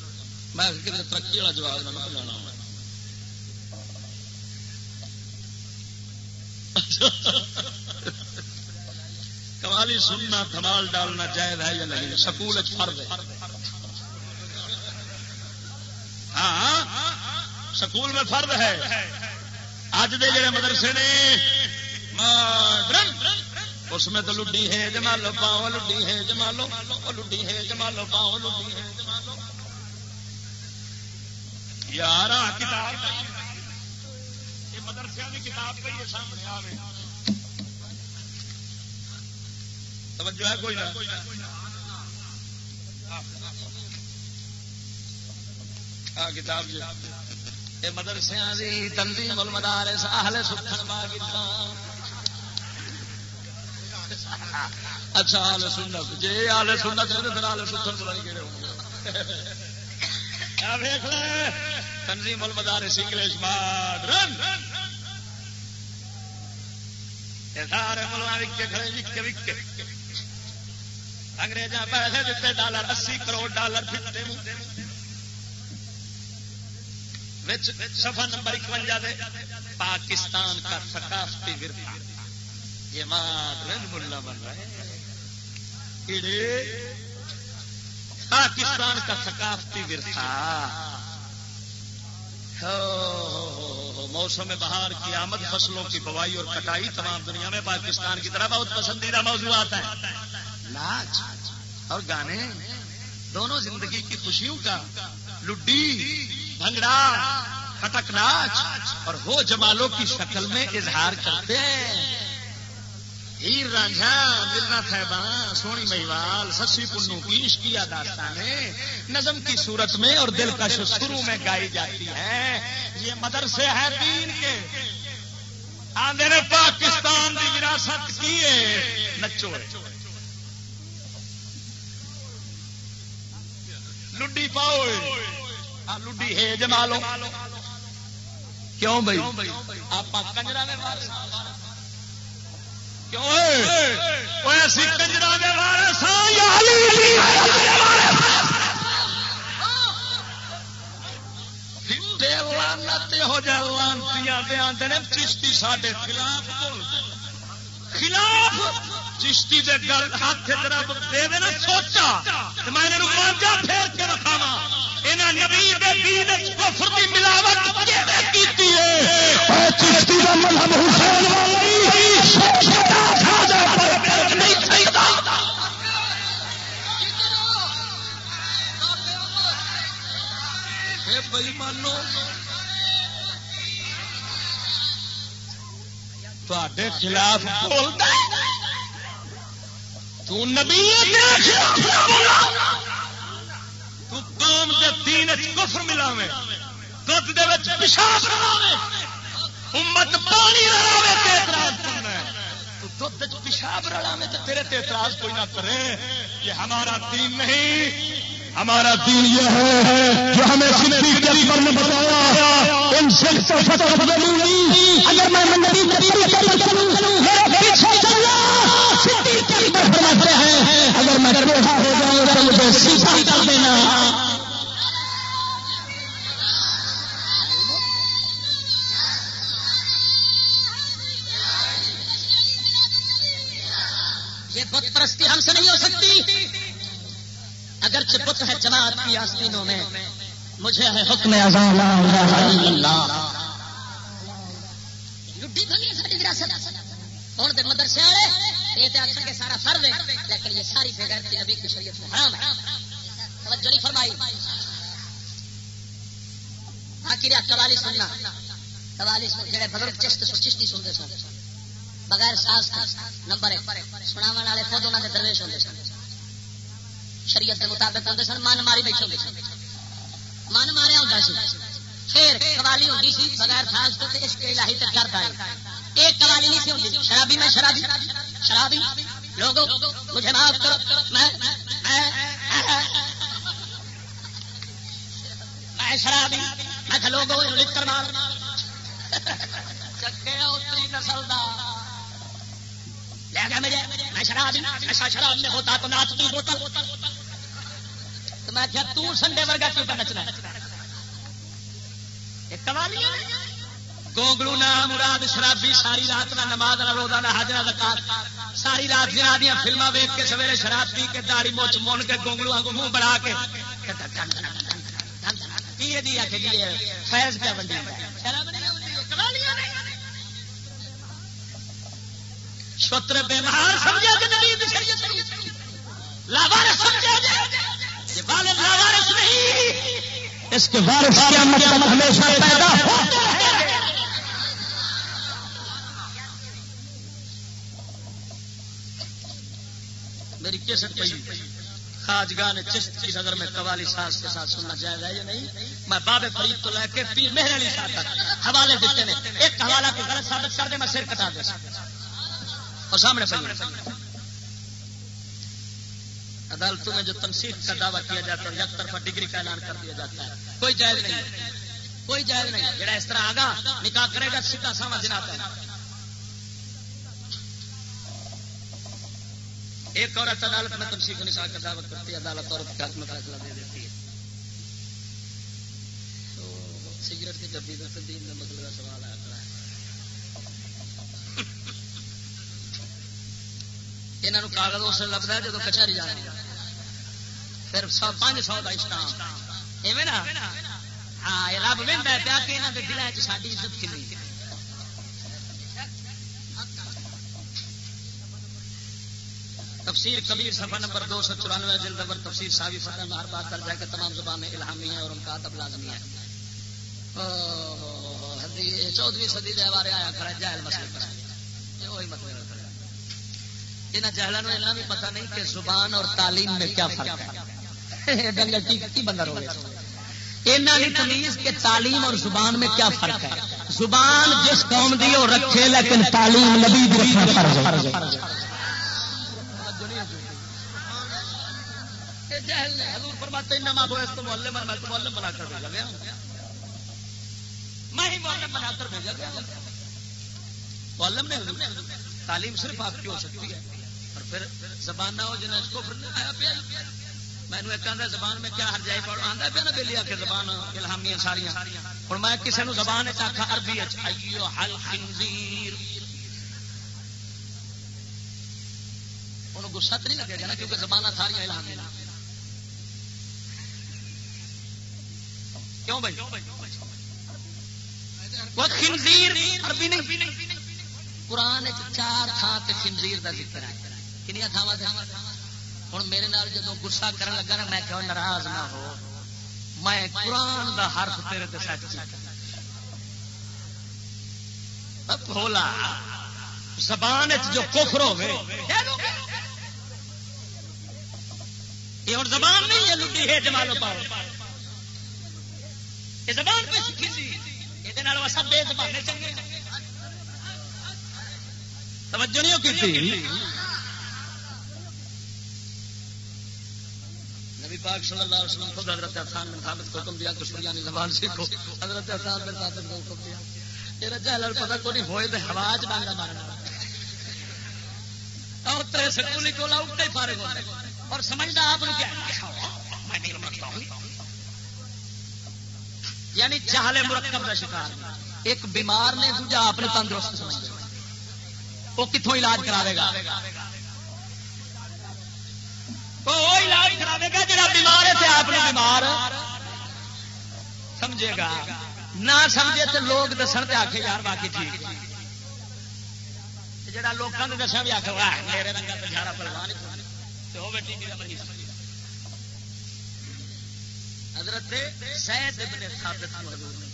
[SPEAKER 3] میں ترقی والا جواب نہ کمالی سننا، دھمال ڈالنا جائز ہے یا نہیں؟ سکول فرد ہے۔ ہاں سکول میں فرد ہے۔ اج دے جڑے مدرسے نے اس میں تو لڈی ہے، جمالو پاؤ، لڈی ہے، جمالو لڈی ہے، جمالو پاؤ، لڈی ہے یار کتاب مدرسے کی کتاب پہ یہ سامنے آ رہے توجہ ہے کوئی نہ۔ کتاب جی۔ جو مدرسے تنظیم المدارس اہل سکھن پاکستان اچھا آل سنت۔ جی آل سنت پھر آل سکھن بلائی کہڑے ہوں تنظیم المدارس انگلش ماڈرن سارے ملوا وکے کھڑے وکے وکے۔ انگریزاں پیسے دیتے، ڈالر اسی کروڑ، ڈالر پھٹتے۔ سفا نمبر اکوجا دے، پاکستان کا ثقافتی ورثہ یہ ملا بن رہا ہے۔ پاکستان کا ثقافتی ورثہ موسم بہار کی آمد، فصلوں کی بوائی اور کٹائی تمام دنیا میں پاکستان کی طرح بہت پسندیدہ موضوعات ہیں ناچ اور گانے، دونوں زندگی کی خوشیوں کا لڈی۔ بھنگڑا کٹک ناچ، اور وہ جمالوں کی شکل میں اظہار کرتے ہیں۔ ہیر رانجھا مرنا صاحبان، سونی مہیوال، سسی پنو کی عشقیہ داستانیں نظم کی صورت میں اور دل کا شروع میں گائی جاتی ہے یہ مدرسے ہے دین کے۔ آندے نے پاکستان کی وراثت کی نچو لڈی پاؤ۔ لڈی ہے جما لو کیوں بھائی؟ آپ کنجرا ہاں۔ کیوں کنجرا ہو لانتی چشتی ساڈے خلاف خلاف؟ چشتی دے گل ہاتھ رب دے نا سوچا میں پھیر کے رکھاوا ملاوٹ بھائی مانو تے خلاف بولتا تو نبی تو قوم دے دین کفر ملاوے. دھد دے پیشاب رلاوے امت پانی رلاوے تے اعتراض کرنا ہے. تو دھد پیشاب رلاوے تے تیرے تے اعتراض کوئی نہ کرے یہ ہمارا دین نہیں ہمارا دین یہ ہے جو ہمیں صدیق کے اکبر نے بتایا ان سے اگر میں نبی میرے پیچھے چلنا۔ کے فرماتے ہیں، اگر میں ٹوٹا ہو جاؤں تو مجھے سیدھا کر دینا۔ یہ بت پرستی ہم سے نہیں ہو سکتی۔ اگر چپت ہے جماعت کی آستینوں میں، مجھے ہے۔ حکم ہوں تو مدرسے والے؟ یہ تو آخر کے سارا فرد ہے، لیکن یہ ساری بے بغیر نبی کی شریعت میں حرام ہے۔ توجہ نہیں فرمائی۔ باقی رہا قوالی سننا۔ قوالی سن، جڑے بزرگ چشت چشتی سنتے سن۔ بغیر ساز نمبر سنا والے خود انہوں کے درویش ہوتے سن۔ شریعت کے مطابق ہوتے سن، من ماری بیٹھے ہوتے سن۔ من ماریا ہوتا سی۔ پھر قوالی ہوتی سی، بغیر ساز تو اس کے الہی تک کرتا ہے ایک قوالی نہیں سی ہوتی شرابی، میں شرابی۔ شرابی۔ لوگوں مجھے معاف کرو۔ میں میں شرابی۔ میں لوگوں لکھ کر مار۔ چکے اتری نسل کا لے گیا مجھے میں شراب نشا شراب میں ہوتا، تو نات ناچتی بوتل۔ تو میں کیا تو سنڈے ورگا کیوں کا نچنا
[SPEAKER 4] گونگلو نہ، مراد شرابی، ساری رات نہ نماز نہ روزہ نہ حج نہ زکات۔ ساری رات جنہ دیا فلما ویک کے سویرے شراب پی کے داڑی موچ مون کے گونگلو کو منہ بڑھا کے۔ جی؟ فیض پہ بنڈی شوتر بیمار سمجھا کہ نبی لاوارس سمجھا جائے؟ لاوارس نہیں۔ اس کے وارث کیا مطلب ہمیشہ پیدا میری کیسٹ پہ خاجگان چشت کی نظر میں قوالی ساز کے ساتھ سننا جائز ہے یا نہیں؟ میں بابے فرید تو لے کے پیر مہر علی صاحب تک حوالے دیتے ہیں۔ ایک حوالہ کو غلط ثابت کر دے میں سر کٹا دے۔ اور سامنے پہ عدالتوں میں جو تنصیب کا دعویٰ کیا جاتا ہے، یک طرفہ ڈگری کا اعلان کر دیا جاتا ہے۔ کوئی جائز نہیں۔ کوئی جائز نہیں۔ جڑا اس طرح آگا نکاح کرے گا، سیدھا ساما جناتا ہے۔ ایک عورت عدالت میں تمسی کو نکاح کا دعوت کرتی ہے، عدالت عورت کے حق میں فیصلہ دے دیتی ہے۔ تو سگریٹ کی ڈبی میں دین کا مطلب سوال آتا ہے یہاں کاغذ اس لگتا ہے جب کچہری جانا پھر سو پانچ سو کا اسٹام ایویں نا ہاں رب وہدا پیا کہ یہاں کے دلان چاڑی عزت کھلی تفسیر کبیر صفحہ نمبر دو سو چورانوے جلد نمبر تفسیر ساوی فتح میں ہر بات کر جائے کہ تمام زبانیں الہامی ہیں اور ان کا ادب لازمی ہے چودہویں صدی کے بارے آیا کھڑا جہل مسئلے پر وہی مطلب یہاں جہلوں اتنا بھی پتا نہیں کہ زبان اور تعلیم میں کیا فرق ہے۔ ڈنگر جی، کی بندر ہو گیا؟ تمیز کہ تعلیم اور زبان میں کیا فرق ہے۔ زبان جس قوم دی وہ رکھے، لیکن تعلیم نبی فرماتے نما بو تو میں تو بنا کر بھیجا گیا۔ میں ہی بنا کر بھیجا گیا۔ نے تعلیم صرف آپ کی ہو سکتی ہے۔ پھر زبان نہ ہو جنہیں اس کو آیا پیا۔ میں نے ایک آدھا زبان میں کیا ہر جائے پڑھو آدھا پیا نا بلی آ کے زبان الہامی ساری اور میں کسی نے زبان آخا عربی آئیو حل خنزیر۔ انہوں گسا تو نہیں لگے گا نا کیونکہ زبان ساری الہامی کیوں بھائی؟ وہ خنزیر عربی نہیں۔ قرآن چار تھان خنزیر کا ذکر ہے۔ کنیا تھاوا ہوں میرے نال جب گسا کرن لگا نا میں کہ ناراض نہ ہو میں قرآن دا حرف تیرے تے سچ بولا زبان جو کفر ہوے یہ ہوں زبان نہیں ہے لٹی ہے جمالو پاؤ یہ زبان پہ سیکھی سی یہ سب بے زبانے چنگے توجہ نہیں کی پاک صلی اللہ علیہ وسلم خود حضرت احسان بن ثابت کو حکم دیا کشمیری زبان سیکھو۔ حضرت احسان بن ثابت کو حکم دیا۔ تیرا جہل پتہ کو نہیں ہوئے تو ہوا چ ڈانگا مارنا اور تیرے سکولی کو لاؤ ہی فارغ ہو اور سمجھتا آپ نے کیا؟ میں نہیں رمکتا ہوں۔ یعنی چہلے مرکب کا شکار۔ ایک بیمار نے دوجا اپنے تندرست سمجھ وہ کتوں علاج کرا دے گا؟ تو وہ علاج کرا گا جا بیمار ہے آپ نے بیمار سمجھے گا۔ نہ سمجھے تو لوگ دسن تے آخے یار باقی ٹھیک۔ جا لوگوں نے دسا بھی آخر میرے رنگا تو جھاڑا پلوان ہو حضرت سید ابن ثابت حضور نے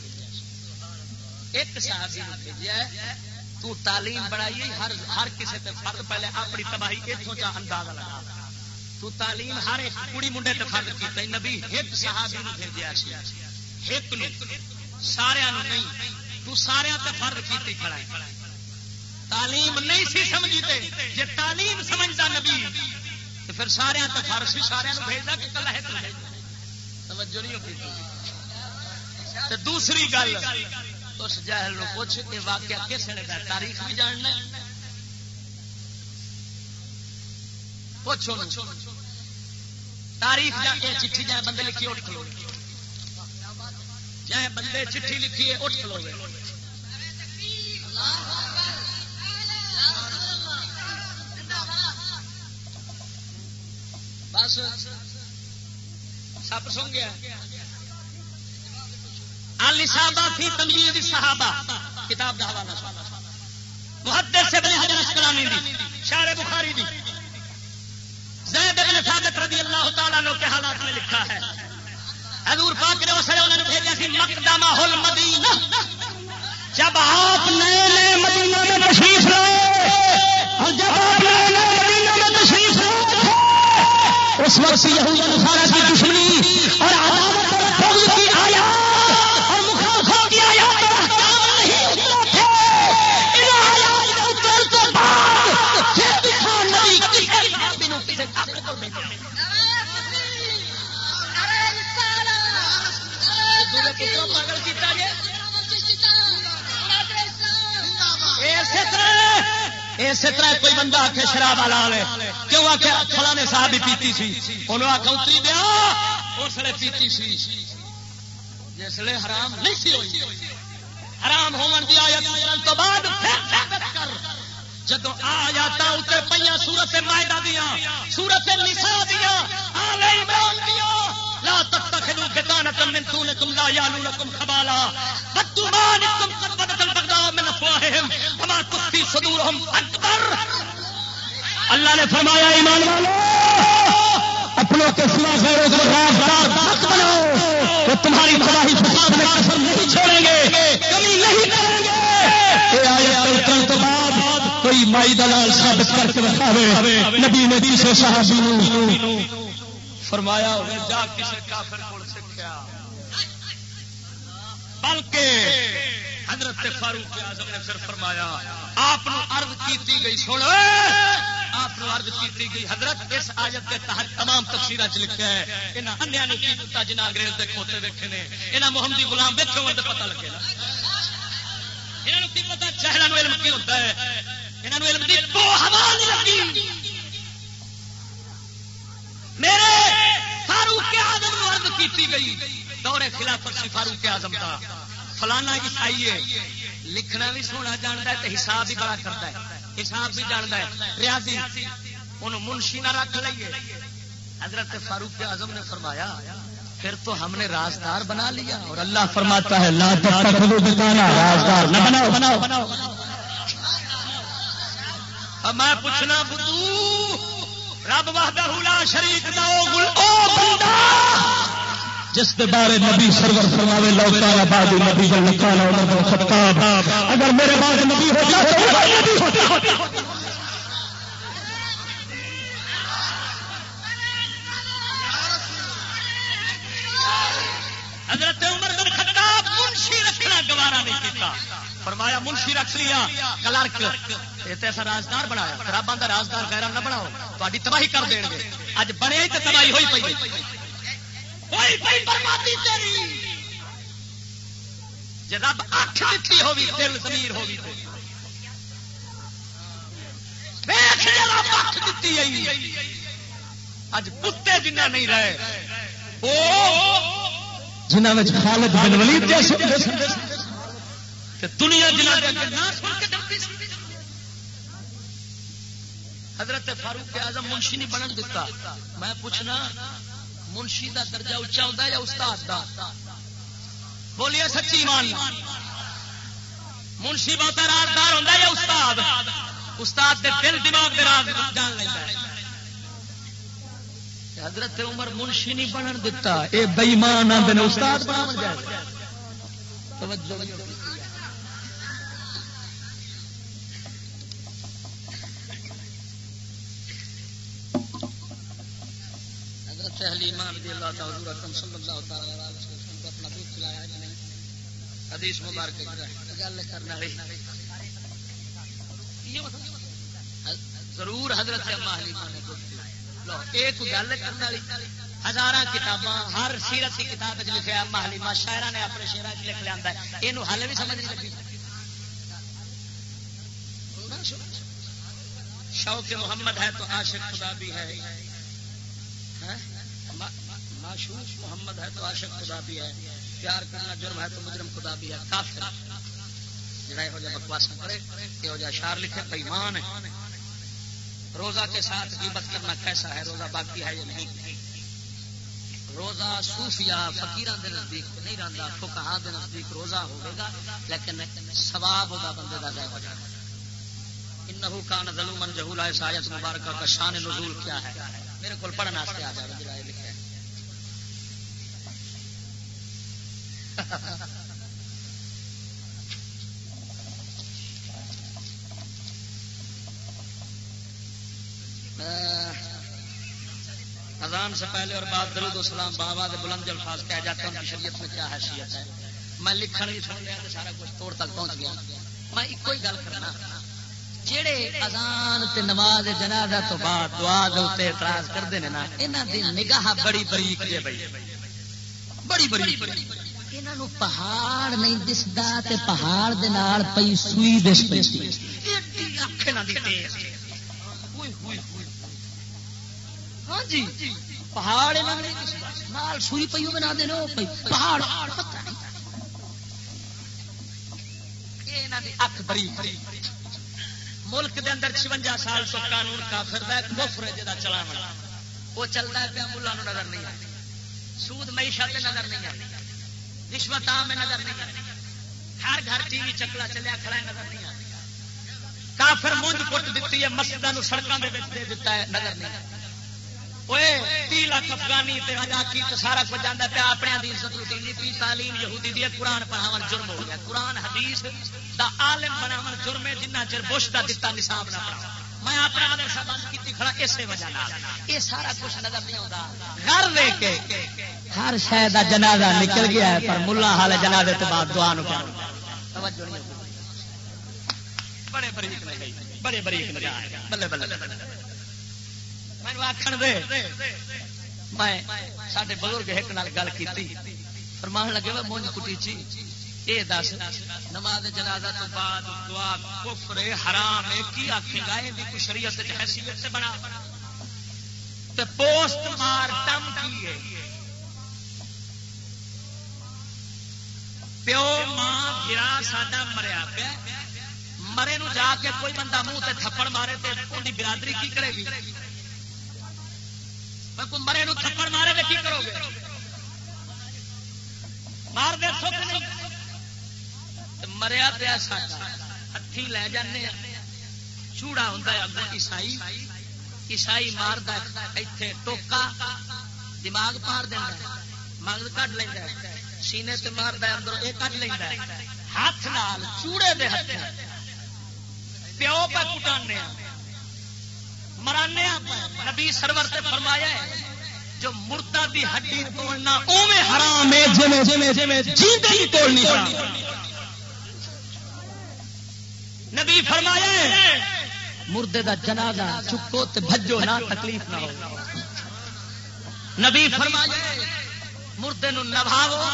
[SPEAKER 4] ایک صحابی نے بھیجا تو تعلیم بڑھائی ہر ہر کسی تے فرد پہلے اپنی تباہی اتوں چا اندازہ لگا۔ تو تعلیم ہر ایک کڑی منڈے تے فرد کیتا نبی ایک صحابی نے بھیجا سی۔ ایک نو۔ سارے نو نہیں۔ تو سارے تے فرد کیتی کھڑا ہے۔ تعلیم نہیں سی سمجھی تے۔ جے تعلیم سمجھدا نبی تو پھر سارے تے فرض سی سارے نو بھیجدا کہ کلا ہے تو توجہ نہیں دوسری گل، اس جہل پوچھ کے واقعہ کس نے تاریخ بھی جاننا ہے۔ پوچھو تاریخ جا کے چٹھی جائیں بندے لکھی اٹھ کھلو۔ جائیں بندے چٹھی لکھی اٹھ کھلو۔ گے بس سب سن گیا۔ علی صاحبہ تھی تمجید صحابہ، کتاب دا حوالہ۔ محدث سے بنے حضرت دی شار بخاری دی۔ زید بن ثابت رضی اللہ تعالیٰ نے کے حالات میں لکھا ہے۔ حضور پاک نے اسے انہوں نے بھیجا سی، مقدمہ المدینہ جب آپ نئے نئے مدینہ میں تشریف لائے، اور جب آپ نئے نئے مدینہ میں تشریف لائے، اس وقت یہود نصارہ کی دشمنی اور عداوت اور بغض کی آیات دوسرے پتروں پاگل کیتا جے؟ اسی طرح اسی طرح کوئی بندہ آ کے شراب والا لے کیوں آ کے فلاں صاحب بھی پیتی سی؟ انہوں آ اتری دیا اس لیے پیتی سی۔ جس لیے حرام نہیں سی ہوئی۔ حرام ہون دی آیت کرن تو بعد جدو آ جاتا اتنے پہ سورت مائدہ دیا سورت نساء دیا آل عمران دیا لا تتخذوا من دونكم لا يعلونكم خبالا. قد بدت البغضاء من افواههم وما تخفي صدورهم. اكبر اللہ نے فرمایا، ایمان والو! غیروں کو رازدار مت بناؤ تمہاری تباہی فساد میں قسم نہیں چھوڑیں گے۔ کمی نہیں کریں گے۔ یہ آیت اترن تو بعد کوئی مائی دلال ثابت کر کے بتاوے نبی نے صحابی فرمایا ہوئے، جا کسی کافر کو سکھیا بلکہ حضرت فاروق اعظم نے پھر فرمایا، آپ عرض کیتی گئی، سن۔ آپ عرض کیتی گئی۔ حضرت اس آیت کے تحت تمام تفسیر چ لکھا ہے یہاں انیا نے کی دتا جنہ انگریز کے کھوتے ویکے نے یہاں محمدی غلام ویکو تو پتا لگے نا۔ یہاں کی پتا چہرہ علم کی ہوتا ہے۔ یہاں علم کی دو ہوا نہیں لگی۔ میرے فاروق آزم عرض کیتی گئی، دورے خلافت سی فاروق آزم کا فلانا عیسائی ہے، لکھنا بھی سونا جانتا ہے تو حساب بھی بڑا کرتا ہے۔ حساب بھی جانتا ہے۔ ریاضی انہوں منشی نہ رکھ لئیے۔ حضرت فاروق اعظم نے فرمایا، پھر تو ہم نے رازدار بنا لیا۔ اور اللہ فرماتا ہے، لا رازدار نہ بناؤ۔ بناؤ بناؤ میں پوچھنا بدو رب وحدہ لا شریک دا او گل او بندہ!
[SPEAKER 2] جس کے بارے نبی سرور فرماوے لوتا بعد نبی جل کالا عمر بن خطاب۔ اگر میرے بعد نبی ہو جائے۔
[SPEAKER 4] حضرت فرمایا، منشی رکھ لیا، کلرک۔ یہ تو ایسا رازدار بنایا راباں کا رازدار غیران نہ بناؤ تاری تباہی کر دیں گے۔ اج بنے تو تباہی ہوئی پی ہوئی پئی جب اکھ دتی ہوگی دل زمیر ہوگی اج کتے جنہ نہیں رہے۔
[SPEAKER 2] جنہ خالد بن ولید جیسے
[SPEAKER 4] دنیا جنہ حضرت فاروق اعظم منشی نہیں بنن دیتا۔ میں پوچھنا، منشی دا درجہ اچا ہوتا یا استاد دا؟ بولیے سچی ایمان۔ منشی بہت رازدار ہوتا یا استاد؟ استاد دے دل دماغ دے راز جان لینا حضرت عمر منشی نہیں بنن دیتا۔
[SPEAKER 2] اے بےمان آدھے استاد بنا
[SPEAKER 4] توجہ حضرت حلیمہ رضی اللہ تعالی حضور اکرم صلی اللہ تعالی علیہ وسلم کو اپنا دودھ پلایا کہ نہیں؟ حدیث مبارک گل کرنا ضرور حضرت اما حلیمہ نے دودھ پلایا۔ ایک گل کرنے والی۔ ہزار کتاباں ہر سیرت کی کتاب لکھا اما حلیمہ شاعرہ نے اپنے شعر لکھ لیا یہ ہل بھی سمجھ نہیں لگی۔ شوق محمد ہے تو عاشق خدا بھی ہے۔ معشوق محمد ہے تو عاشق خدا بھی ہے، پیار کرنا جرم ہے تو مجرم خدا بھی ہے، کافر جڑا یہ بکواس کرے یہ شار لکھے بےمان ہے۔ روزہ کے ساتھ غیبت کرنا کیسا ہے، روزہ باقی ہے یا نہیں؟ روزہ صوفیاء فقیران دے نزدیک نہیں رہتا فقہاں دے نزدیک روزہ ہوگا لیکن ثواب ہوگا بندے کا ضائع ہو جائے انہو کان ظلومن جہولا، اس آیت مبارکہ کا شان نزول کیا ہے؟ میرے کو پڑھنا آستے آ جائے جرائے لکھے اذان سے پہلے اور بعد درود و سلام بابا دے بلند الفاظ کہہ جاتے ہیں ان کی شریعت میں کیا حیثیت ہے۔ میں لکھن بھی سن لیا تو سارا کچھ توڑ تک پہنچ گیا۔ میں ایک ہی گل کرنا۔ جہے اذان تے نماز جنازہ تو بعد دعا دے اعتراض کرتے ہیں نا یہاں دی نگاہ بڑی بریک جی بھائی بڑی بڑی پہاڑ نہیں دستا تے پہاڑ دے نال پئی سوئی دس پئی تیز ہاں جی پہاڑ نال سوئی پی بنا دے پہاڑ اک بری ملک دے اندر چونجا سال تو قانون کافر ہے کفر ہے جدا چلا وہ چلتا ہے پیا ملا نظر نہیں آتی۔ سود معیشت نظر نہیں آتی۔ رشوت عام نظر نہیں آتی۔ ہر گھر ٹی وی چکلا چلیا کھڑا نظر نہیں آتی۔ کافر مونج کٹ دیتی ہے مسجدوں سڑکوں کے دے دیتا ہے، نظر نہیں آتی۔ تی لاکھ افغانی سارا کچھ جانا پیا اپنے عزت لٹی تعلیم یہودی دی قرآن پڑھاو جرم ہو گیا۔ قرآن، حدیث دا عالم بناو جرم ہے جنہ چر بش کا دتا، نصاب نہ پڑھا میں اپنے آدر سا بند کی کھڑا، اسی وجہ یہ سارا کچھ نظر نہیں آتا گھر لے کے ہر شہر کا جنازہ نکل گیا ہے پر ملا حال جنازے تو بعد دعا نو بڑے بریک بڑے بریک بلے بلے۔ آخر دے میں سارے بزرگ ایک نال گل کی فرمان لگے وہ مونج کٹی چی۔ یہ دس نماز جنازہ تو بعد دعا کفر حرام کی آخے گا؟ یہ کوئی شریعت حیثیت سے بنا۔ پوسٹ مارٹم کی ہے۔ پیو ماں گرا ساڈا مریا پیا مرے نو جا کے کوئی بندہ منہ تے تھپڑ مارے تو برادری کی کرے گی مرے نو تھپڑ مارے کی کرو گے مار دے مریا پیا ہاتھی لے جانے چوڑا ہوں عیسائی عیسائی مار دے ٹوکا دماغ پار دینا مغل کٹ لینا سینے سے مار دندر یہ کٹ لینا ہاتھ نال، چوڑے دے ہاتھ پیو پہ کٹانے مرانے نبی سرور سے فرمایا ہے، جو مرتا دی ہڈی توڑنا اوے حرام ہے، جویں جویں جویں جیندے ہی توڑنی نبی فرمایا ہے، مردے دا جنازہ چکو تے بھجو، نہ تکلیف نہ ہو۔ نبی فرمایا ہے مردے نو نبھاو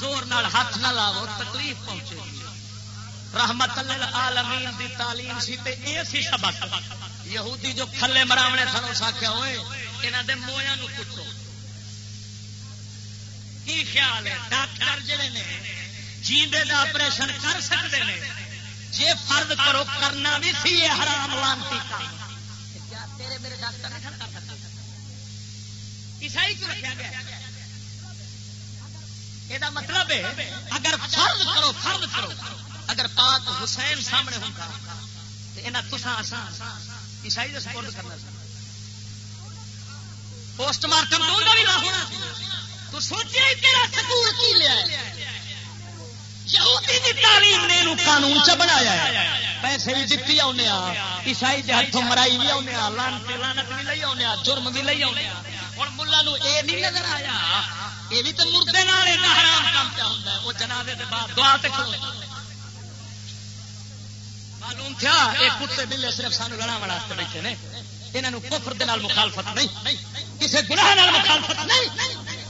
[SPEAKER 4] زور نال ہاتھ نہ لاو تکلیف پہنچے رحمت اللہ دی تعلیم سی تے اے سی سبق یہودی جو کھلے مراونے سن، اس آخیا ہوئے یہاں دے مویا پوچھو۔ کی خیال ہے؟ ڈاکٹر جڑے نے، جیندے دا آپریشن کر سکتے ہیں جی فرد کرو، کرنا بھی سی یہ حرام لانتی کا۔ تیرے میرے ڈاکٹر نہیں کر سکتا عیسائی کیوں رکھا گیا؟ یہ مطلب ہے اگر فرد کرو فرد کرو اگر پاک حسین سامنے ہوگا تو یہاں تسان آسان عیسائی کا سپورٹ کرنا پوسٹ مارٹم بھی نہ ہونا تو سوچے تیرا سکول کی لیا قانون چ بنایا پیسے بھی دیتی آنے عیسائی کے ہاتھوں مرائی بھی آنے لانت لانت بھی لے آنے جرم بھی لے آنے ہوں ملا یہ نہیں نظر آیا یہ بھی تو مردے حرام کام پہ ہوتا ہے، وہ جنازے کے بعد دعا تک معلوم تھا یہ کتے بلے صرف سانو لڑا واسطے بیٹھے نے۔ یہاں کفر دے مخالفت نہیں کسی گناہ مخالفت نہیں۔